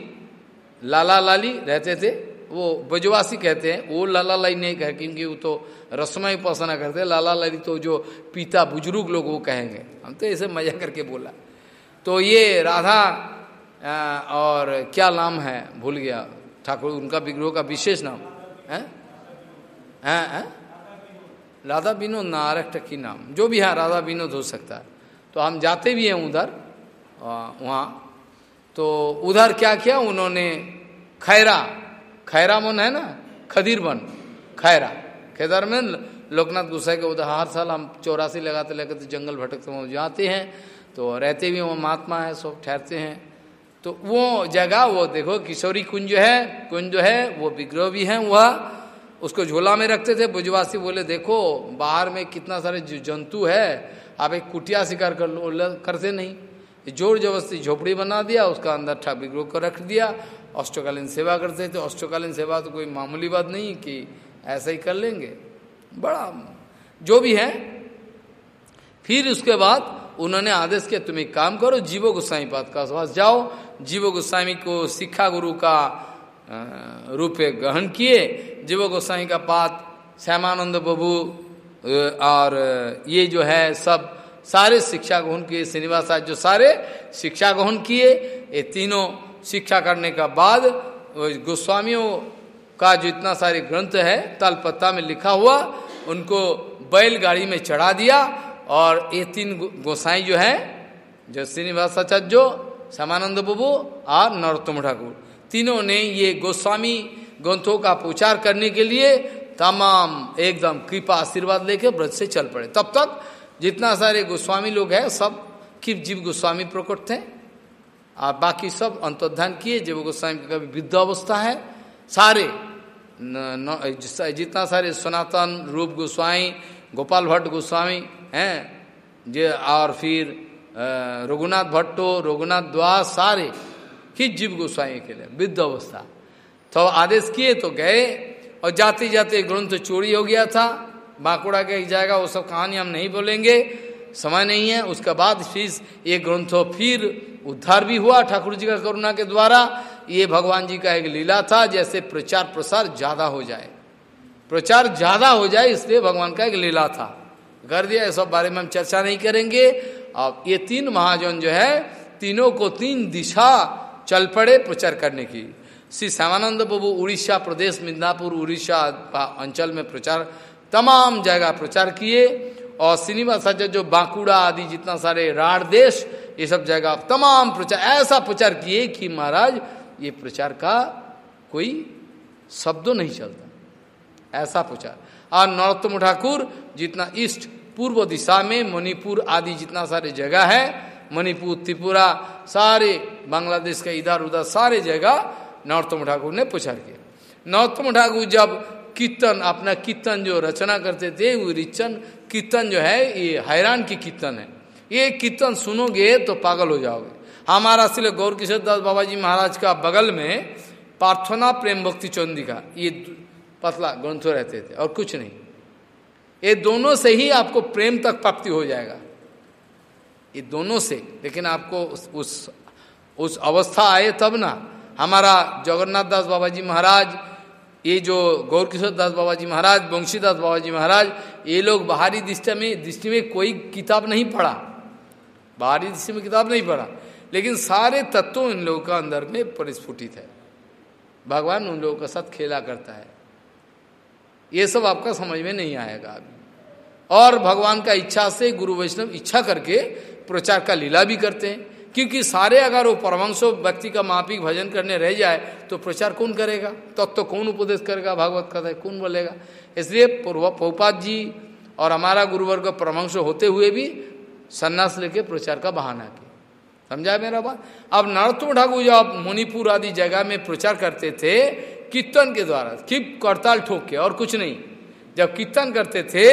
लाला लाली रहते थे, वो बजवासी कहते हैं, वो लाला लाई नहीं कहे, क्योंकि वो तो रसमय उपासना करते लाला लाली तो जो पिता बुज़ुर्ग लोग वो कहेंगे। हम तो ऐसे मज़ा करके बोला। तो ये राधा और क्या नाम है, भूल गया, ठाकुर, उनका विग्रह का विशेष नाम। राधा विनोद नारक की नाम। जो भी है, राधा विनोद हो सकता है। तो हम जाते भी हैं उधर वहाँ। तो उधर क्या किया? उन्होंने खैरा। खैरा मन है ना? खदीर बन। खैरा। खेदार में लोकनाथ गुस्सा के उधर हर साल हम चौरासी लगाते लगाते जंगल भटकते वहाँ जाते हैं। तो रहते भी वो महात्मा है, सब ठहरते हैं। तो वो जगह वो देखो, किशोरी कुंज है कुंज है, वो विग्रह भी है वह। उसको झोला में रखते थे, बुजवासी बोले, देखो, बाहर में कितना सारे जंतु है, आप एक कुटिया शिकार कर लो करते नहीं। ज़ोर जबरस्ती झोपड़ी बना दिया, उसका अंदर ठा विग्रह को रख दिया। अष्टकालीन सेवा करते थे। अष्टकालीन सेवा तो कोई मामूली बात नहीं कि ऐसा ही कर लेंगे। बड़ा, जो भी है। फिर उसके बाद उन्होंने आदेश किया, तुम एक काम करो, जीवो गोस्वामी पाद का जाओ जीवो गोस्वामी को शिक्षा गुरु का रूप ग्रहण किए। जीवो गोस्वामी का पात श्यामानंद बबू और ये जो है सब सारे शिक्षा ग्रहण किए। श्रीनिवास जो सारे शिक्षा ग्रहण किए, ये तीनों शिक्षा करने का बाद गोस्वामियों का जो इतना सारे ग्रंथ है, तलपत्ता में लिखा हुआ, उनको बैलगाड़ी में चढ़ा दिया। और ये तीन गोसाई जो है, जो श्रीनिवास श्यामानंद बबू और नरोत्तम ठाकुर। तीनों ने ये गोस्वामी ग्रंथों का प्रचार करने के लिए तमाम एकदम कृपा आशीर्वाद लेके व्रत से चल पड़े। तब तक जितना सारे गोस्वामी लोग हैं, सब किप जीव गोस्वामी प्रकट थे। और बाकी सब अंतर्धान किए, जीव गोस्वामी का कभी वृद्ध अवस्था है। सारे जितना सारे सनातन रूप गोस्वामी, गोपाल भट्ट गोस्वामी हैं, जे और फिर रघुनाथ भट्टो, रघुनाथ द्वास सारे ही जीव गोस्वामी के लिए वृद्ध अवस्था। तो आदेश किए तो गए और जाते जाते ग्रंथ चोरी हो गया था। बांकुड़ा के जाएगा, वो सब कहानी हम नहीं बोलेंगे, समय नहीं है। उसके बाद फिर ये ग्रंथ फिर उद्धार भी हुआ ठाकुर जी का करुणा के द्वारा। ये भगवान जी का एक लीला था, जैसे प्रचार प्रसार ज़्यादा हो जाए। प्रचार ज़्यादा हो जाए, इसलिए भगवान का एक लीला था। कर दिया सब बारे में हम चर्चा नहीं करेंगे। अब ये तीन महाजन जो है, तीनों को तीन दिशा चल पड़े प्रचार करने की। श्री श्यामानंद बाबू उड़ीसा प्रदेश, मिदनापुर उड़ीसा अंचल में प्रचार, तमाम जगह प्रचार किए और श्रीनिवास जो बांकुड़ा आदि जितना सारे राड देश, ये सब जगह तमाम प्रचार, ऐसा प्रचार किए कि महाराज, ये प्रचार का कोई शब्दों नहीं चलता। ऐसा प्रचार। और नरोत्तम ठाकुर जितना ईस्ट पूर्व दिशा में मणिपुर आदि जितना सारे जगह है, मणिपुर, त्रिपुरा, सारे बांग्लादेश का इधर उधर सारे जगह नरोत्तम ठाकुर ने प्रचार किया। नरोत्तम ठाकुर जब कीर्तन, अपना कीर्तन जो रचना करते थे, वो रिचन कीर्तन जो है, ये हैरान की कीर्तन है। ये कीर्तन सुनोगे तो पागल हो जाओगे। हमारा सिले गौर किशोर दास बाबा जी महाराज का बगल में प्रार्थना प्रेम भक्ति चौंदी का, ये पतला ग्रंथ रहते थे और कुछ नहीं। ये दोनों से ही आपको प्रेम तक प्राप्ति हो जाएगा। ये दोनों से। लेकिन आपको उस उस, उस अवस्था आए तब ना हमारा जगन्नाथ दास बाबा जी महाराज ये जो गौरकिशोर दास बाबा जी महाराज वंशीदास बाबा जी महाराज ये लोग बाहरी दृष्टि में दृष्टि में कोई किताब नहीं पढ़ा। बाहरी दृष्टि में किताब नहीं पढ़ा। लेकिन सारे तत्व इन लोगों का अंदर में परिस्फुटित है। भगवान उन लोगों के साथ खेला करता है। ये सब आपका समझ में नहीं आएगा अभी। और भगवान का इच्छा से गुरु वैष्णव इच्छा करके प्रचार का लीला भी करते हैं। क्योंकि सारे अगर वो परमंशो व्यक्ति का मापिक भजन करने रह जाए तो प्रचार कौन करेगा? तब तो, तो कौन उपदेश करेगा? भागवत कथा कौन बोलेगा? इसलिए पौपात जी और हमारा गुरुवर्ग परमंश होते हुए भी सन्यास लेके प्रचार का बहाना किया। समझा मेरा बात? अब नरोत्तम ठाकुर जब मणिपुर आदि जगह में प्रचार करते थे कीर्तन के द्वारा किप करताल ठोक के और कुछ नहीं। जब कीर्तन करते थे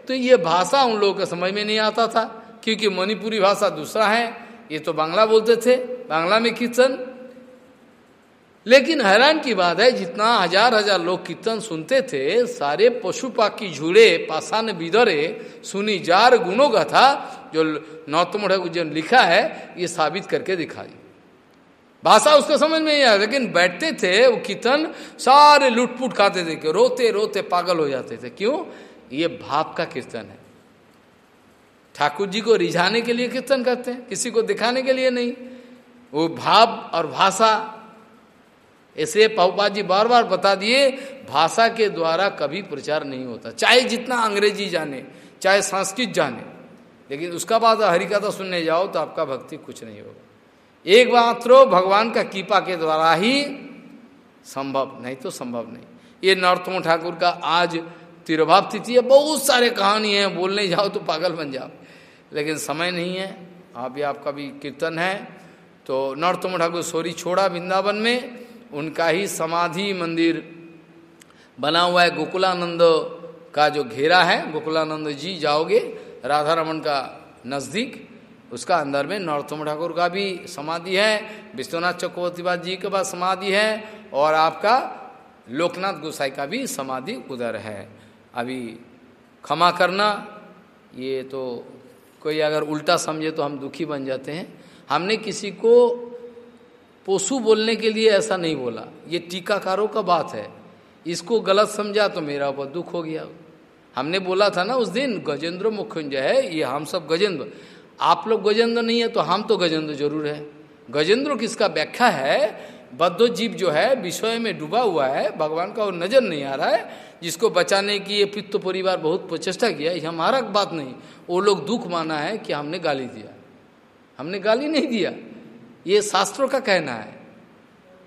तो ये भाषा उन लोगों को समझ में नहीं आता था, क्योंकि मणिपुरी भाषा दूसरा है, ये तो बांग्ला बोलते थे, बांग्ला में कीर्तन। लेकिन हैरान की बात है, जितना हज़ार हज़ार लोग कीर्तन सुनते थे, सारे पशु पाखी झूड़े पाषाण बिदरे, सुनी जार गुणों का था, जो नौतम जो लिखा है, ये साबित करके दिखाई। भाषा उसको समझ में नहीं आया, लेकिन बैठते थे, वो कीर्तन, सारे लुटपुट खाते थे रोते रोते पागल हो जाते थे। क्यों? ये भाव का कीर्तन है। ठाकुर जी को रिझाने के लिए कीर्तन करते हैं, किसी को दिखाने के लिए नहीं। वो भाव और भाषा, इसलिए पहुपा जी बार बार बता दिए, भाषा के द्वारा कभी प्रचार नहीं होता। चाहे जितना अंग्रेज़ी जाने, चाहे संस्कृत जाने, लेकिन उसका बाद हरिकथा सुनने जाओ तो आपका भक्ति कुछ नहीं होगा। एक मात्र भगवान का कीपा के द्वारा ही संभव, नहीं तो संभव नहीं। ये नरोत्तम ठाकुर का आज तिरुभाव तिथि है, बहुत सारे कहानी है, बोलने जाओ तो पागल बन जाओ। लेकिन समय नहीं है अभी आपका भी कीर्तन है तो नरोत्तम ठाकुर सोरी छोड़ा वृंदावन में, उनका ही समाधि मंदिर बना हुआ है, गोकुलानंद का जो घेरा है, गोकुलानंद जी जाओगे राधा रमन का नज़दीक उसका अंदर में नरोत्तम ठाकुर का भी समाधि है, विश्वनाथ चक्रवर्तीबाद जी के पास समाधि है और आपका लोकनाथ गोसाई का भी समाधि उधर है। अभी क्षमा करना, ये तो कोई अगर उल्टा समझे तो हम दुखी बन जाते हैं। हमने किसी को पोसु बोलने के लिए ऐसा नहीं बोला। ये टीकाकारों का बात है। इसको गलत समझा तो मेरा ऊपर दुख हो गया। हमने बोला था ना उस दिन, गजेंद्र मुख्यंजय है, ये हम सब गजेंद्र। आप लोग गजेंद्र नहीं है तो हम तो गजेंद्र ज़रूर है। गजेंद्र किसका व्याख्या है? बद्ध जीव जो है, विषय में डूबा हुआ है, भगवान का वो नज़र नहीं आ रहा है, जिसको बचाने की ये पित्त परिवार बहुत प्रचेष्टा किया ये हमारा बात नहीं। वो लोग दुख माना है कि हमने गाली दिया। हमने गाली नहीं दिया। ये शास्त्रों का कहना है।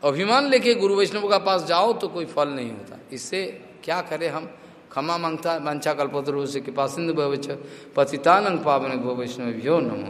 अभिमान लेके गुरु वैष्णव का पास जाओ तो कोई फल नहीं होता। इससे क्या करें हम? क्षमा माँगता मंचा कल्पतरु से कृपा सिंधु भविष्य पतितानंद पावन गो वैष्णव भ्यो नमो